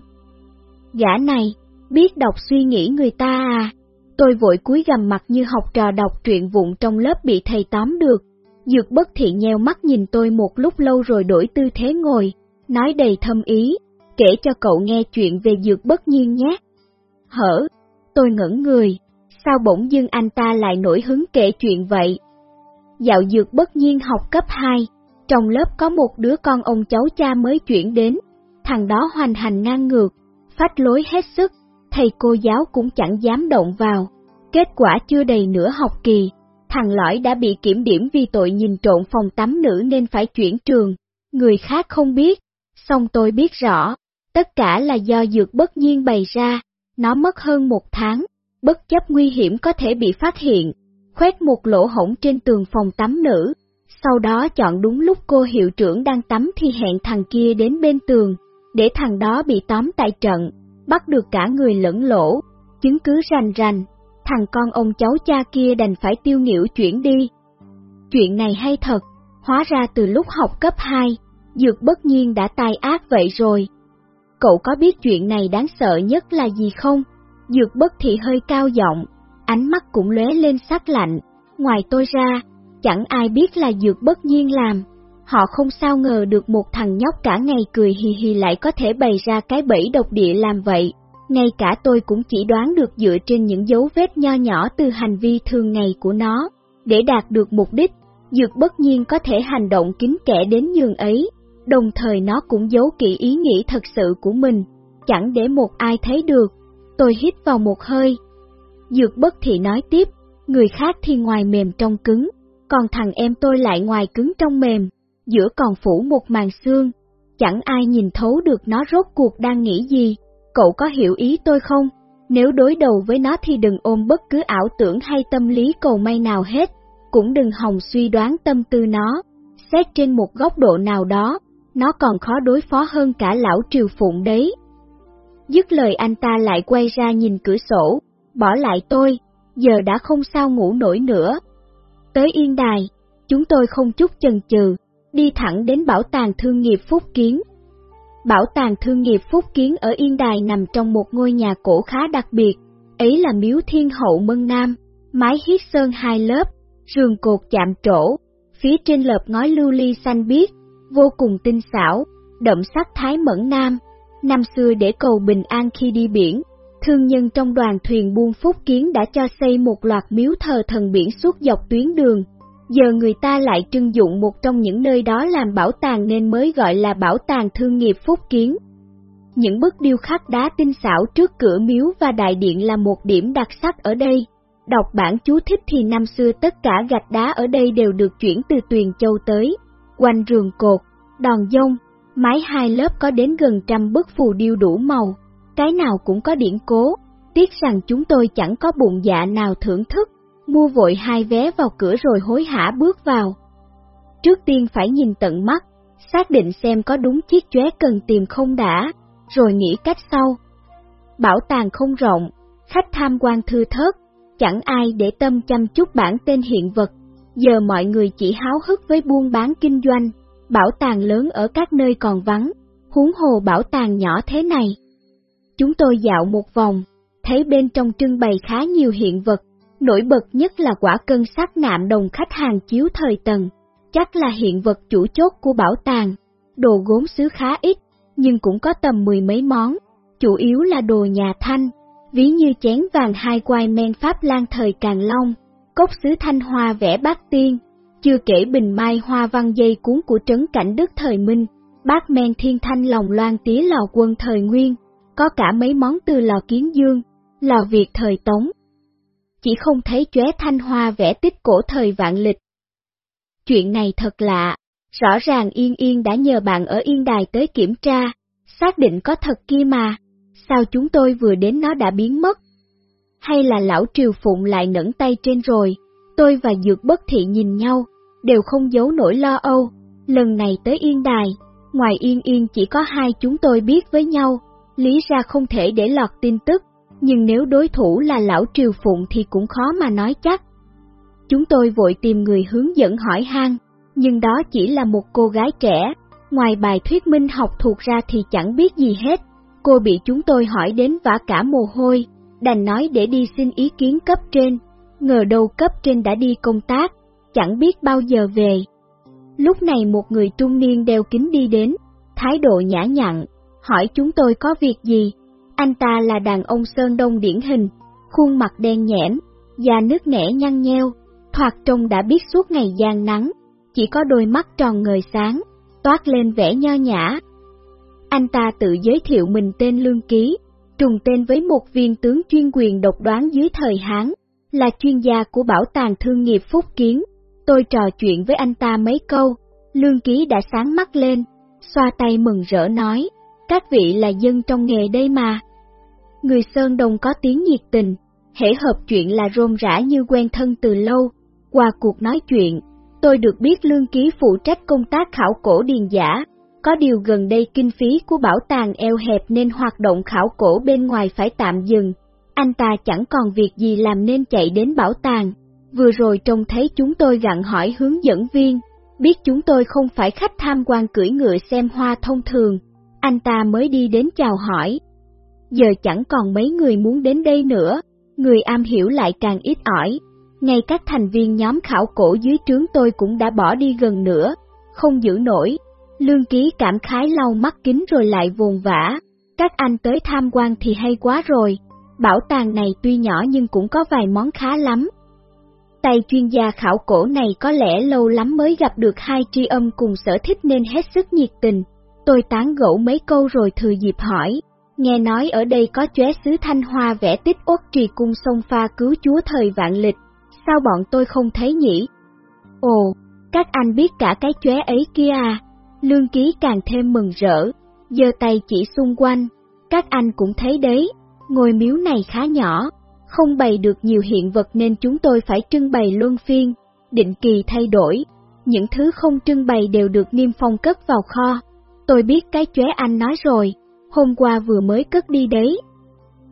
Gã này, biết đọc suy nghĩ người ta à? Tôi vội cúi gằm mặt như học trò đọc truyện vụng trong lớp bị thầy tóm được. Dược bất thị nheo mắt nhìn tôi một lúc lâu rồi đổi tư thế ngồi, nói đầy thâm ý, kể cho cậu nghe chuyện về dược bất nhiên nhé. Hở, tôi ngẩn người, sao bỗng dưng anh ta lại nổi hứng kể chuyện vậy? Dạo dược bất nhiên học cấp 2, trong lớp có một đứa con ông cháu cha mới chuyển đến, thằng đó hoành hành ngang ngược, phách lối hết sức, thầy cô giáo cũng chẳng dám động vào. Kết quả chưa đầy nửa học kỳ, thằng lõi đã bị kiểm điểm vì tội nhìn trộn phòng tắm nữ nên phải chuyển trường. Người khác không biết, song tôi biết rõ, tất cả là do dược bất nhiên bày ra, nó mất hơn một tháng, bất chấp nguy hiểm có thể bị phát hiện, khoét một lỗ hổng trên tường phòng tắm nữ, sau đó chọn đúng lúc cô hiệu trưởng đang tắm thì hẹn thằng kia đến bên tường, để thằng đó bị tóm tại trận, bắt được cả người lẫn lỗ, chứng cứ rành rành, thằng con ông cháu cha kia đành phải tiêu nghỉu chuyển đi. Chuyện này hay thật, hóa ra từ lúc học cấp 2, Dược bất nhiên đã tai ác vậy rồi. Cậu có biết chuyện này đáng sợ nhất là gì không? Dược bất thị hơi cao giọng, ánh mắt cũng lóe lên sắc lạnh, ngoài tôi ra, chẳng ai biết là dược bất nhiên làm. Họ không sao ngờ được một thằng nhóc cả ngày cười hì hì lại có thể bày ra cái bẫy độc địa làm vậy. Ngay cả tôi cũng chỉ đoán được dựa trên những dấu vết nho nhỏ từ hành vi thường ngày của nó. Để đạt được mục đích, dược bất nhiên có thể hành động kín kẻ đến nhường ấy, đồng thời nó cũng giấu kỹ ý nghĩ thật sự của mình, chẳng để một ai thấy được. Tôi hít vào một hơi. Dược bất thì nói tiếp, người khác thì ngoài mềm trong cứng, còn thằng em tôi lại ngoài cứng trong mềm, giữa còn phủ một màn xương, chẳng ai nhìn thấu được nó rốt cuộc đang nghĩ gì, cậu có hiểu ý tôi không? Nếu đối đầu với nó thì đừng ôm bất cứ ảo tưởng hay tâm lý cầu may nào hết, cũng đừng hòng suy đoán tâm tư nó, xét trên một góc độ nào đó, nó còn khó đối phó hơn cả lão triều phụng đấy. Dứt lời anh ta lại quay ra nhìn cửa sổ, bỏ lại tôi, giờ đã không sao ngủ nổi nữa, Tới Yên Đài, chúng tôi không chút chần chừ, đi thẳng đến Bảo tàng Thương nghiệp Phúc Kiến. Bảo tàng Thương nghiệp Phúc Kiến ở Yên Đài nằm trong một ngôi nhà cổ khá đặc biệt, ấy là miếu thiên hậu Mân Nam, mái hiết sơn hai lớp, rường cột chạm trổ, phía trên lợp ngói lưu ly xanh biếc, vô cùng tinh xảo, đậm sắc thái mẫn nam. Năm xưa để cầu bình an khi đi biển, thương nhân trong đoàn thuyền buôn Phúc Kiến đã cho xây một loạt miếu thờ thần biển suốt dọc tuyến đường. Giờ người ta lại trưng dụng một trong những nơi đó làm bảo tàng nên mới gọi là bảo tàng thương nghiệp Phúc Kiến. Những bức điêu khắc đá tinh xảo trước cửa miếu và đại điện là một điểm đặc sắc ở đây. Đọc bản chú thích thì năm xưa tất cả gạch đá ở đây đều được chuyển từ Tuyền Châu tới, quanh rường cột, đòn dông, mái hai lớp có đến gần trăm bức phù điêu đủ màu, cái nào cũng có điển cố, tiếc rằng chúng tôi chẳng có bụng dạ nào thưởng thức, mua vội hai vé vào cửa rồi hối hả bước vào. Trước tiên phải nhìn tận mắt, xác định xem có đúng chiếc chóe cần tìm không đã, rồi nghĩ cách sau. Bảo tàng không rộng, khách tham quan thư thớt, chẳng ai để tâm chăm chút bản tên hiện vật, giờ mọi người chỉ háo hức với buôn bán kinh doanh, bảo tàng lớn ở các nơi còn vắng, huống hồ bảo tàng nhỏ thế này. Chúng tôi dạo một vòng, thấy bên trong trưng bày khá nhiều hiện vật, nổi bật nhất là quả cân sắt nạm đồng khách hàng chiếu thời tần, chắc là hiện vật chủ chốt của bảo tàng, đồ gốm sứ khá ít, nhưng cũng có tầm mười mấy món, chủ yếu là đồ nhà Thanh, ví như chén vàng hai quai men Pháp Lan thời Càng Long, cốc sứ Thanh Hoa vẽ bát tiên, chưa kể bình mai hoa văn dây cuốn của trấn cảnh Đức thời Minh, bát men thiên thanh lòng loan tía lò quân thời Nguyên, có cả mấy món từ lò kiến dương, lò Việt thời Tống. Chỉ không thấy chóe thanh hoa vẽ tích cổ thời vạn lịch. Chuyện này thật lạ, rõ ràng Yên Yên đã nhờ bạn ở Yên Đài tới kiểm tra, xác định có thật kia mà, sao chúng tôi vừa đến nó đã biến mất? Hay là lão Triều Phụng lại nẫn tay trên rồi, tôi và Dược Bất Thị nhìn nhau, đều không giấu nỗi lo âu, lần này tới Yên Đài, ngoài Yên Yên chỉ có hai chúng tôi biết với nhau, lý ra không thể để lọt tin tức, nhưng nếu đối thủ là lão Triều Phụng thì cũng khó mà nói chắc. Chúng tôi vội tìm người hướng dẫn hỏi han, nhưng đó chỉ là một cô gái trẻ, ngoài bài thuyết minh học thuộc ra thì chẳng biết gì hết. Cô bị chúng tôi hỏi đến vả cả mồ hôi, đành nói để đi xin ý kiến cấp trên, ngờ đâu cấp trên đã đi công tác, chẳng biết bao giờ về. Lúc này một người trung niên đeo kính đi đến, thái độ nhã nhặn, hỏi chúng tôi có việc gì. Anh ta là đàn ông Sơn Đông điển hình, khuôn mặt đen nhẽm, da nước nẻ nhăn nheo, thoạt trông đã biết suốt ngày gian nắng, chỉ có đôi mắt tròn ngời sáng, toát lên vẻ nho nhã. Anh ta tự giới thiệu mình tên Lương Ký, trùng tên với một viên tướng chuyên quyền độc đoán dưới thời Hán, là chuyên gia của Bảo tàng Thương nghiệp Phúc Kiến. Tôi trò chuyện với anh ta mấy câu, Lương Ký đã sáng mắt lên, xoa tay mừng rỡ nói, các vị là dân trong nghề đây mà. Người Sơn Đông có tiếng nhiệt tình, hễ hợp chuyện là rôm rã như quen thân từ lâu. Qua cuộc nói chuyện, tôi được biết Lương Ký phụ trách công tác khảo cổ điền giả. Có điều gần đây kinh phí của bảo tàng eo hẹp nên hoạt động khảo cổ bên ngoài phải tạm dừng. Anh ta chẳng còn việc gì làm nên chạy đến bảo tàng. Vừa rồi trông thấy chúng tôi gặn hỏi hướng dẫn viên, biết chúng tôi không phải khách tham quan cưỡi ngựa xem hoa thông thường, anh ta mới đi đến chào hỏi. Giờ chẳng còn mấy người muốn đến đây nữa, người am hiểu lại càng ít ỏi. Ngay các thành viên nhóm khảo cổ dưới trướng tôi cũng đã bỏ đi gần nữa, không giữ nổi. Lương ký cảm khái lau mắt kính rồi lại vồn vã. Các anh tới tham quan thì hay quá rồi. Bảo tàng này tuy nhỏ nhưng cũng có vài món khá lắm. Tay chuyên gia khảo cổ này có lẽ lâu lắm mới gặp được hai tri âm cùng sở thích nên hết sức nhiệt tình. Tôi tán gẫu mấy câu rồi thừa dịp hỏi, nghe nói ở đây có chóe sứ Thanh Hoa vẽ tích uất trì cung sông pha cứu chúa thời vạn lịch, sao bọn tôi không thấy nhỉ? Ồ, các anh biết cả cái chóe ấy kia à? Lương ký càng thêm mừng rỡ, giơ tay chỉ xung quanh, các anh cũng thấy đấy, ngôi miếu này khá nhỏ, không bày được nhiều hiện vật nên chúng tôi phải trưng bày luân phiên, định kỳ thay đổi, những thứ không trưng bày đều được niêm phong cất vào kho. Tôi biết cái chóe anh nói rồi, hôm qua vừa mới cất đi đấy.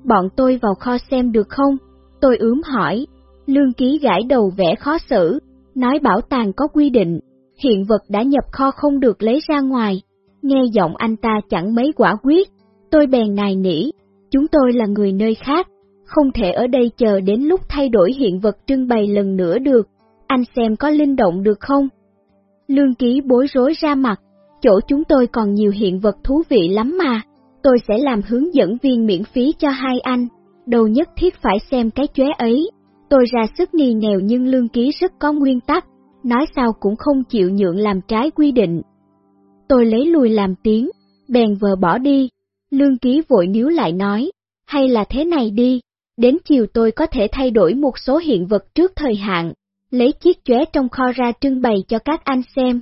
Bọn tôi vào kho xem được không? Tôi ướm hỏi, lương ký gãi đầu vẻ khó xử, nói bảo tàng có quy định, hiện vật đã nhập kho không được lấy ra ngoài. Nghe giọng anh ta chẳng mấy quả quyết, tôi bèn nài nỉ, chúng tôi là người nơi khác, không thể ở đây chờ đến lúc thay đổi hiện vật trưng bày lần nữa được, anh xem có linh động được không? Lương ký bối rối ra mặt, chỗ chúng tôi còn nhiều hiện vật thú vị lắm mà, tôi sẽ làm hướng dẫn viên miễn phí cho hai anh, đầu nhất thiết phải xem cái chóe ấy. Tôi ra sức nì nghèo nhưng lương ký rất có nguyên tắc, nói sao cũng không chịu nhượng làm trái quy định. Tôi lấy lùi làm tiếng, bèn vờ bỏ đi, lương ký vội níu lại nói, hay là thế này đi, đến chiều tôi có thể thay đổi một số hiện vật trước thời hạn, lấy chiếc chóe trong kho ra trưng bày cho các anh xem.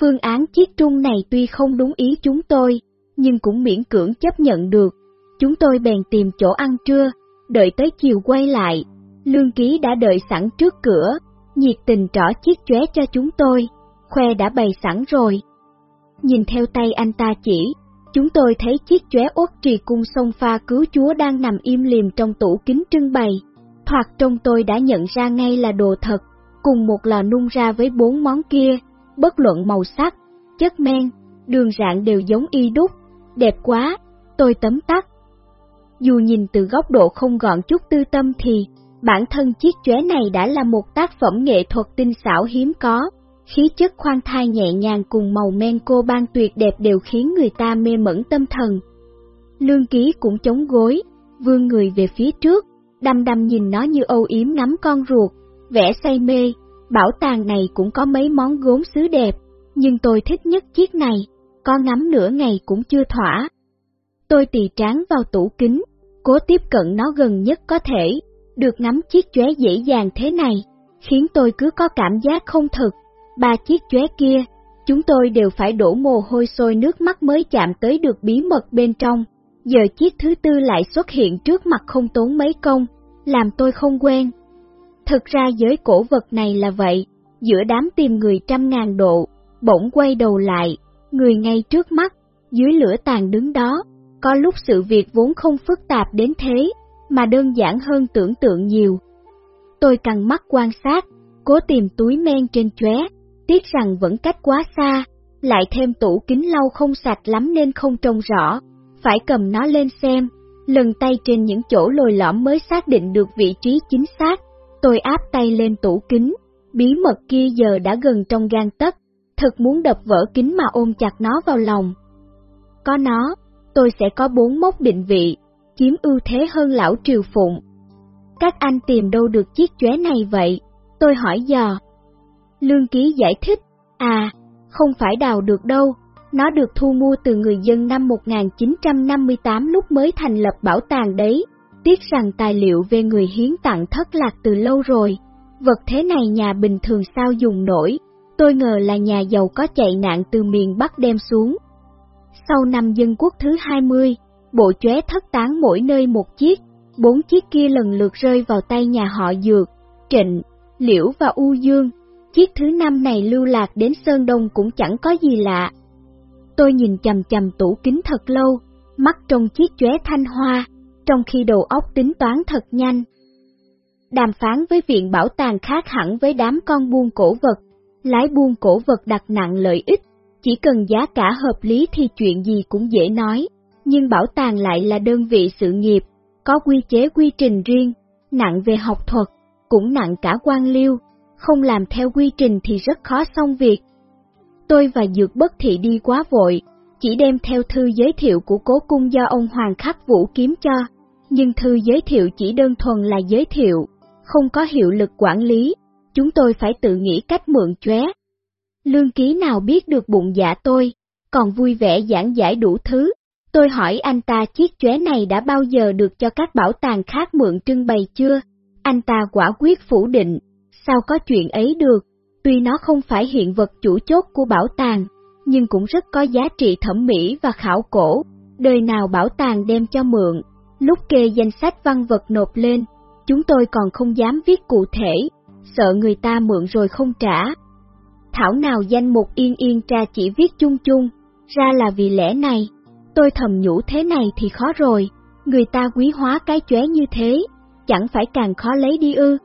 Phương án chiếc trung này tuy không đúng ý chúng tôi, nhưng cũng miễn cưỡng chấp nhận được. Chúng tôi bèn tìm chỗ ăn trưa, đợi tới chiều quay lại. Lương ký đã đợi sẵn trước cửa, nhiệt tình trỏ chiếc chóe cho chúng tôi, khoe đã bày sẵn rồi. Nhìn theo tay anh ta chỉ, chúng tôi thấy chiếc chóe uất trì cung sông pha cứu chúa đang nằm im liềm trong tủ kính trưng bày. Thoạt trong tôi đã nhận ra ngay là đồ thật, cùng một lò nung ra với bốn món kia, bất luận màu sắc, chất men, đường rạng đều giống y đúc, đẹp quá, tôi tấm tắc. Dù nhìn từ góc độ không gọn chút tư tâm thì, bản thân chiếc chóe này đã là một tác phẩm nghệ thuật tinh xảo hiếm có, khí chất khoan thai nhẹ nhàng cùng màu men cô ban tuyệt đẹp đều khiến người ta mê mẩn tâm thần. Lương ký cũng chống gối, vươn người về phía trước, đăm đăm nhìn nó như âu yếm ngắm con ruột, vẻ say mê, bảo tàng này cũng có mấy món gốm sứ đẹp, nhưng tôi thích nhất chiếc này, có ngắm nửa ngày cũng chưa thỏa. Tôi tì tráng vào tủ kính, cố tiếp cận nó gần nhất có thể, được ngắm chiếc chóe dễ dàng thế này, khiến tôi cứ có cảm giác không thực. Ba chiếc chóe kia, chúng tôi đều phải đổ mồ hôi sôi nước mắt mới chạm tới được bí mật bên trong. Giờ chiếc thứ tư lại xuất hiện trước mặt không tốn mấy công, làm tôi không quen. Thực ra giới cổ vật này là vậy, giữa đám tìm người trăm ngàn độ, bỗng quay đầu lại, người ngay trước mắt, dưới lửa tàn đứng đó, có lúc sự việc vốn không phức tạp đến thế, mà đơn giản hơn tưởng tượng nhiều. Tôi căng mắt quan sát, cố tìm túi men trên chóe, tiếc rằng vẫn cách quá xa, lại thêm tủ kính lau không sạch lắm nên không trông rõ, phải cầm nó lên xem, lần tay trên những chỗ lồi lõm mới xác định được vị trí chính xác, tôi áp tay lên tủ kính, bí mật kia giờ đã gần trong gan tấc, thật muốn đập vỡ kính mà ôm chặt nó vào lòng. Có nó, tôi sẽ có bốn mốc định vị, chiếm ưu thế hơn lão Triều Phụng. Các anh tìm đâu được chiếc chóe này vậy? Tôi hỏi dò. Lương Ký giải thích, à, không phải đào được đâu, nó được thu mua từ người dân năm 1958 lúc mới thành lập bảo tàng đấy. Tiếc rằng tài liệu về người hiến tặng thất lạc từ lâu rồi, vật thế này nhà bình thường sao dùng nổi, tôi ngờ là nhà giàu có chạy nạn từ miền Bắc đem xuống. Sau năm dân quốc thứ 20, bộ chóe thất tán mỗi nơi một chiếc, bốn chiếc kia lần lượt rơi vào tay nhà họ Dược, Trịnh, Liễu và U Dương. Chiếc thứ năm này lưu lạc đến Sơn Đông cũng chẳng có gì lạ. Tôi nhìn chầm chầm tủ kính thật lâu, mắt trong chiếc chóe thanh hoa, trong khi đầu óc tính toán thật nhanh. Đàm phán với viện bảo tàng khác hẳn với đám con buôn cổ vật, lái buôn cổ vật đặt nặng lợi ích, chỉ cần giá cả hợp lý thì chuyện gì cũng dễ nói nhưng bảo tàng lại là đơn vị sự nghiệp, có quy chế quy trình riêng, nặng về học thuật, cũng nặng cả quan liêu, không làm theo quy trình thì rất khó xong việc. Tôi và Dược Bất Thị đi quá vội, chỉ đem theo thư giới thiệu của cố cung do ông Hoàng Khắc Vũ kiếm cho, nhưng thư giới thiệu chỉ đơn thuần là giới thiệu, không có hiệu lực quản lý, chúng tôi phải tự nghĩ cách mượn chóe. Lương ký nào biết được bụng dạ tôi, còn vui vẻ giảng giải đủ thứ, Tôi hỏi anh ta chiếc chóe này đã bao giờ được cho các bảo tàng khác mượn trưng bày chưa? Anh ta quả quyết phủ định, sao có chuyện ấy được, tuy nó không phải hiện vật chủ chốt của bảo tàng, nhưng cũng rất có giá trị thẩm mỹ và khảo cổ, đời nào bảo tàng đem cho mượn, lúc kê danh sách văn vật nộp lên, chúng tôi còn không dám viết cụ thể, sợ người ta mượn rồi không trả. Thảo nào danh mục yên yên tra chỉ viết chung chung, ra là vì lẽ này. Tôi thầm nhủ thế này thì khó rồi, người ta quý hóa cái chóe như thế, chẳng phải càng khó lấy đi ư.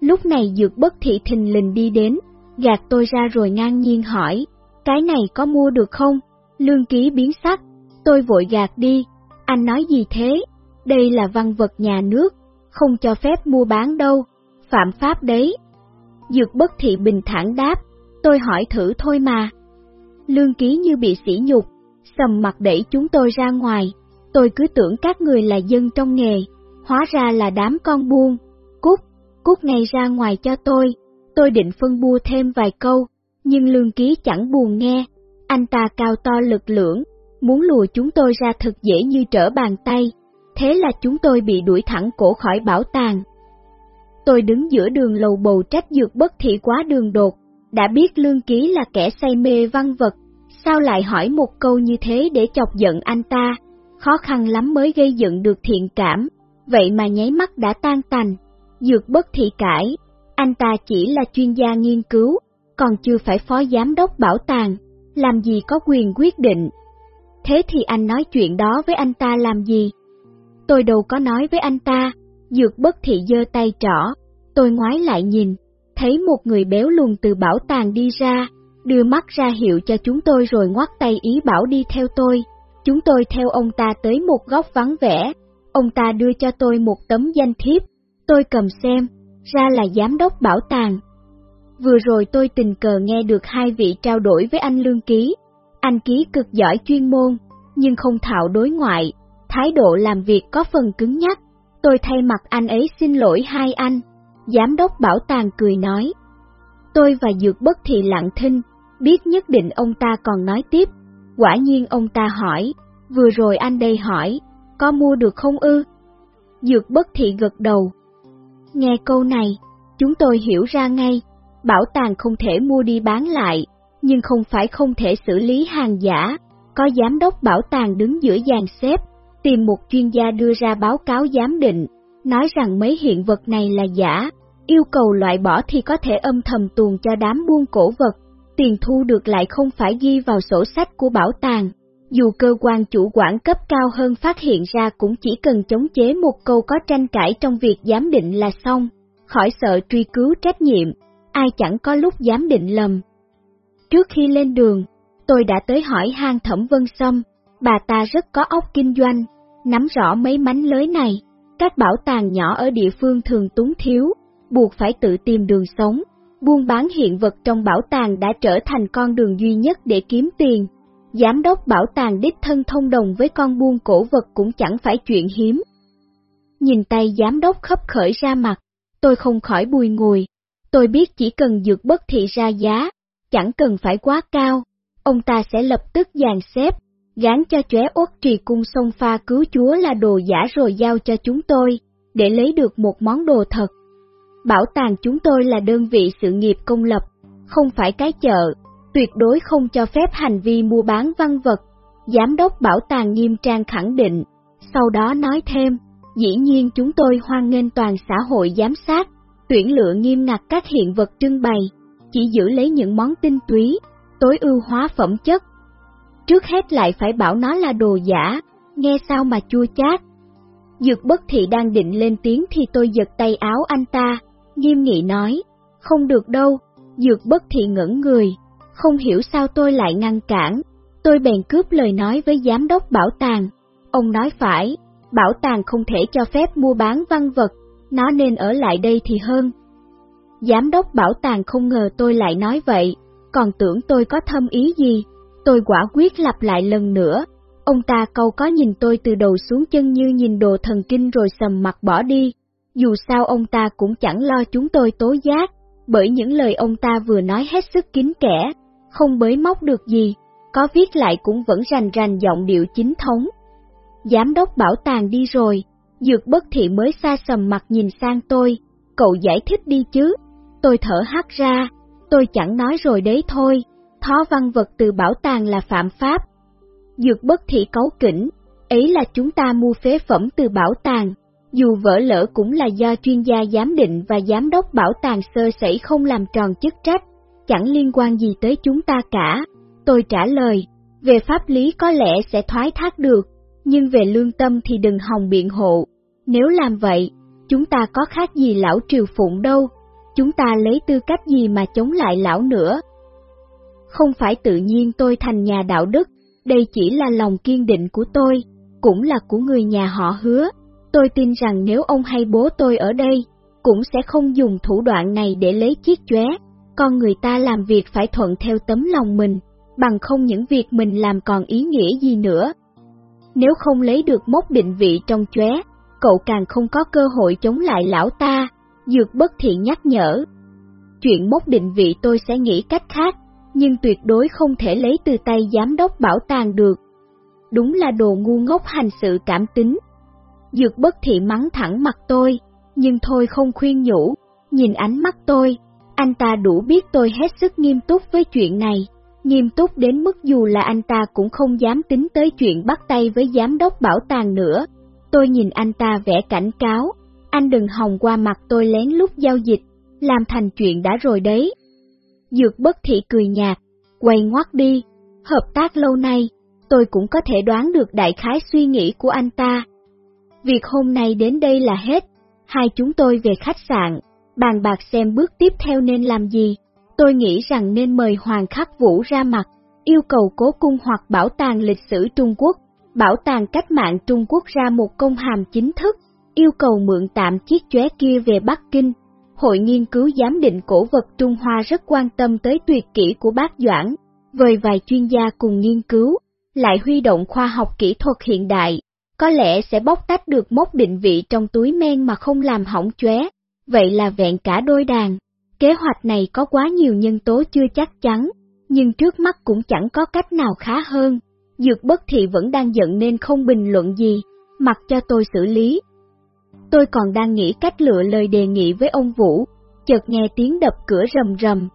Lúc này dược bất thị thình lình đi đến, gạt tôi ra rồi ngang nhiên hỏi, cái này có mua được không? Lương ký biến sắc, tôi vội gạt đi, anh nói gì thế? Đây là văn vật nhà nước, không cho phép mua bán đâu, phạm pháp đấy. Dược bất thị bình thản đáp, tôi hỏi thử thôi mà. Lương ký như bị sỉ nhục, sầm mặt đẩy chúng tôi ra ngoài, tôi cứ tưởng các người là dân trong nghề, hóa ra là đám con buôn, cút, cút ngay ra ngoài cho tôi, Tôi định phân bua thêm vài câu, nhưng lương ký chẳng buồn nghe. Anh ta cao to lực lưỡng, muốn lùa chúng tôi ra thật dễ như trở bàn tay. Thế là chúng tôi bị đuổi thẳng cổ khỏi bảo tàng. Tôi đứng giữa đường lầu bầu trách dược bất thị quá đường đột, đã biết lương ký là kẻ say mê văn vật, sao lại hỏi một câu như thế để chọc giận anh ta, khó khăn lắm mới gây dựng được thiện cảm, vậy mà nháy mắt đã tan tành. Dược bất thị cãi, anh ta chỉ là chuyên gia nghiên cứu, còn chưa phải phó giám đốc bảo tàng, làm gì có quyền quyết định. Thế thì anh nói chuyện đó với anh ta làm gì? Tôi đâu có nói với anh ta, dược bất thị giơ tay trỏ, tôi ngoái lại nhìn, thấy một người béo lùn từ bảo tàng đi ra, đưa mắt ra hiệu cho chúng tôi rồi ngoắt tay ý bảo đi theo tôi. Chúng tôi theo ông ta tới một góc vắng vẻ, ông ta đưa cho tôi một tấm danh thiếp, tôi cầm xem, ra là giám đốc bảo tàng. Vừa rồi tôi tình cờ nghe được hai vị trao đổi với anh Lương Ký. Anh Ký cực giỏi chuyên môn, nhưng không thạo đối ngoại, thái độ làm việc có phần cứng nhắc. Tôi thay mặt anh ấy xin lỗi hai anh. Giám đốc bảo tàng cười nói. Tôi và Dược Bất Thị lặng thinh, biết nhất định ông ta còn nói tiếp. Quả nhiên ông ta hỏi, vừa rồi anh đây hỏi, có mua được không ư? Dược Bất Thị gật đầu. Nghe câu này, chúng tôi hiểu ra ngay, bảo tàng không thể mua đi bán lại, nhưng không phải không thể xử lý hàng giả. Có giám đốc bảo tàng đứng giữa dàn xếp, tìm một chuyên gia đưa ra báo cáo giám định, nói rằng mấy hiện vật này là giả, yêu cầu loại bỏ thì có thể âm thầm tuồn cho đám buôn cổ vật, tiền thu được lại không phải ghi vào sổ sách của bảo tàng. Dù cơ quan chủ quản cấp cao hơn phát hiện ra cũng chỉ cần chống chế một câu có tranh cãi trong việc giám định là xong, khỏi sợ truy cứu trách nhiệm, ai chẳng có lúc giám định lầm. Trước khi lên đường, tôi đã tới hỏi hang thẩm vân sâm, bà ta rất có óc kinh doanh, nắm rõ mấy mánh lới này, các bảo tàng nhỏ ở địa phương thường túng thiếu, buộc phải tự tìm đường sống. Buôn bán hiện vật trong bảo tàng đã trở thành con đường duy nhất để kiếm tiền. Giám đốc bảo tàng đích thân thông đồng với con buôn cổ vật cũng chẳng phải chuyện hiếm. Nhìn tay giám đốc khấp khởi ra mặt, tôi không khỏi bùi ngùi. Tôi biết chỉ cần dược bất thị ra giá, chẳng cần phải quá cao, ông ta sẽ lập tức dàn xếp, gán cho chóe uất trì cung sông pha cứu chúa là đồ giả rồi giao cho chúng tôi, để lấy được một món đồ thật. Bảo tàng chúng tôi là đơn vị sự nghiệp công lập, không phải cái chợ, tuyệt đối không cho phép hành vi mua bán văn vật. Giám đốc bảo tàng nghiêm trang khẳng định, sau đó nói thêm, dĩ nhiên chúng tôi hoan nghênh toàn xã hội giám sát, tuyển lựa nghiêm ngặt các hiện vật trưng bày, chỉ giữ lấy những món tinh túy, tối ưu hóa phẩm chất. Trước hết lại phải bảo nó là đồ giả, nghe sao mà chua chát. Dược bất thị đang định lên tiếng thì tôi giật tay áo anh ta, nghiêm nghị nói, không được đâu, dược bất thị ngẩn người, không hiểu sao tôi lại ngăn cản, tôi bèn cướp lời nói với giám đốc bảo tàng, ông nói phải, bảo tàng không thể cho phép mua bán văn vật, nó nên ở lại đây thì hơn. Giám đốc bảo tàng không ngờ tôi lại nói vậy, còn tưởng tôi có thâm ý gì, tôi quả quyết lặp lại lần nữa. Ông ta câu có nhìn tôi từ đầu xuống chân như nhìn đồ thần kinh rồi sầm mặt bỏ đi. Dù sao ông ta cũng chẳng lo chúng tôi tố giác, bởi những lời ông ta vừa nói hết sức kín kẽ, không bới móc được gì, có viết lại cũng vẫn rành rành giọng điệu chính thống. Giám đốc bảo tàng đi rồi, dược bất thị mới xa sầm mặt nhìn sang tôi, cậu giải thích đi chứ. Tôi thở hắt ra, tôi chẳng nói rồi đấy thôi, thó văn vật từ bảo tàng là phạm pháp. Dược bất thị cấu kỉnh, ấy là chúng ta mua phế phẩm từ bảo tàng, dù vỡ lỡ cũng là do chuyên gia giám định và giám đốc bảo tàng sơ sẩy không làm tròn chức trách, chẳng liên quan gì tới chúng ta cả. Tôi trả lời, về pháp lý có lẽ sẽ thoái thác được, nhưng về lương tâm thì đừng hòng biện hộ. Nếu làm vậy, chúng ta có khác gì lão triều phụng đâu, chúng ta lấy tư cách gì mà chống lại lão nữa. Không phải tự nhiên tôi thành nhà đạo đức, đây chỉ là lòng kiên định của tôi, cũng là của người nhà họ hứa. Tôi tin rằng nếu ông hay bố tôi ở đây, cũng sẽ không dùng thủ đoạn này để lấy chiếc chóe. Con người ta làm việc phải thuận theo tấm lòng mình, bằng không những việc mình làm còn ý nghĩa gì nữa. Nếu không lấy được mốc định vị trong chóe, cậu càng không có cơ hội chống lại lão ta, dược bất thiện nhắc nhở. chuyện mốc định vị tôi sẽ nghĩ cách khác, nhưng tuyệt đối không thể lấy từ tay giám đốc bảo tàng được. Đúng là đồ ngu ngốc hành sự cảm tính. Dược bất thị mắng thẳng mặt tôi, nhưng thôi không khuyên nhủ, nhìn ánh mắt tôi, anh ta đủ biết tôi hết sức nghiêm túc với chuyện này, nghiêm túc đến mức dù là anh ta cũng không dám tính tới chuyện bắt tay với giám đốc bảo tàng nữa. Tôi nhìn anh ta vẽ cảnh cáo, anh đừng hòng qua mặt tôi lén lúc giao dịch, làm thành chuyện đã rồi đấy. Dược bất thị cười nhạt, quay ngoắt đi, hợp tác lâu nay, tôi cũng có thể đoán được đại khái suy nghĩ của anh ta. Việc hôm nay đến đây là hết, hai chúng tôi về khách sạn, bàn bạc xem bước tiếp theo nên làm gì. Tôi nghĩ rằng nên mời Hoàng Khắc Vũ ra mặt, yêu cầu cố cung hoặc bảo tàng lịch sử Trung Quốc, bảo tàng cách mạng Trung Quốc ra một công hàm chính thức, yêu cầu mượn tạm chiếc chóe kia về Bắc Kinh. Hội nghiên cứu giám định cổ vật Trung Hoa rất quan tâm tới tuyệt kỹ của bác Doãn, với vài chuyên gia cùng nghiên cứu, lại huy động khoa học kỹ thuật hiện đại, có lẽ sẽ bóc tách được mốc định vị trong túi men mà không làm hỏng chóe, vậy là vẹn cả đôi đàn. Kế hoạch này có quá nhiều nhân tố chưa chắc chắn, nhưng trước mắt cũng chẳng có cách nào khá hơn. Dược bất thị vẫn đang giận nên không bình luận gì, mặc cho tôi xử lý. Tôi còn đang nghĩ cách lựa lời đề nghị với ông Vũ, chợt nghe tiếng đập cửa rầm rầm,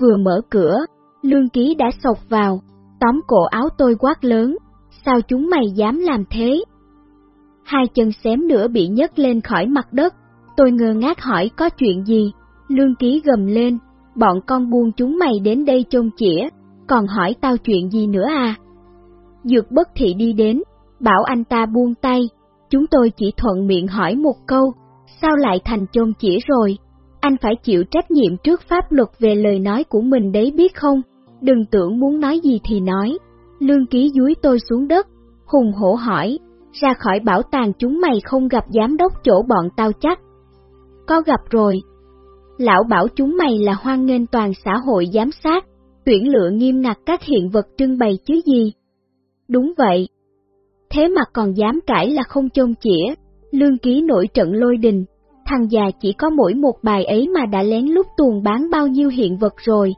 vừa mở cửa, lương ký đã sộc vào, tóm cổ áo tôi quát lớn, sao chúng mày dám làm thế? Hai chân xém nữa bị nhấc lên khỏi mặt đất, tôi ngơ ngác hỏi có chuyện gì, lương ký gầm lên, bọn con buông chúng mày đến đây chôn chĩa, còn hỏi tao chuyện gì nữa à? Dược bất thị đi đến, bảo anh ta buông tay, chúng tôi chỉ thuận miệng hỏi một câu, sao lại thành chôn chỉ rồi? Anh phải chịu trách nhiệm trước pháp luật về lời nói của mình đấy biết không? Đừng tưởng muốn nói gì thì nói. Lương ký dúi tôi xuống đất, hùng hổ hỏi, ra khỏi bảo tàng chúng mày không gặp giám đốc chỗ bọn tao chắc. Có gặp rồi. Lão bảo chúng mày là hoan nghênh toàn xã hội giám sát, tuyển lựa nghiêm ngặt các hiện vật trưng bày chứ gì. Đúng vậy. Thế mà còn dám cãi là không chôn chĩa, lương ký nổi trận lôi đình, thằng già chỉ có mỗi một bài ấy mà đã lén lút tuồn bán bao nhiêu hiện vật rồi.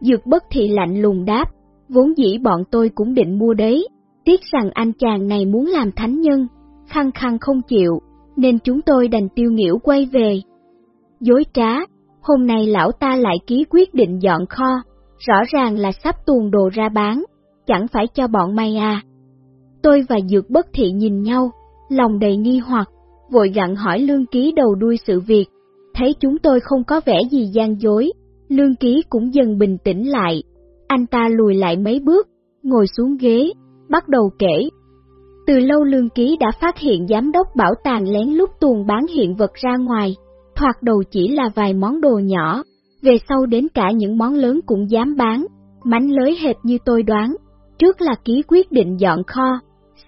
Dược bất thị lạnh lùng đáp, vốn dĩ bọn tôi cũng định mua đấy, tiếc rằng anh chàng này muốn làm thánh nhân, khăng khăng không chịu, nên chúng tôi đành tiêu nghỉu quay về. Dối trá, hôm nay lão ta lại ký quyết định dọn kho, rõ ràng là sắp tuồn đồ ra bán, chẳng phải cho bọn mày à. Tôi và Dược bất thị nhìn nhau, lòng đầy nghi hoặc, vội gặn hỏi lương ký đầu đuôi sự việc, thấy chúng tôi không có vẻ gì gian dối, lương ký cũng dần bình tĩnh lại. Anh ta lùi lại mấy bước, ngồi xuống ghế, bắt đầu kể. Từ lâu lương ký đã phát hiện giám đốc bảo tàng lén lút tuồn bán hiện vật ra ngoài, thoạt đầu chỉ là vài món đồ nhỏ, về sau đến cả những món lớn cũng dám bán, mánh lới hệt như tôi đoán, trước là ký quyết định dọn kho,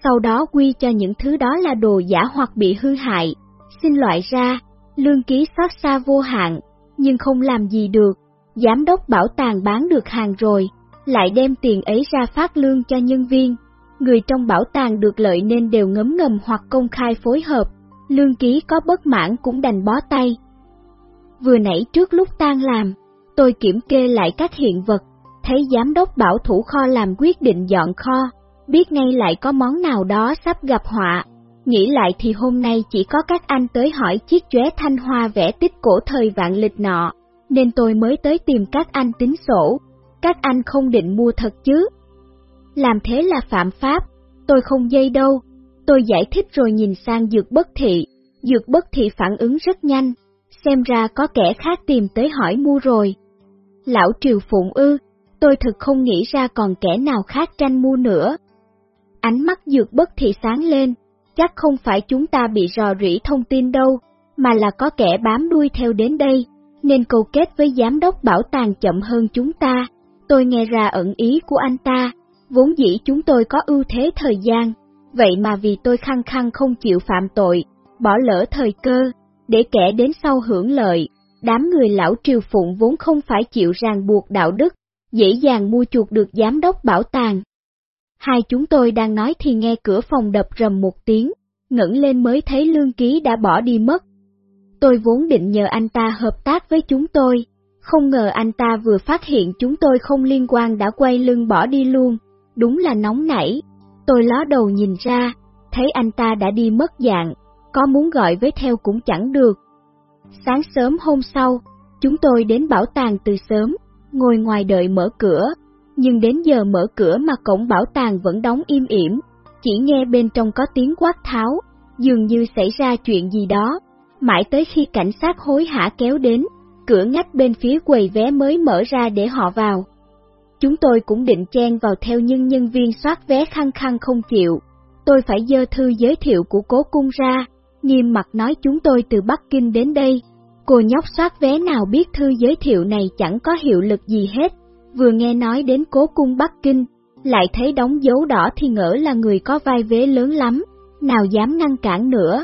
sau đó quy cho những thứ đó là đồ giả hoặc bị hư hại, xin loại ra, lương ký xót xa vô hạn, nhưng không làm gì được, giám đốc bảo tàng bán được hàng rồi, lại đem tiền ấy ra phát lương cho nhân viên. Người trong bảo tàng được lợi nên đều ngấm ngầm hoặc công khai phối hợp, lương ký có bất mãn cũng đành bó tay. Vừa nãy trước lúc tan làm, tôi kiểm kê lại các hiện vật, thấy giám đốc bảo thủ kho làm quyết định dọn kho, biết ngay lại có món nào đó sắp gặp họa. Nghĩ lại thì hôm nay chỉ có các anh tới hỏi chiếc chóe thanh hoa vẽ tích cổ thời vạn lịch nọ, nên tôi mới tới tìm các anh tính sổ. Các anh không định mua thật chứ? Làm thế là phạm pháp, tôi không dây đâu. Tôi giải thích rồi nhìn sang dược bất thị, dược bất thị phản ứng rất nhanh, xem ra có kẻ khác tìm tới hỏi mua rồi. Lão Triều Phụng ư, tôi thực không nghĩ ra còn kẻ nào khác tranh mua nữa. Ánh mắt dược bất thị sáng lên, chắc không phải chúng ta bị rò rỉ thông tin đâu, mà là có kẻ bám đuôi theo đến đây, nên câu kết với giám đốc bảo tàng chậm hơn chúng ta. Tôi nghe ra ẩn ý của anh ta, vốn dĩ chúng tôi có ưu thế thời gian, vậy mà vì tôi khăng khăng không chịu phạm tội, bỏ lỡ thời cơ, để kẻ đến sau hưởng lợi, đám người lão triều phụng vốn không phải chịu ràng buộc đạo đức, dễ dàng mua chuộc được giám đốc bảo tàng. Hai chúng tôi đang nói thì nghe cửa phòng đập rầm một tiếng, ngẩng lên mới thấy lương ký đã bỏ đi mất. Tôi vốn định nhờ anh ta hợp tác với chúng tôi, Không ngờ anh ta vừa phát hiện chúng tôi không liên quan đã quay lưng bỏ đi luôn, đúng là nóng nảy. Tôi ló đầu nhìn ra, thấy anh ta đã đi mất dạng, có muốn gọi với theo cũng chẳng được. Sáng sớm hôm sau, chúng tôi đến bảo tàng từ sớm, ngồi ngoài đợi mở cửa, nhưng đến giờ mở cửa mà cổng bảo tàng vẫn đóng im ỉm, chỉ nghe bên trong có tiếng quát tháo, dường như xảy ra chuyện gì đó, mãi tới khi cảnh sát hối hả kéo đến, cửa ngách bên phía quầy vé mới mở ra để họ vào. Chúng tôi cũng định chen vào theo nhưng nhân viên soát vé khăng khăng không chịu. Tôi phải dơ thư giới thiệu của cố cung ra, nghiêm mặt nói chúng tôi từ Bắc Kinh đến đây. Cô nhóc soát vé nào biết thư giới thiệu này chẳng có hiệu lực gì hết, vừa nghe nói đến cố cung Bắc Kinh, lại thấy đóng dấu đỏ thì ngỡ là người có vai vế lớn lắm, nào dám ngăn cản nữa.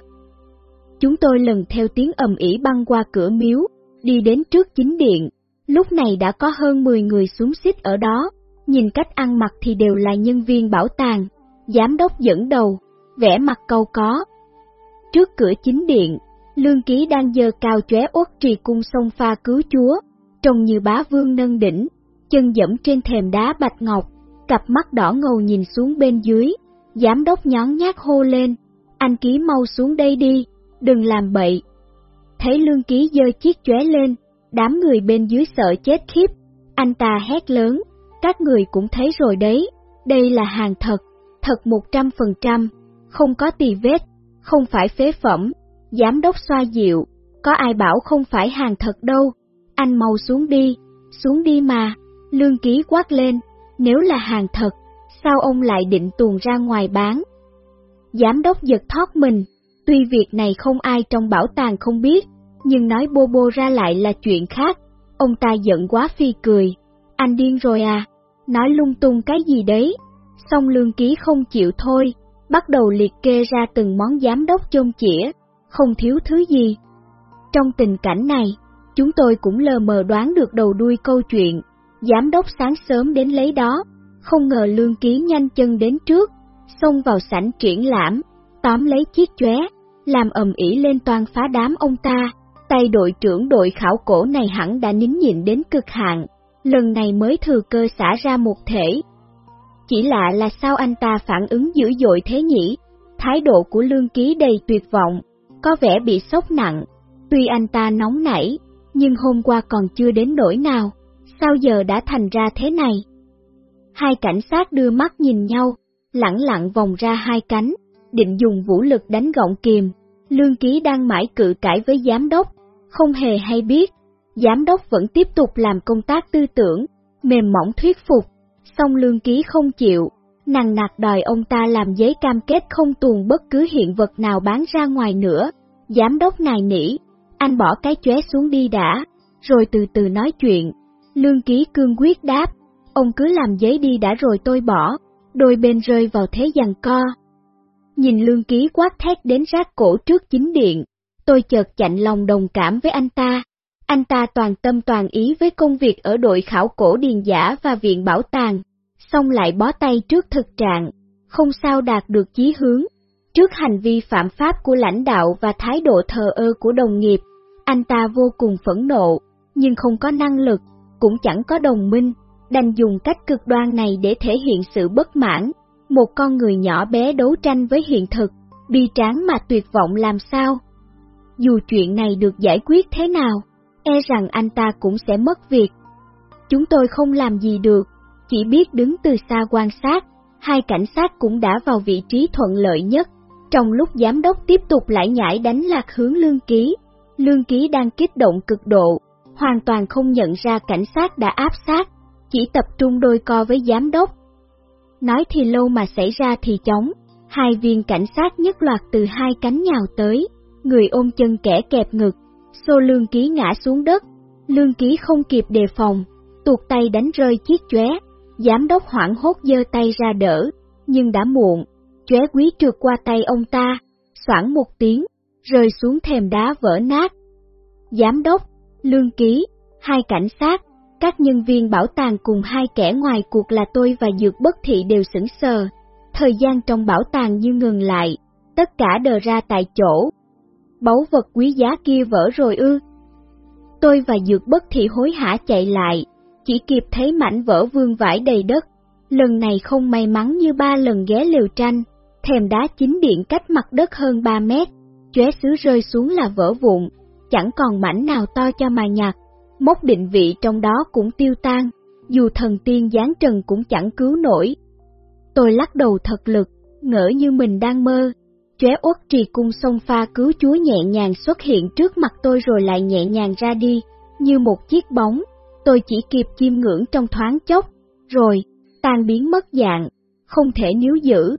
Chúng tôi lần theo tiếng ầm ỉ băng qua cửa miếu, đi đến trước chính điện, lúc này đã có hơn 10 người xuống xích ở đó, nhìn cách ăn mặc thì đều là nhân viên bảo tàng, giám đốc dẫn đầu, vẽ mặt câu có. Trước cửa chính điện, lương ký đang dơ cao chóe uất trì cung sông pha cứu chúa, trông như bá vương nâng đỉnh, chân dẫm trên thềm đá bạch ngọc, cặp mắt đỏ ngầu nhìn xuống bên dưới, giám đốc nhón nhát hô lên, anh ký mau xuống đây đi, đừng làm bậy. Thấy lương ký dơ chiếc chóe lên, đám người bên dưới sợ chết khiếp, anh ta hét lớn, các người cũng thấy rồi đấy, đây là hàng thật, thật một trăm phần trăm, không có tì vết, không phải phế phẩm, giám đốc xoa dịu, có ai bảo không phải hàng thật đâu, anh mau xuống đi, xuống đi mà, lương ký quát lên, nếu là hàng thật, sao ông lại định tuồn ra ngoài bán? Giám đốc giật thoát mình, tuy việc này không ai trong bảo tàng không biết, nhưng nói bô bô ra lại là chuyện khác. Ông ta giận quá phi cười, anh điên rồi à, nói lung tung cái gì đấy. Xong lương ký không chịu thôi, bắt đầu liệt kê ra từng món giám đốc chôn chĩa, không thiếu thứ gì. Trong tình cảnh này, chúng tôi cũng lờ mờ đoán được đầu đuôi câu chuyện, giám đốc sáng sớm đến lấy đó, không ngờ lương ký nhanh chân đến trước, xông vào sảnh triển lãm, tóm lấy chiếc chóe, làm ầm ĩ lên toàn phá đám ông ta. Tay đội trưởng đội khảo cổ này hẳn đã nín nhịn đến cực hạn, lần này mới thừa cơ xả ra một thể. Chỉ lạ là sao anh ta phản ứng dữ dội thế nhỉ? Thái độ của lương ký đầy tuyệt vọng, có vẻ bị sốc nặng. Tuy anh ta nóng nảy, nhưng hôm qua còn chưa đến nỗi nào, sao giờ đã thành ra thế này? Hai cảnh sát đưa mắt nhìn nhau, lẳng lặng vòng ra hai cánh, định dùng vũ lực đánh gọng kìm. Lương ký đang mãi cự cãi với giám đốc, không hề hay biết. Giám đốc vẫn tiếp tục làm công tác tư tưởng, mềm mỏng thuyết phục, song lương ký không chịu, nằng nặc đòi ông ta làm giấy cam kết không tuồn bất cứ hiện vật nào bán ra ngoài nữa. Giám đốc nài nỉ, anh bỏ cái chóe xuống đi đã, rồi từ từ nói chuyện. Lương ký cương quyết đáp, ông cứ làm giấy đi đã rồi tôi bỏ, đôi bên rơi vào thế giằng co. Nhìn lương ký quát thét đến rác cổ trước chính điện, tôi chợt chạnh lòng đồng cảm với anh ta. Anh ta toàn tâm toàn ý với công việc ở đội khảo cổ điền giả và viện bảo tàng, xong lại bó tay trước thực trạng, không sao đạt được chí hướng. Trước hành vi phạm pháp của lãnh đạo và thái độ thờ ơ của đồng nghiệp, anh ta vô cùng phẫn nộ, nhưng không có năng lực, cũng chẳng có đồng minh, đành dùng cách cực đoan này để thể hiện sự bất mãn. Một con người nhỏ bé đấu tranh với hiện thực, bi tráng mà tuyệt vọng làm sao? Dù chuyện này được giải quyết thế nào, e rằng anh ta cũng sẽ mất việc. Chúng tôi không làm gì được, chỉ biết đứng từ xa quan sát, hai cảnh sát cũng đã vào vị trí thuận lợi nhất. Trong lúc giám đốc tiếp tục lại nhảy đánh lạc hướng lương ký, lương ký đang kích động cực độ, hoàn toàn không nhận ra cảnh sát đã áp sát, chỉ tập trung đôi co với giám đốc. Nói thì lâu mà xảy ra thì chóng, hai viên cảnh sát nhất loạt từ hai cánh nhào tới, người ôm chân kẻ kẹp ngực, xô lương ký ngã xuống đất, lương ký không kịp đề phòng, tuột tay đánh rơi chiếc chóe, giám đốc hoảng hốt giơ tay ra đỡ, nhưng đã muộn, chóe quý trượt qua tay ông ta, xoảng một tiếng, rơi xuống thềm đá vỡ nát. Giám đốc, lương ký, hai cảnh sát, các nhân viên bảo tàng cùng hai kẻ ngoài cuộc là tôi và Dược Bất Thị đều sững sờ. Thời gian trong bảo tàng như ngừng lại, tất cả đờ ra tại chỗ. Báu vật quý giá kia vỡ rồi ư. Tôi và dược bất thị hối hả chạy lại, chỉ kịp thấy mảnh vỡ vương vãi đầy đất. Lần này không may mắn như ba lần ghé liều tranh, thèm đá chính điện cách mặt đất hơn 3 mét, chóe xứ rơi xuống là vỡ vụn, chẳng còn mảnh nào to cho mà nhặt, mốc định vị trong đó cũng tiêu tan, dù thần tiên giáng trần cũng chẳng cứu nổi. Tôi lắc đầu thật lực, ngỡ như mình đang mơ, chóe uất trì cung sông pha cứu chúa nhẹ nhàng xuất hiện trước mặt tôi rồi lại nhẹ nhàng ra đi, như một chiếc bóng, tôi chỉ kịp chiêm ngưỡng trong thoáng chốc, rồi, tan biến mất dạng, không thể níu giữ.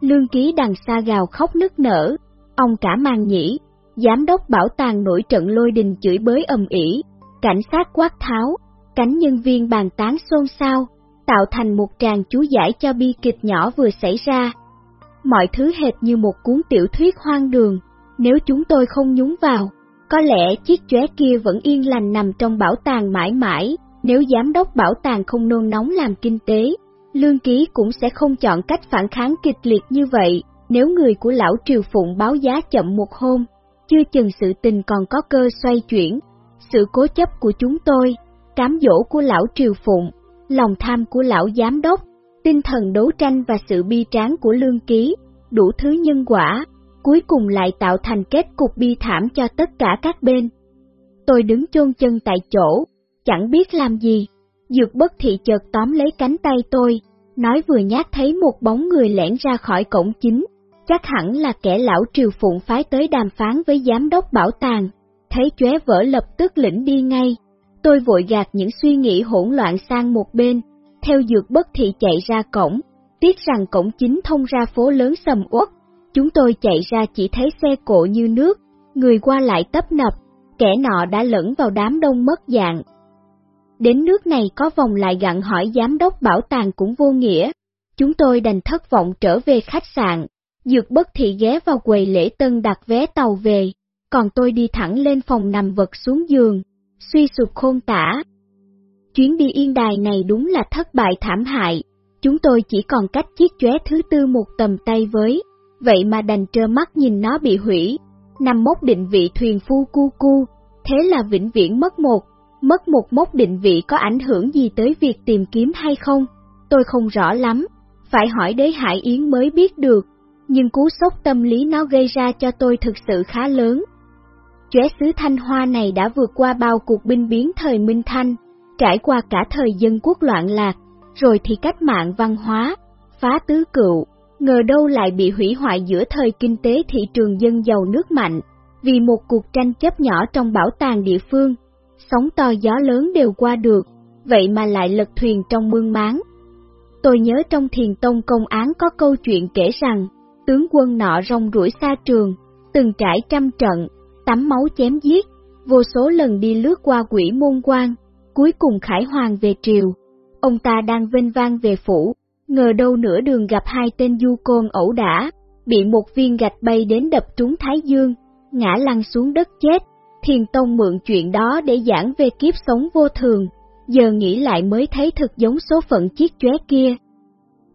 Lương ký đằng xa gào khóc nức nở, ông cả mang nhĩ, giám đốc bảo tàng nổi trận lôi đình chửi bới ầm ĩ, cảnh sát quát tháo, cánh nhân viên bàn tán xôn xao, tạo thành một tràng chú giải cho bi kịch nhỏ vừa xảy ra. Mọi thứ hệt như một cuốn tiểu thuyết hoang đường, nếu chúng tôi không nhúng vào, có lẽ chiếc chóe kia vẫn yên lành nằm trong bảo tàng mãi mãi, nếu giám đốc bảo tàng không nôn nóng làm kinh tế, lương ký cũng sẽ không chọn cách phản kháng kịch liệt như vậy, nếu người của lão Triều Phụng báo giá chậm một hôm, chưa chừng sự tình còn có cơ xoay chuyển. Sự cố chấp của chúng tôi, cám dỗ của lão Triều Phụng, lòng tham của lão giám đốc, tinh thần đấu tranh và sự bi tráng của lương ký, đủ thứ nhân quả, cuối cùng lại tạo thành kết cục bi thảm cho tất cả các bên. Tôi đứng chôn chân tại chỗ, chẳng biết làm gì. Dược bất thị chợt tóm lấy cánh tay tôi, nói vừa nhát thấy một bóng người lẻn ra khỏi cổng chính, chắc hẳn là kẻ lão triều phụng phái tới đàm phán với giám đốc bảo tàng, thấy chóe vỡ lập tức lĩnh đi ngay. Tôi vội gạt những suy nghĩ hỗn loạn sang một bên, theo dược bất thị chạy ra cổng, tiếc rằng cổng chính thông ra phố lớn sầm uất. Chúng tôi chạy ra chỉ thấy xe cộ như nước, người qua lại tấp nập, kẻ nọ đã lẫn vào đám đông mất dạng. Đến nước này có vòng lại gặn hỏi giám đốc bảo tàng cũng vô nghĩa, chúng tôi đành thất vọng trở về khách sạn, Dược bất thị ghé vào quầy lễ tân đặt vé tàu về, còn tôi đi thẳng lên phòng nằm vật xuống giường, suy sụp khôn tả. Chuyến đi yên đài này đúng là thất bại thảm hại, chúng tôi chỉ còn cách chiếc chóe thứ tư một tầm tay với, vậy mà đành trơ mắt nhìn nó bị hủy, nằm mốc định vị thuyền phu cu cu, thế là vĩnh viễn mất một, mất một mốc định vị có ảnh hưởng gì tới việc tìm kiếm hay không, tôi không rõ lắm, phải hỏi đế Hải Yến mới biết được nhưng cú sốc tâm lý nó gây ra cho tôi thực sự khá lớn. Chóe xứ Thanh Hoa này đã vượt qua bao cuộc binh biến thời Minh Thanh, trải qua cả thời dân quốc loạn lạc, rồi thì cách mạng văn hóa, phá tứ cựu, ngờ đâu lại bị hủy hoại giữa thời kinh tế thị trường dân giàu nước mạnh, vì một cuộc tranh chấp nhỏ trong bảo tàng địa phương, sóng to gió lớn đều qua được, vậy mà lại lật thuyền trong mương máng. Tôi nhớ trong thiền tông công án có câu chuyện kể rằng, Tướng quân nọ rong rủi xa trường, từng trải trăm trận, tắm máu chém giết, vô số lần đi lướt qua quỷ môn quan, cuối cùng khải hoàng về triều. Ông ta đang vinh vang về phủ, ngờ đâu nửa đường gặp hai tên du côn ẩu đả, bị một viên gạch bay đến đập trúng thái dương, ngã lăn xuống đất chết. Thiền Tông mượn chuyện đó để giảng về kiếp sống vô thường, giờ nghĩ lại mới thấy thực giống số phận chiếc chóe kia.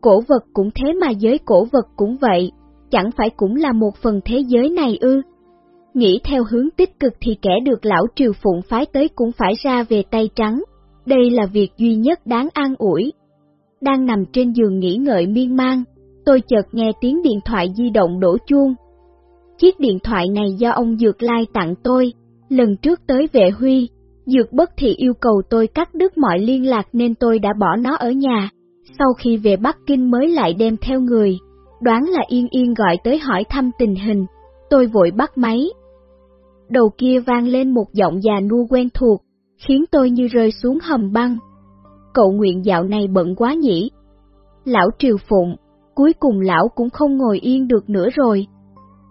Cổ vật cũng thế mà giới cổ vật cũng vậy, chẳng phải cũng là một phần thế giới này ư? Nghĩ theo hướng tích cực thì kẻ được lão triều phụng phái tới cũng phải ra về tay trắng, đây là việc duy nhất đáng an ủi. Đang nằm trên giường nghỉ ngợi miên man, tôi chợt nghe tiếng điện thoại di động đổ chuông. Chiếc điện thoại này do ông Dược Lai tặng tôi, lần trước tới vệ huy, Dược bất thì yêu cầu tôi cắt đứt mọi liên lạc nên tôi đã bỏ nó ở nhà, sau khi về Bắc Kinh mới lại đem theo người đoán là Yên Yên gọi tới hỏi thăm tình hình, tôi vội bắt máy. Đầu kia vang lên một giọng già nua quen thuộc, khiến tôi như rơi xuống hầm băng. Cậu nguyện dạo này bận quá nhỉ? Lão Triều Phụng, cuối cùng lão cũng không ngồi yên được nữa rồi.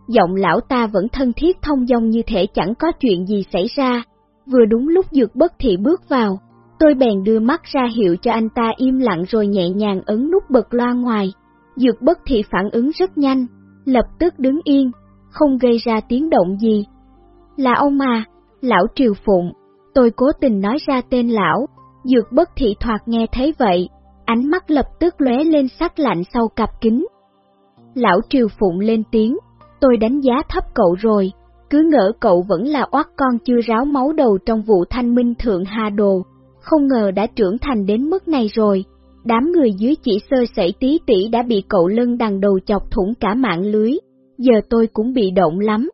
Giọng lão ta vẫn thân thiết thông dong như thể chẳng có chuyện gì xảy ra, vừa đúng lúc dược bất thị bước vào, tôi bèn đưa mắt ra hiệu cho anh ta im lặng rồi nhẹ nhàng ấn nút bật loa ngoài. Dược bất thị phản ứng rất nhanh, lập tức đứng yên, không gây ra tiếng động gì. Là ông mà, lão Triều Phụng, tôi cố tình nói ra tên lão, dược bất thị thoạt nghe thấy vậy, ánh mắt lập tức lóe lên sắc lạnh sau cặp kính. Lão Triều Phụng lên tiếng, tôi đánh giá thấp cậu rồi, cứ ngỡ cậu vẫn là oát con chưa ráo máu đầu trong vụ thanh minh thượng hà đồ, không ngờ đã trưởng thành đến mức này rồi. Đám người dưới chỉ sơ sẩy tí tỷ đã bị cậu lân đằng đầu chọc thủng cả mạng lưới, giờ tôi cũng bị động lắm.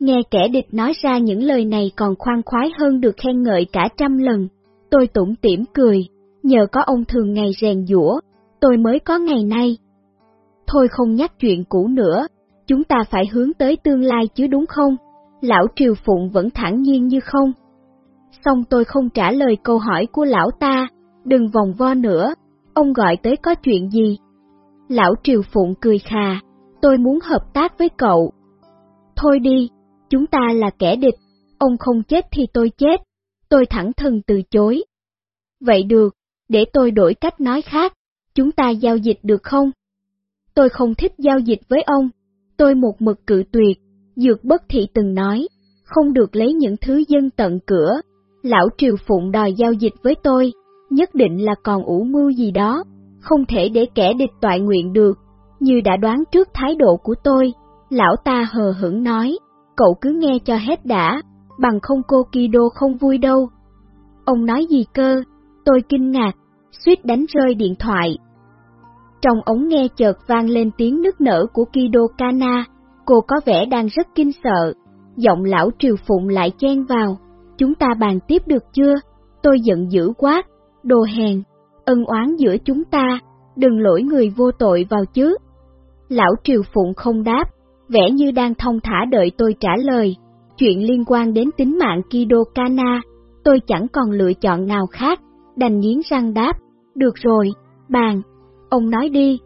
Nghe kẻ địch nói ra những lời này còn khoan khoái hơn được khen ngợi cả trăm lần, tôi tủm tỉm cười, nhờ có ông thường ngày rèn dũa, tôi mới có ngày nay. Thôi không nhắc chuyện cũ nữa, chúng ta phải hướng tới tương lai chứ đúng không? Lão Triều Phụng vẫn thẳng nhiên như không. Xong tôi không trả lời câu hỏi của lão ta, đừng vòng vo nữa, ông gọi tới có chuyện gì? Lão Triều Phụng cười khà, tôi muốn hợp tác với cậu. Thôi đi, chúng ta là kẻ địch, ông không chết thì tôi chết, tôi thẳng thừng từ chối. Vậy được, để tôi đổi cách nói khác, chúng ta giao dịch được không? Tôi không thích giao dịch với ông, tôi một mực cự tuyệt, dược bất thị từng nói, không được lấy những thứ dân tận cửa. Lão Triều Phụng đòi giao dịch với tôi, nhất định là còn ủ mưu gì đó, không thể để kẻ địch toại nguyện được, như đã đoán trước thái độ của tôi. Lão ta hờ hững nói, cậu cứ nghe cho hết đã, bằng không cô Kido không vui đâu. Ông nói gì cơ? Tôi kinh ngạc, suýt đánh rơi điện thoại. Trong ống nghe chợt vang lên tiếng nức nở của Kido Kana, cô có vẻ đang rất kinh sợ. Giọng lão triều phụng lại chen vào, chúng ta bàn tiếp được chưa? Tôi giận dữ quá, đồ hèn, ân oán giữa chúng ta, đừng lỗi người vô tội vào chứ. Lão triều phụng không đáp, vẻ như đang thông thả đợi tôi trả lời. Chuyện liên quan đến tính mạng Kido Kana, tôi chẳng còn lựa chọn nào khác, đành nghiến răng đáp, được rồi, bàn, ông nói đi.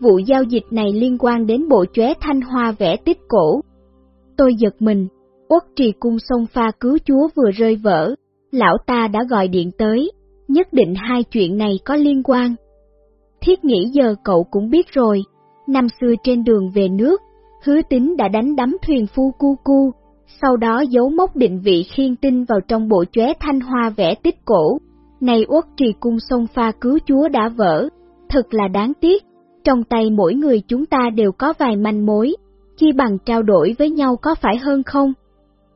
Vụ giao dịch này liên quan đến bộ chóe thanh hoa vẽ tích cổ. Tôi giật mình, uất trì cung sông pha cứu chúa vừa rơi vỡ, lão ta đã gọi điện tới, nhất định hai chuyện này có liên quan. Thiết nghĩ giờ cậu cũng biết rồi, năm xưa trên đường về nước, hứa tính đã đánh đắm thuyền phu cu cu, sau đó giấu mốc định vị khiên tinh vào trong bộ chóe thanh hoa vẽ tích cổ. Này uất trì cung sông pha cứu chúa đã vỡ, thật là đáng tiếc, trong tay mỗi người chúng ta đều có vài manh mối, chi bằng trao đổi với nhau có phải hơn không?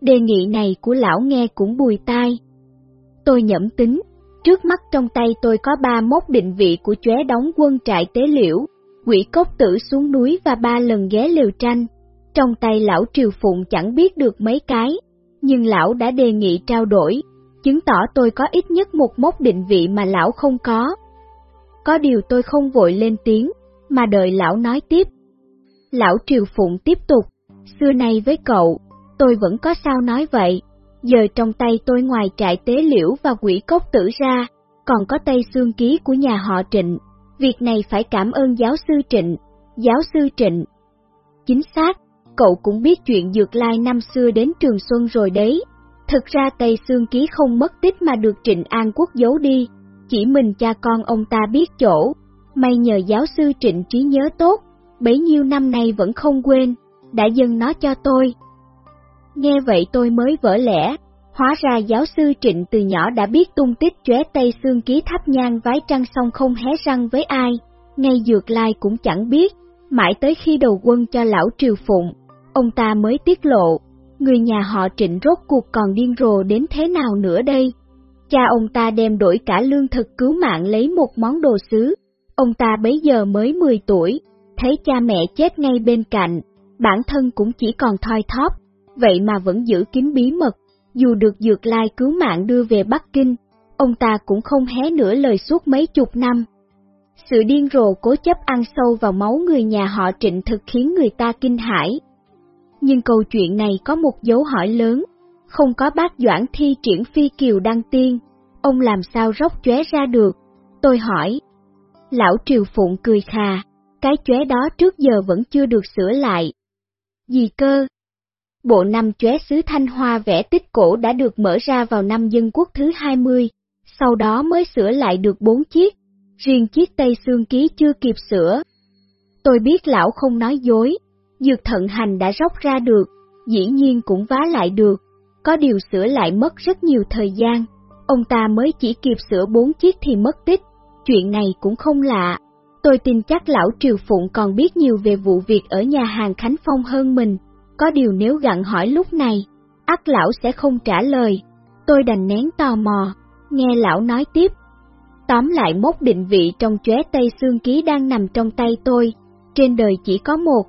Đề nghị này của lão nghe cũng bùi tai. Tôi nhẩm tính, trước mắt trong tay tôi có ba mốc định vị của chóe đóng quân trại tế liễu, quỷ cốc tử xuống núi và ba lần ghé liều tranh. Trong tay lão Triều Phụng chẳng biết được mấy cái, nhưng lão đã đề nghị trao đổi, chứng tỏ tôi có ít nhất một mốc định vị mà lão không có. Có điều tôi không vội lên tiếng, mà đợi lão nói tiếp. Lão Triều Phụng tiếp tục, xưa nay với cậu, tôi vẫn có sao nói vậy, giờ trong tay tôi ngoài trại tế liễu và quỷ cốc tử ra, còn có tay xương ký của nhà họ Trịnh, việc này phải cảm ơn giáo sư Trịnh, giáo sư Trịnh. Chính xác, cậu cũng biết chuyện dược lai năm xưa đến Trường Xuân rồi đấy, thực ra tay xương ký không mất tích mà được Trịnh An Quốc giấu đi, chỉ mình cha con ông ta biết chỗ, may nhờ giáo sư Trịnh trí nhớ tốt, bấy nhiêu năm nay vẫn không quên, đã dâng nó cho tôi. Nghe vậy tôi mới vỡ lẽ, hóa ra giáo sư Trịnh từ nhỏ đã biết tung tích chóe tay xương ký thắp nhang vái trăng xong không hé răng với ai, ngay dược lai cũng chẳng biết, mãi tới khi đầu quân cho lão Triều Phụng, ông ta mới tiết lộ, người nhà họ Trịnh rốt cuộc còn điên rồ đến thế nào nữa đây. Cha ông ta đem đổi cả lương thực cứu mạng lấy một món đồ sứ. Ông ta bấy giờ mới 10 tuổi, thấy cha mẹ chết ngay bên cạnh, bản thân cũng chỉ còn thoi thóp, vậy mà vẫn giữ kín bí mật. Dù được dược lai cứu mạng đưa về Bắc Kinh, ông ta cũng không hé nửa lời suốt mấy chục năm. Sự điên rồ cố chấp ăn sâu vào máu người nhà họ trịnh thực khiến người ta kinh hãi. Nhưng câu chuyện này có một dấu hỏi lớn, không có bác Doãn thi triển phi kiều đăng tiên, ông làm sao róc chóe ra được? Tôi hỏi. Lão Triều Phụng cười khà, cái chóe đó trước giờ vẫn chưa được sửa lại. Gì cơ? Bộ năm chóe sứ Thanh Hoa vẽ tích cổ đã được mở ra vào năm dân quốc thứ 20, sau đó mới sửa lại được 4 chiếc, riêng chiếc Tây Xương Ký chưa kịp sửa. Tôi biết lão không nói dối, dược thận hành đã róc ra được, dĩ nhiên cũng vá lại được, có điều sửa lại mất rất nhiều thời gian, ông ta mới chỉ kịp sửa bốn chiếc thì mất tích, chuyện này cũng không lạ. Tôi tin chắc lão Triều Phụng còn biết nhiều về vụ việc ở nhà hàng Khánh Phong hơn mình, có điều nếu gặn hỏi lúc này, ắt lão sẽ không trả lời. Tôi đành nén tò mò, nghe lão nói tiếp. Tóm lại mốc định vị trong chóe tây xương ký đang nằm trong tay tôi, trên đời chỉ có một.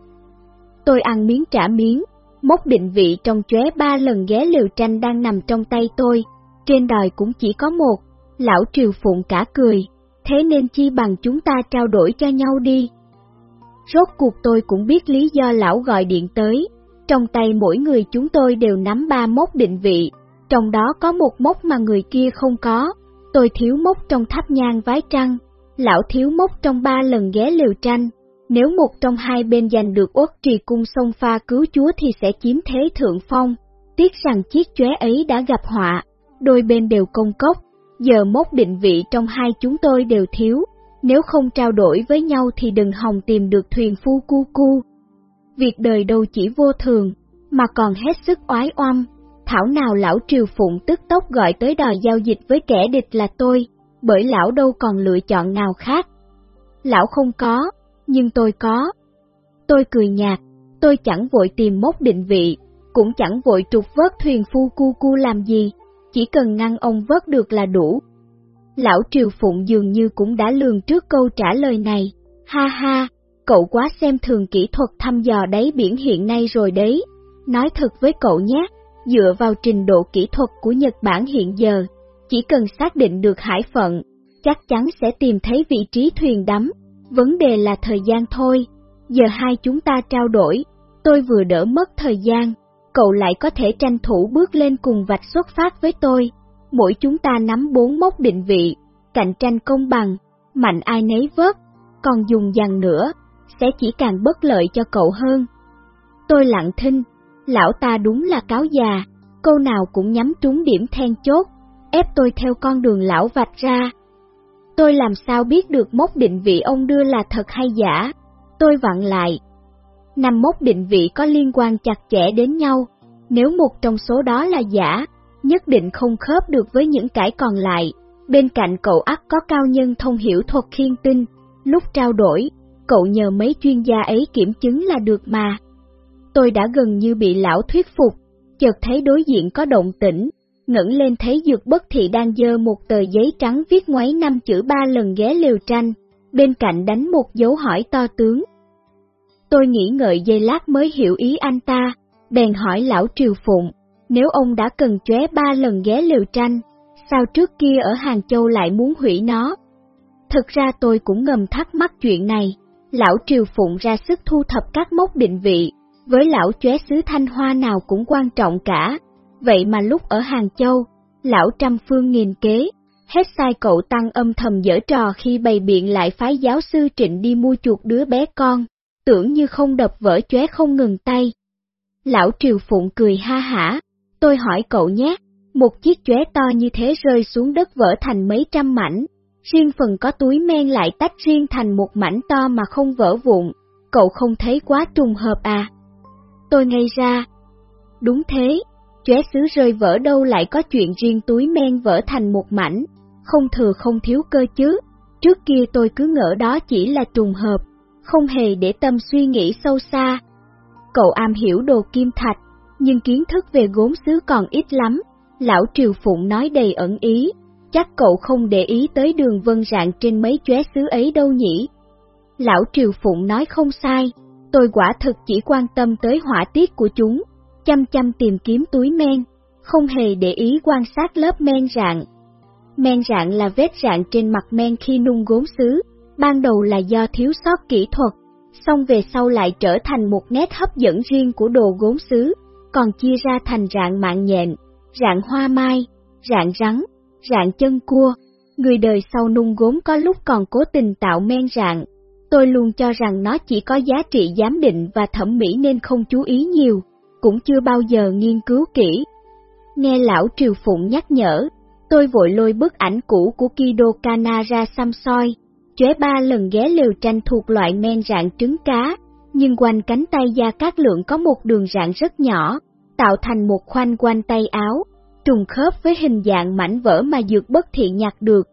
Tôi ăn miếng trả miếng, mốc định vị trong chóe ba lần ghé liều tranh đang nằm trong tay tôi, trên đời cũng chỉ có một. Lão Triều Phụng cả cười, thế nên chi bằng chúng ta trao đổi cho nhau đi. Rốt cuộc tôi cũng biết lý do lão gọi điện tới, trong tay mỗi người chúng tôi đều nắm ba mốc định vị, trong đó có một mốc mà người kia không có. Tôi thiếu mốc trong tháp nhang vái trăng, lão thiếu mốc trong ba lần ghé liều tranh. Nếu một trong hai bên giành được uất trì cung sông pha cứu chúa thì sẽ chiếm thế thượng phong. Tiếc rằng chiếc chóe ấy đã gặp họa, đôi bên đều công cốc, giờ mốc định vị trong hai chúng tôi đều thiếu. Nếu không trao đổi với nhau thì đừng hòng tìm được thuyền phu cu cu. Việc đời đâu chỉ vô thường, mà còn hết sức oái oăm. Thảo nào lão Triều Phụng tức tốc gọi tới đòi giao dịch với kẻ địch là tôi, bởi lão đâu còn lựa chọn nào khác. Lão không có, nhưng tôi có. Tôi cười nhạt, tôi chẳng vội tìm mốc định vị, cũng chẳng vội trục vớt thuyền phu cu cu làm gì, chỉ cần ngăn ông vớt được là đủ. Lão Triều Phụng dường như cũng đã lường trước câu trả lời này, ha ha, cậu quá xem thường kỹ thuật thăm dò đáy biển hiện nay rồi đấy. Nói thật với cậu nhé, dựa vào trình độ kỹ thuật của Nhật Bản hiện giờ, chỉ cần xác định được hải phận, chắc chắn sẽ tìm thấy vị trí thuyền đắm, vấn đề là thời gian thôi. Giờ hai chúng ta trao đổi, tôi vừa đỡ mất thời gian, cậu lại có thể tranh thủ bước lên cùng vạch xuất phát với tôi. Mỗi chúng ta nắm bốn mốc định vị, cạnh tranh công bằng, mạnh ai nấy vớt, còn dùng dằn nữa, sẽ chỉ càng bất lợi cho cậu hơn. Tôi lặng thinh, lão ta đúng là cáo già, câu nào cũng nhắm trúng điểm then chốt, ép tôi theo con đường lão vạch ra. Tôi làm sao biết được mốc định vị ông đưa là thật hay giả? Tôi vặn lại. Năm mốc định vị có liên quan chặt chẽ đến nhau, nếu một trong số đó là giả, nhất định không khớp được với những cái còn lại. Bên cạnh cậu ắt có cao nhân thông hiểu thuật khiên tinh, lúc trao đổi, cậu nhờ mấy chuyên gia ấy kiểm chứng là được mà. Tôi đã gần như bị lão thuyết phục, chợt thấy đối diện có động tĩnh, ngẩng lên thấy dược bất thị đang dơ một tờ giấy trắng viết ngoáy năm chữ ba lần ghé liều tranh, bên cạnh đánh một dấu hỏi to tướng. Tôi nghĩ ngợi giây lát mới hiểu ý anh ta, bèn hỏi lão Triều Phụng, nếu ông đã cần chóe ba lần ghé liều tranh, sao trước kia ở Hàng Châu lại muốn hủy nó? Thực ra tôi cũng ngầm thắc mắc chuyện này, lão Triều Phụng ra sức thu thập các mốc định vị, với lão chóe xứ Thanh Hoa nào cũng quan trọng cả, vậy mà lúc ở Hàng Châu, lão trăm phương nghìn kế, hết sai cậu tăng âm thầm dở trò khi bày biện lại phái giáo sư Trịnh đi mua chuột đứa bé con, tưởng như không đập vỡ chóe không ngừng tay. Lão Triều Phụng cười ha hả, tôi hỏi cậu nhé, một chiếc chóe to như thế rơi xuống đất vỡ thành mấy trăm mảnh, riêng phần có túi men lại tách riêng thành một mảnh to mà không vỡ vụn, cậu không thấy quá trùng hợp à? Tôi ngây ra. Đúng thế, chóe sứ rơi vỡ đâu lại có chuyện riêng túi men vỡ thành một mảnh, không thừa không thiếu cơ chứ. Trước kia tôi cứ ngỡ đó chỉ là trùng hợp, không hề để tâm suy nghĩ sâu xa. Cậu am hiểu đồ kim thạch, nhưng kiến thức về gốm sứ còn ít lắm, lão Triều Phụng nói đầy ẩn ý, chắc cậu không để ý tới đường vân rạng trên mấy chóe sứ ấy đâu nhỉ. Lão Triều Phụng nói không sai, tôi quả thực chỉ quan tâm tới họa tiết của chúng, chăm chăm tìm kiếm túi men, không hề để ý quan sát lớp men rạng. Men rạng là vết rạng trên mặt men khi nung gốm sứ, ban đầu là do thiếu sót kỹ thuật, xong về sau lại trở thành một nét hấp dẫn riêng của đồ gốm sứ, còn chia ra thành rạng mạng nhện, rạng hoa mai, rạng rắn, rạng chân cua. Người đời sau nung gốm có lúc còn cố tình tạo men rạng. Tôi luôn cho rằng nó chỉ có giá trị giám định và thẩm mỹ nên không chú ý nhiều, cũng chưa bao giờ nghiên cứu kỹ. Nghe lão Triều Phụng nhắc nhở, tôi vội lôi bức ảnh cũ của Kido Kana ra xăm soi, chế ba lần ghé lều tranh thuộc loại men rạng trứng cá, nhưng quanh cánh tay da cát lượng có một đường rạng rất nhỏ, tạo thành một khoanh quanh tay áo, trùng khớp với hình dạng mảnh vỡ mà dược bất thiện nhặt được.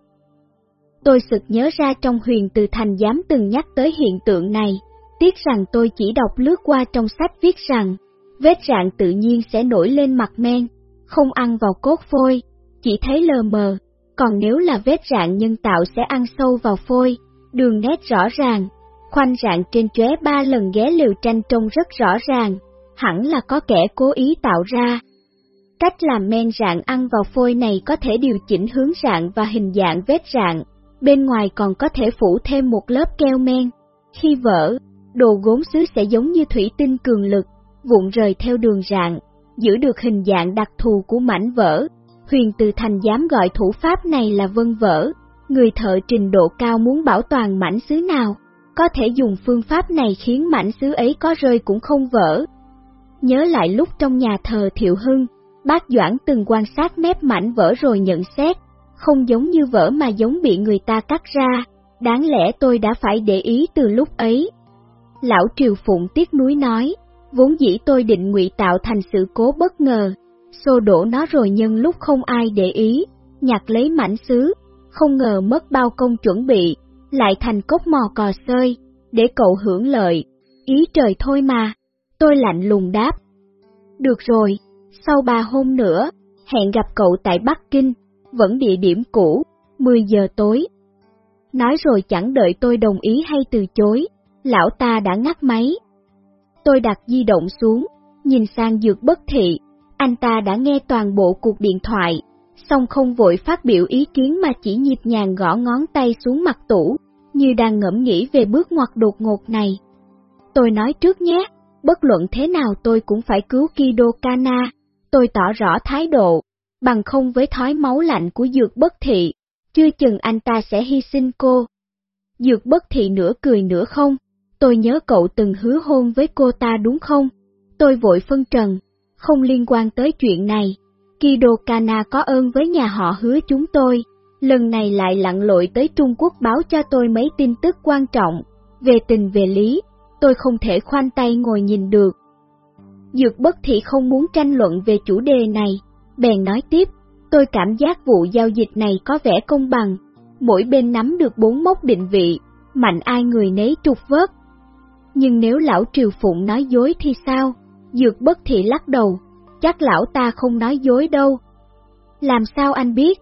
Tôi sực nhớ ra trong huyền từ thành dám từng nhắc tới hiện tượng này, tiếc rằng tôi chỉ đọc lướt qua trong sách viết rằng, vết rạn tự nhiên sẽ nổi lên mặt men, không ăn vào cốt phôi, chỉ thấy lờ mờ, còn nếu là vết rạn nhân tạo sẽ ăn sâu vào phôi, đường nét rõ ràng, khoanh rạn trên chóe ba lần ghé liều tranh trông rất rõ ràng, hẳn là có kẻ cố ý tạo ra. Cách làm men rạn ăn vào phôi này có thể điều chỉnh hướng rạn và hình dạng vết rạn, bên ngoài còn có thể phủ thêm một lớp keo men. Khi vỡ, đồ gốm sứ sẽ giống như thủy tinh cường lực, vụn rời theo đường rạn, giữ được hình dạng đặc thù của mảnh vỡ. Huyền Từ Thành dám gọi thủ pháp này là vân vỡ, người thợ trình độ cao muốn bảo toàn mảnh sứ nào, có thể dùng phương pháp này khiến mảnh sứ ấy có rơi cũng không vỡ. Nhớ lại lúc trong nhà thờ Thiệu Hưng, bác Doãn từng quan sát mép mảnh vỡ rồi nhận xét, không giống như vỡ mà giống bị người ta cắt ra, đáng lẽ tôi đã phải để ý từ lúc ấy. Lão Triều Phụng tiếc núi nói, vốn dĩ tôi định ngụy tạo thành sự cố bất ngờ, xô đổ nó rồi nhân lúc không ai để ý, nhặt lấy mảnh sứ, không ngờ mất bao công chuẩn bị, lại thành cốc mò cò sơi, để cậu hưởng lợi, ý trời thôi mà, tôi lạnh lùng đáp. Được rồi, sau ba hôm nữa, hẹn gặp cậu tại Bắc Kinh, vẫn địa điểm cũ, 10 giờ tối. Nói rồi chẳng đợi tôi đồng ý hay từ chối, lão ta đã ngắt máy. Tôi đặt di động xuống, nhìn sang dược bất thị, anh ta đã nghe toàn bộ cuộc điện thoại, song không vội phát biểu ý kiến mà chỉ nhịp nhàng gõ ngón tay xuống mặt tủ, như đang ngẫm nghĩ về bước ngoặt đột ngột này. Tôi nói trước nhé, bất luận thế nào tôi cũng phải cứu Kido Kana, tôi tỏ rõ thái độ, bằng không với thói máu lạnh của dược bất thị, chưa chừng anh ta sẽ hy sinh cô. Dược bất thị nửa cười nửa không, tôi nhớ cậu từng hứa hôn với cô ta đúng không? Tôi vội phân trần, không liên quan tới chuyện này. Kido Kana có ơn với nhà họ hứa chúng tôi, lần này lại lặn lội tới Trung Quốc báo cho tôi mấy tin tức quan trọng, về tình về lý, tôi không thể khoanh tay ngồi nhìn được. Dược bất thị không muốn tranh luận về chủ đề này, bèn nói tiếp, tôi cảm giác vụ giao dịch này có vẻ công bằng, mỗi bên nắm được bốn mốc định vị, mạnh ai người nấy trục vớt. Nhưng nếu lão Triều Phụng nói dối thì sao? Dược bất thị lắc đầu, chắc lão ta không nói dối đâu. Làm sao anh biết?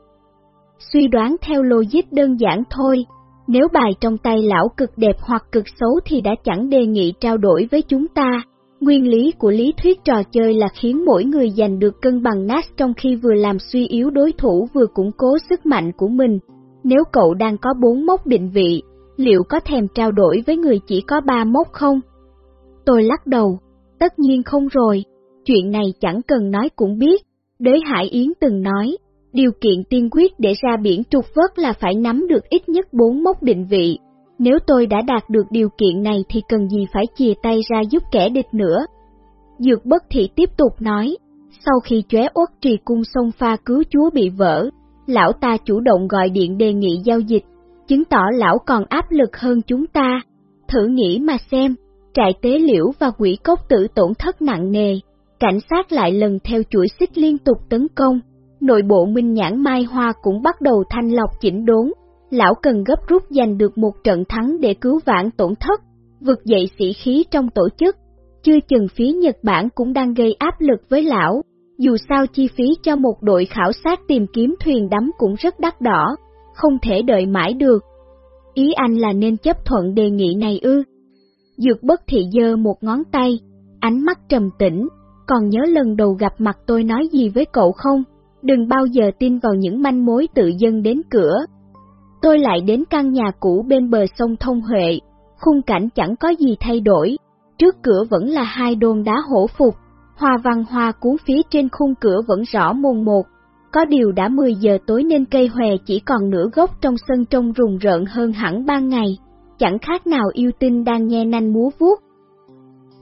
Suy đoán theo logic đơn giản thôi, nếu bài trong tay lão cực đẹp hoặc cực xấu thì đã chẳng đề nghị trao đổi với chúng ta. Nguyên lý của lý thuyết trò chơi là khiến mỗi người giành được cân bằng nát trong khi vừa làm suy yếu đối thủ vừa củng cố sức mạnh của mình. Nếu cậu đang có bốn mốc định vị, liệu có thèm trao đổi với người chỉ có ba mốc không? Tôi lắc đầu, tất nhiên không rồi, chuyện này chẳng cần nói cũng biết. Đế Hải Yến từng nói, điều kiện tiên quyết để ra biển trục vớt là phải nắm được ít nhất bốn mốc định vị, nếu tôi đã đạt được điều kiện này thì cần gì phải chia tay ra giúp kẻ địch nữa. Dược bất thị tiếp tục nói, sau khi chóe uất trì cung sông pha cứu chúa bị vỡ, lão ta chủ động gọi điện đề nghị giao dịch, chứng tỏ lão còn áp lực hơn chúng ta. Thử nghĩ mà xem, trại tế liễu và quỷ cốc tử tổn thất nặng nề, cảnh sát lại lần theo chuỗi xích liên tục tấn công, nội bộ minh nhãn mai hoa cũng bắt đầu thanh lọc chỉnh đốn, lão cần gấp rút giành được một trận thắng để cứu vãn tổn thất, vực dậy sĩ khí trong tổ chức. Chưa chừng phía Nhật Bản cũng đang gây áp lực với lão, dù sao chi phí cho một đội khảo sát tìm kiếm thuyền đắm cũng rất đắt đỏ, không thể đợi mãi được. Ý anh là nên chấp thuận đề nghị này ư. Dược bất thị dơ một ngón tay, ánh mắt trầm tĩnh, còn nhớ lần đầu gặp mặt tôi nói gì với cậu không? Đừng bao giờ tin vào những manh mối tự dân đến cửa, Tôi lại đến căn nhà cũ bên bờ sông Thông Huệ, khung cảnh chẳng có gì thay đổi, trước cửa vẫn là hai đôn đá hổ phục, hoa văn hoa cuốn phía trên khung cửa vẫn rõ mồn một. Có điều đã 10 giờ tối nên cây hòe chỉ còn nửa gốc trong sân trông rùng rợn hơn hẳn ban ngày, chẳng khác nào yêu tinh đang nghe nanh múa vuốt.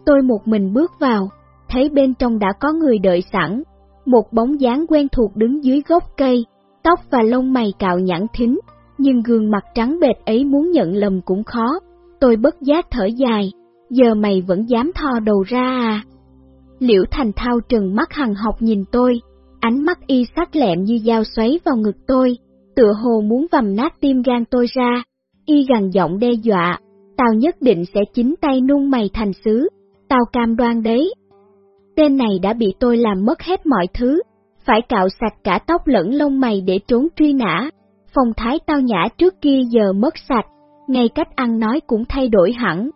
Tôi một mình bước vào, thấy bên trong đã có người đợi sẵn, một bóng dáng quen thuộc đứng dưới gốc cây, tóc và lông mày cạo nhẵn thính, nhưng gương mặt trắng bệt ấy muốn nhận lầm cũng khó. Tôi bất giác thở dài, giờ mày vẫn dám thò đầu ra à? Liễu Thành Thao trừng mắt hằng học nhìn tôi, ánh mắt y sắc lẹm như dao xoáy vào ngực tôi, tựa hồ muốn vầm nát tim gan tôi ra. Y gằn giọng đe dọa, tao nhất định sẽ chính tay nung mày thành xứ, tao cam đoan đấy. Tên này đã bị tôi làm mất hết mọi thứ, phải cạo sạch cả tóc lẫn lông mày để trốn truy nã. Phong thái tao nhã trước kia giờ mất sạch, ngay cách ăn nói cũng thay đổi hẳn.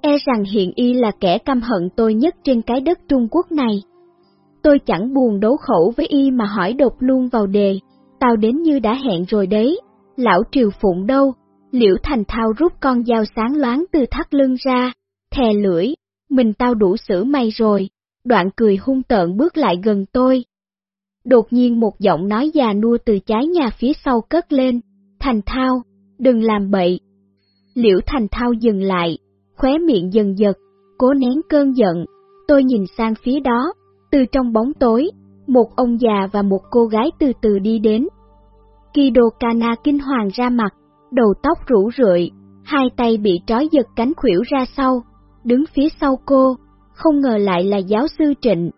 E rằng hiện y là kẻ căm hận tôi nhất trên cái đất Trung Quốc này. Tôi chẳng buồn đấu khẩu với y mà hỏi đột luôn vào đề, tao đến như đã hẹn rồi đấy, lão triều phụng đâu, liễu thành thao rút con dao sáng loáng từ thắt lưng ra, thè lưỡi, mình tao đủ xử mày rồi, đoạn cười hung tợn bước lại gần tôi. Đột nhiên một giọng nói già nua từ trái nhà phía sau cất lên, thành thao, đừng làm bậy. Liễu thành thao dừng lại, khóe miệng dần giật, cố nén cơn giận, tôi nhìn sang phía đó, từ trong bóng tối, một ông già và một cô gái từ từ đi đến. Kido Kana kinh hoàng ra mặt, đầu tóc rủ rượi, hai tay bị trói giật cánh khuỷu ra sau, đứng phía sau cô, không ngờ lại là giáo sư Trịnh.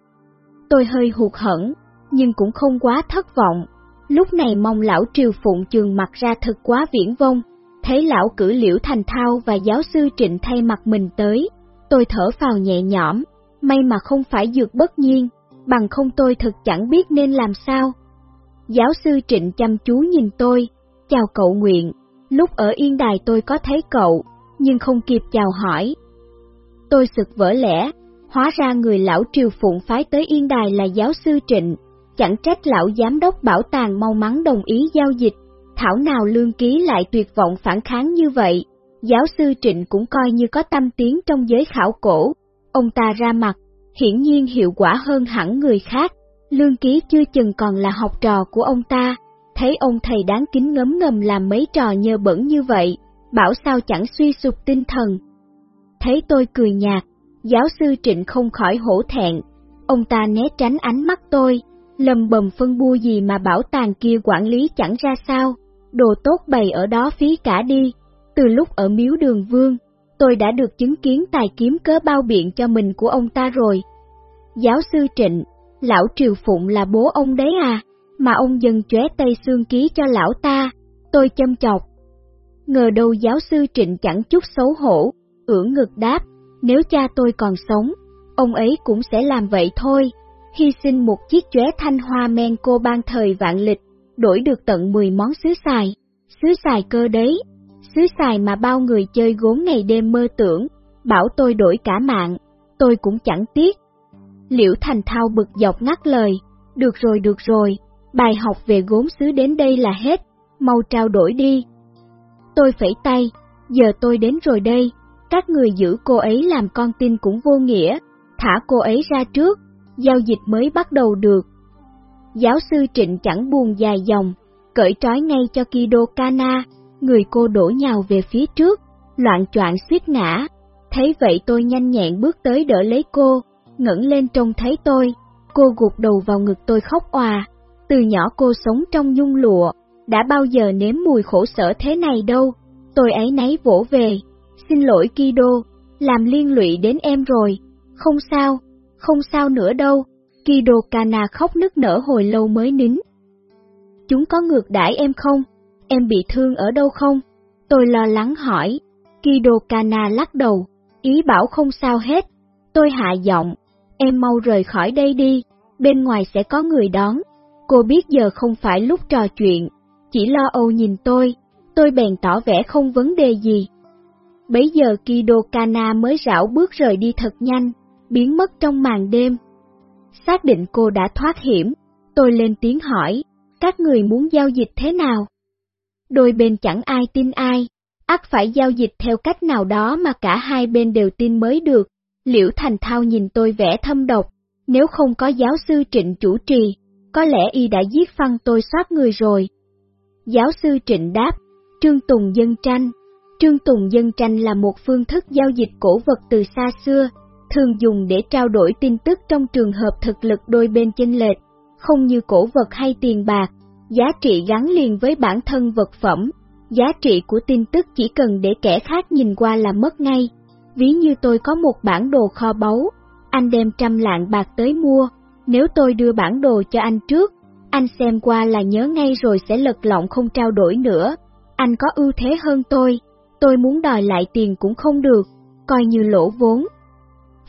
Tôi hơi hụt hẫng, nhưng cũng không quá thất vọng. Lúc này mong lão triều phụng trường mặt ra thật quá viễn vông, thấy lão cử liễu thành thao và giáo sư Trịnh thay mặt mình tới, tôi thở phào nhẹ nhõm, may mà không phải dược bất nhiên, bằng không tôi thật chẳng biết nên làm sao. Giáo sư Trịnh chăm chú nhìn tôi, chào cậu Nguyện, lúc ở Yên Đài tôi có thấy cậu, nhưng không kịp chào hỏi. Tôi sực vỡ lẽ, hóa ra người lão triều phụng phái tới Yên Đài là giáo sư Trịnh, chẳng trách lão giám đốc bảo tàng mau mắn đồng ý giao dịch, thảo nào lương ký lại tuyệt vọng phản kháng như vậy. Giáo sư Trịnh cũng coi như có tâm tiếng trong giới khảo cổ, ông ta ra mặt, hiển nhiên hiệu quả hơn hẳn người khác, lương ký chưa chừng còn là học trò của ông ta, thấy ông thầy đáng kính ngấm ngầm làm mấy trò nhơ bẩn như vậy, bảo sao chẳng suy sụp tinh thần. Thấy tôi cười nhạt, giáo sư Trịnh không khỏi hổ thẹn, ông ta né tránh ánh mắt tôi, lầm bầm phân bua gì mà bảo tàng kia quản lý chẳng ra sao, đồ tốt bày ở đó phí cả đi, từ lúc ở miếu đường vương, tôi đã được chứng kiến tài kiếm cớ bao biện cho mình của ông ta rồi. Giáo sư Trịnh, lão Triều Phụng là bố ông đấy à, mà ông dần chóe tay xương ký cho lão ta, tôi châm chọc. Ngờ đâu giáo sư Trịnh chẳng chút xấu hổ, ưỡn ngực đáp, nếu cha tôi còn sống, ông ấy cũng sẽ làm vậy thôi, hy sinh một chiếc chóe thanh hoa men cô ban thời vạn lịch, đổi được tận 10 món sứ xài, sứ xài cơ đấy, sứ xài mà bao người chơi gốm ngày đêm mơ tưởng, bảo tôi đổi cả mạng, tôi cũng chẳng tiếc. Liễu Thành Thao bực dọc ngắt lời, được rồi được rồi, bài học về gốm sứ đến đây là hết, mau trao đổi đi. Tôi phẩy tay, giờ tôi đến rồi đây, các người giữ cô ấy làm con tin cũng vô nghĩa, thả cô ấy ra trước, giao dịch mới bắt đầu được. Giáo sư Trịnh chẳng buồn dài dòng, cởi trói ngay cho Kido Kana, người cô đổ nhào về phía trước, loạn choạng suýt ngã. Thấy vậy tôi nhanh nhẹn bước tới đỡ lấy cô, ngẩng lên trông thấy tôi, cô gục đầu vào ngực tôi khóc òa. Từ nhỏ cô sống trong nhung lụa, đã bao giờ nếm mùi khổ sở thế này đâu, tôi ấy nấy vỗ về, xin lỗi Kido, làm liên lụy đến em rồi, không sao, không sao nữa đâu, Kido Kana khóc nức nở hồi lâu mới nín. Chúng có ngược đãi em không? Em bị thương ở đâu không? Tôi lo lắng hỏi. Kido Kana lắc đầu, ý bảo không sao hết. Tôi hạ giọng, em mau rời khỏi đây đi, bên ngoài sẽ có người đón. Cô biết giờ không phải lúc trò chuyện, chỉ lo âu nhìn tôi, tôi bèn tỏ vẻ không vấn đề gì. Bấy giờ Kido Kana mới rảo bước rời đi thật nhanh, biến mất trong màn đêm. Xác định cô đã thoát hiểm, tôi lên tiếng hỏi, các người muốn giao dịch thế nào? Đôi bên chẳng ai tin ai, ắt phải giao dịch theo cách nào đó mà cả hai bên đều tin mới được. Liễu Thành Thao nhìn tôi vẻ thâm độc, nếu không có giáo sư Trịnh chủ trì, có lẽ y đã giết phăng tôi soát người rồi. Giáo sư Trịnh đáp, Trương Tùng Dân Tranh Trương Tùng Dân Tranh là một phương thức giao dịch cổ vật từ xa xưa, thường dùng để trao đổi tin tức trong trường hợp thực lực đôi bên chênh lệch, không như cổ vật hay tiền bạc, giá trị gắn liền với bản thân vật phẩm, giá trị của tin tức chỉ cần để kẻ khác nhìn qua là mất ngay. Ví như tôi có một bản đồ kho báu, anh đem trăm lạng bạc tới mua, nếu tôi đưa bản đồ cho anh trước, anh xem qua là nhớ ngay rồi sẽ lật lọng không trao đổi nữa. Anh có ưu thế hơn tôi, tôi muốn đòi lại tiền cũng không được, coi như lỗ vốn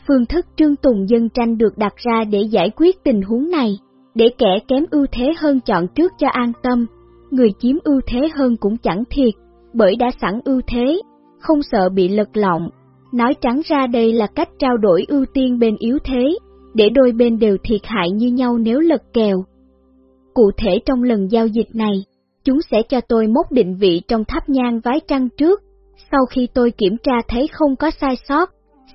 Phương thức trương tùng dân tranh được đặt ra để giải quyết tình huống này, để kẻ kém ưu thế hơn chọn trước cho an tâm, người chiếm ưu thế hơn cũng chẳng thiệt, bởi đã sẵn ưu thế, không sợ bị lật lọng. Nói trắng ra đây là cách trao đổi ưu tiên bên yếu thế, để đôi bên đều thiệt hại như nhau nếu lật kèo. Cụ thể trong lần giao dịch này, chúng sẽ cho tôi mốc định vị trong tháp nhang vái trăng trước, sau khi tôi kiểm tra thấy không có sai sót,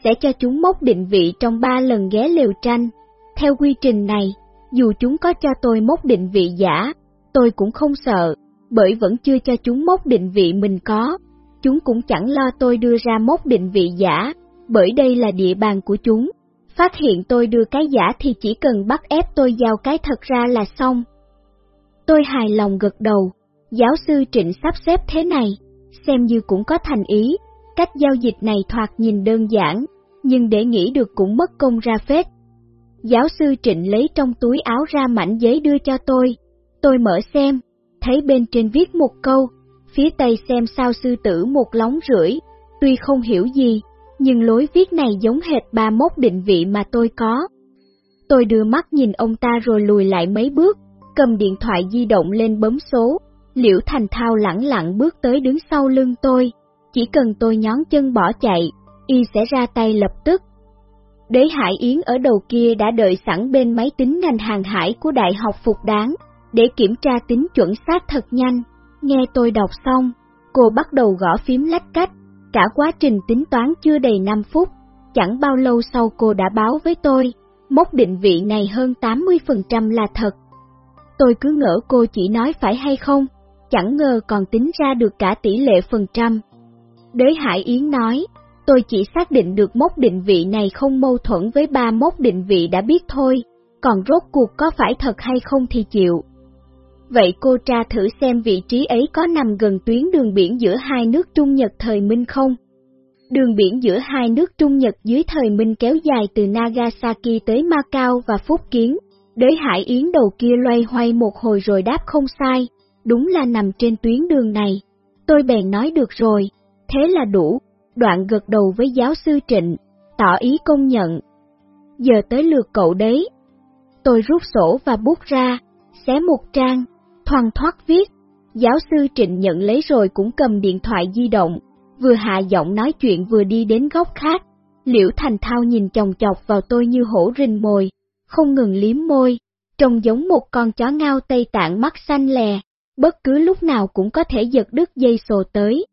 sẽ cho chúng mốc định vị trong 3 lần ghé liều tranh. Theo quy trình này, dù chúng có cho tôi mốc định vị giả, tôi cũng không sợ, bởi vẫn chưa cho chúng mốc định vị mình có. Chúng cũng chẳng lo tôi đưa ra mốc định vị giả, bởi đây là địa bàn của chúng. Phát hiện tôi đưa cái giả thì chỉ cần bắt ép tôi giao cái thật ra là xong. Tôi hài lòng gật đầu, giáo sư Trịnh sắp xếp thế này, xem như cũng có thành ý, cách giao dịch này thoạt nhìn đơn giản, nhưng để nghĩ được cũng mất công ra phết. Giáo sư Trịnh lấy trong túi áo ra mảnh giấy đưa cho tôi, tôi mở xem, thấy bên trên viết một câu, phía tây xem sao sư tử một lóng rưỡi, tuy không hiểu gì, nhưng lối viết này giống hệt ba mốc định vị mà tôi có. Tôi đưa mắt nhìn ông ta rồi lùi lại mấy bước, cầm điện thoại di động lên bấm số, Liễu Thành Thao lẳng lặng bước tới đứng sau lưng tôi, chỉ cần tôi nhón chân bỏ chạy, y sẽ ra tay lập tức. Đế Hải Yến ở đầu kia đã đợi sẵn bên máy tính ngành hàng hải của Đại học Phục Đáng, để kiểm tra tính chuẩn xác thật nhanh. Nghe tôi đọc xong, cô bắt đầu gõ phím lách cách, cả quá trình tính toán chưa đầy 5 phút, chẳng bao lâu sau cô đã báo với tôi, mốc định vị này hơn 80% là thật. Tôi cứ ngỡ cô chỉ nói phải hay không, chẳng ngờ còn tính ra được cả tỷ lệ phần trăm. Đế Hải Yến nói, tôi chỉ xác định được mốc định vị này không mâu thuẫn với ba mốc định vị đã biết thôi, còn rốt cuộc có phải thật hay không thì chịu. Vậy cô tra thử xem vị trí ấy có nằm gần tuyến đường biển giữa hai nước Trung Nhật thời Minh không? Đường biển giữa hai nước Trung Nhật dưới thời Minh kéo dài từ Nagasaki tới Macau và Phúc Kiến. Đế Hải Yến đầu kia loay hoay một hồi rồi đáp không sai, đúng là nằm trên tuyến đường này. Tôi bèn nói được rồi, thế là đủ, đoạn gật đầu với giáo sư Trịnh, tỏ ý công nhận. Giờ tới lượt cậu đấy. Tôi rút sổ và bút ra, xé một trang, thoăn thoát viết. Giáo sư Trịnh nhận lấy rồi cũng cầm điện thoại di động, vừa hạ giọng nói chuyện vừa đi đến góc khác. Liễu Thành Thao nhìn chồng chọc vào tôi như hổ rình mồi, không ngừng liếm môi, trông giống một con chó ngao Tây Tạng mắt xanh lè, bất cứ lúc nào cũng có thể giật đứt dây sồ tới.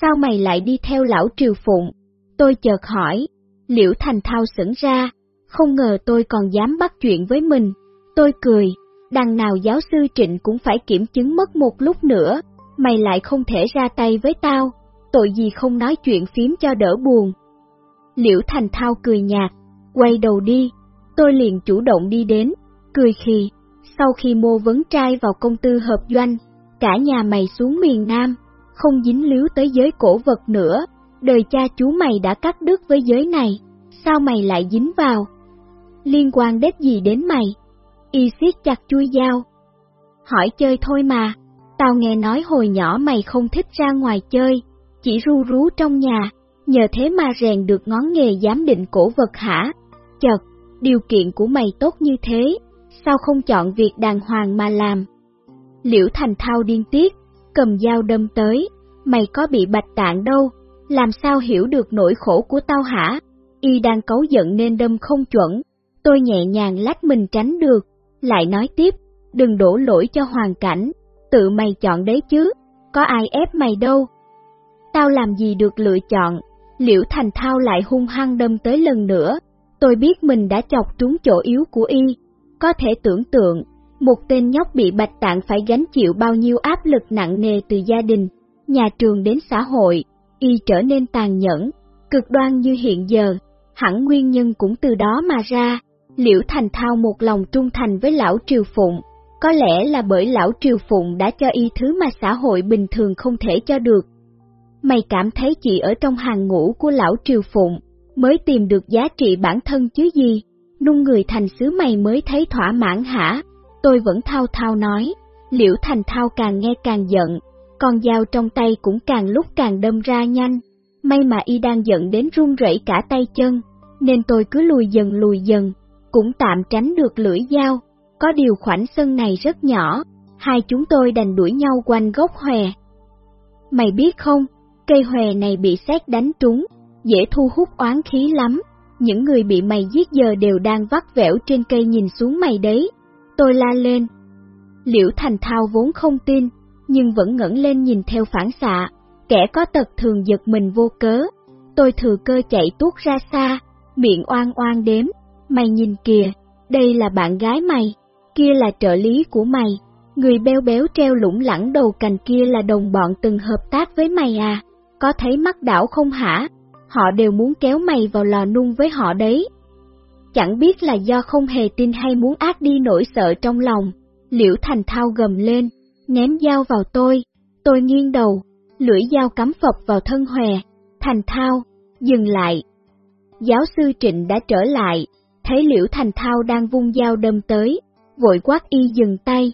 Sao mày lại đi theo lão Triều Phụng? Tôi chợt hỏi, Liễu Thành Thao sững ra, không ngờ tôi còn dám bắt chuyện với mình. Tôi cười, đằng nào giáo sư Trịnh cũng phải kiểm chứng mất một lúc nữa, mày lại không thể ra tay với tao, tội gì không nói chuyện phím cho đỡ buồn. Liễu Thành Thao cười nhạt, quay đầu đi, tôi liền chủ động đi đến, cười khì, sau khi mô vấn trai vào công tư hợp doanh, cả nhà mày xuống miền Nam, không dính líu tới giới cổ vật nữa, đời cha chú mày đã cắt đứt với giới này, sao mày lại dính vào? Liên quan đến gì đến mày? Y siết chặt chui dao. Hỏi chơi thôi mà, tao nghe nói hồi nhỏ mày không thích ra ngoài chơi, chỉ ru rú trong nhà, nhờ thế mà rèn được ngón nghề giám định cổ vật hả? Chật, điều kiện của mày tốt như thế, sao không chọn việc đàng hoàng mà làm? Liễu Thành Thao điên tiết, cầm dao đâm tới, mày có bị bạch tạng đâu, làm sao hiểu được nỗi khổ của tao hả? Y đang cấu giận nên đâm không chuẩn, tôi nhẹ nhàng lách mình tránh được, lại nói tiếp, đừng đổ lỗi cho hoàn cảnh, tự mày chọn đấy chứ, có ai ép mày đâu. Tao làm gì được lựa chọn, liễu thành thao lại hung hăng đâm tới lần nữa, tôi biết mình đã chọc trúng chỗ yếu của y, có thể tưởng tượng, một tên nhóc bị bạch tạng phải gánh chịu bao nhiêu áp lực nặng nề từ gia đình, nhà trường đến xã hội, y trở nên tàn nhẫn, cực đoan như hiện giờ, hẳn nguyên nhân cũng từ đó mà ra. Liễu Thành Thao một lòng trung thành với lão Triều Phụng, có lẽ là bởi lão Triều Phụng đã cho y thứ mà xã hội bình thường không thể cho được. Mày cảm thấy chị ở trong hàng ngũ của lão Triều Phụng mới tìm được giá trị bản thân chứ gì, nung người thành xứ mày mới thấy thỏa mãn hả? Tôi vẫn thao thao nói, liễu thành thao càng nghe càng giận, con dao trong tay cũng càng lúc càng đâm ra nhanh. May mà y đang giận đến run rẩy cả tay chân, nên tôi cứ lùi dần lùi dần, cũng tạm tránh được lưỡi dao. Có điều khoảnh sân này rất nhỏ, hai chúng tôi đành đuổi nhau quanh gốc hòe. Mày biết không, cây hòe này bị xét đánh trúng, dễ thu hút oán khí lắm. Những người bị mày giết giờ đều đang vắt vẻo trên cây nhìn xuống mày đấy. Tôi la lên. Liễu Thành Thao vốn không tin, nhưng vẫn ngẩng lên nhìn theo phản xạ, kẻ có tật thường giật mình vô cớ. Tôi thừa cơ chạy tuốt ra xa, miệng oan oan đếm, mày nhìn kìa, đây là bạn gái mày, kia là trợ lý của mày, người béo béo treo lủng lẳng đầu cành kia là đồng bọn từng hợp tác với mày à, có thấy mắt đảo không hả? Họ đều muốn kéo mày vào lò nung với họ đấy. Chẳng biết là do không hề tin hay muốn ác đi nỗi sợ trong lòng, liễu thành thao gầm lên, ném dao vào tôi, tôi nghiêng đầu, lưỡi dao cắm phập vào thân hòe, thành thao, dừng lại. Giáo sư Trịnh đã trở lại, thấy Liễu Thành Thao đang vung dao đâm tới, vội quát y dừng tay,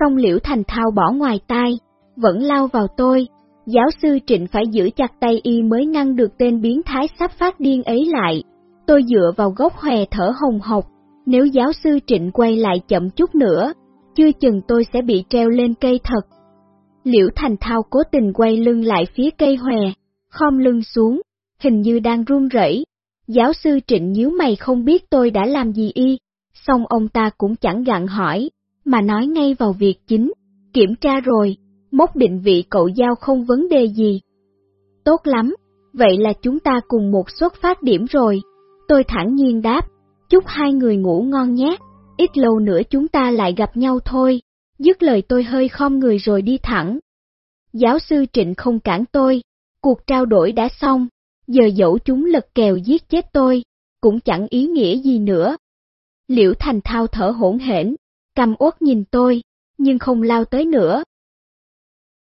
xong Liễu Thành Thao bỏ ngoài tay, vẫn lao vào tôi. Giáo sư Trịnh phải giữ chặt tay y mới ngăn được tên biến thái sắp phát điên ấy lại. Tôi dựa vào gốc hòe thở hồng hộc, nếu giáo sư Trịnh quay lại chậm chút nữa, chưa chừng tôi sẽ bị treo lên cây thật. Liễu Thành Thao cố tình quay lưng lại phía cây hòe, khom lưng xuống, hình như đang run rẩy. Giáo sư Trịnh nhíu mày không biết tôi đã làm gì y, xong ông ta cũng chẳng gặn hỏi, mà nói ngay vào việc chính, kiểm tra rồi, mốc định vị cậu giao không vấn đề gì. Tốt lắm, vậy là chúng ta cùng một xuất phát điểm rồi, tôi thẳng nhiên đáp, chúc hai người ngủ ngon nhé, ít lâu nữa chúng ta lại gặp nhau thôi, dứt lời tôi hơi khom người rồi đi thẳng. Giáo sư Trịnh không cản tôi, cuộc trao đổi đã xong, giờ dẫu chúng lật kèo giết chết tôi, cũng chẳng ý nghĩa gì nữa. Liễu Thành Thao thở hỗn hển, cầm uất nhìn tôi, nhưng không lao tới nữa,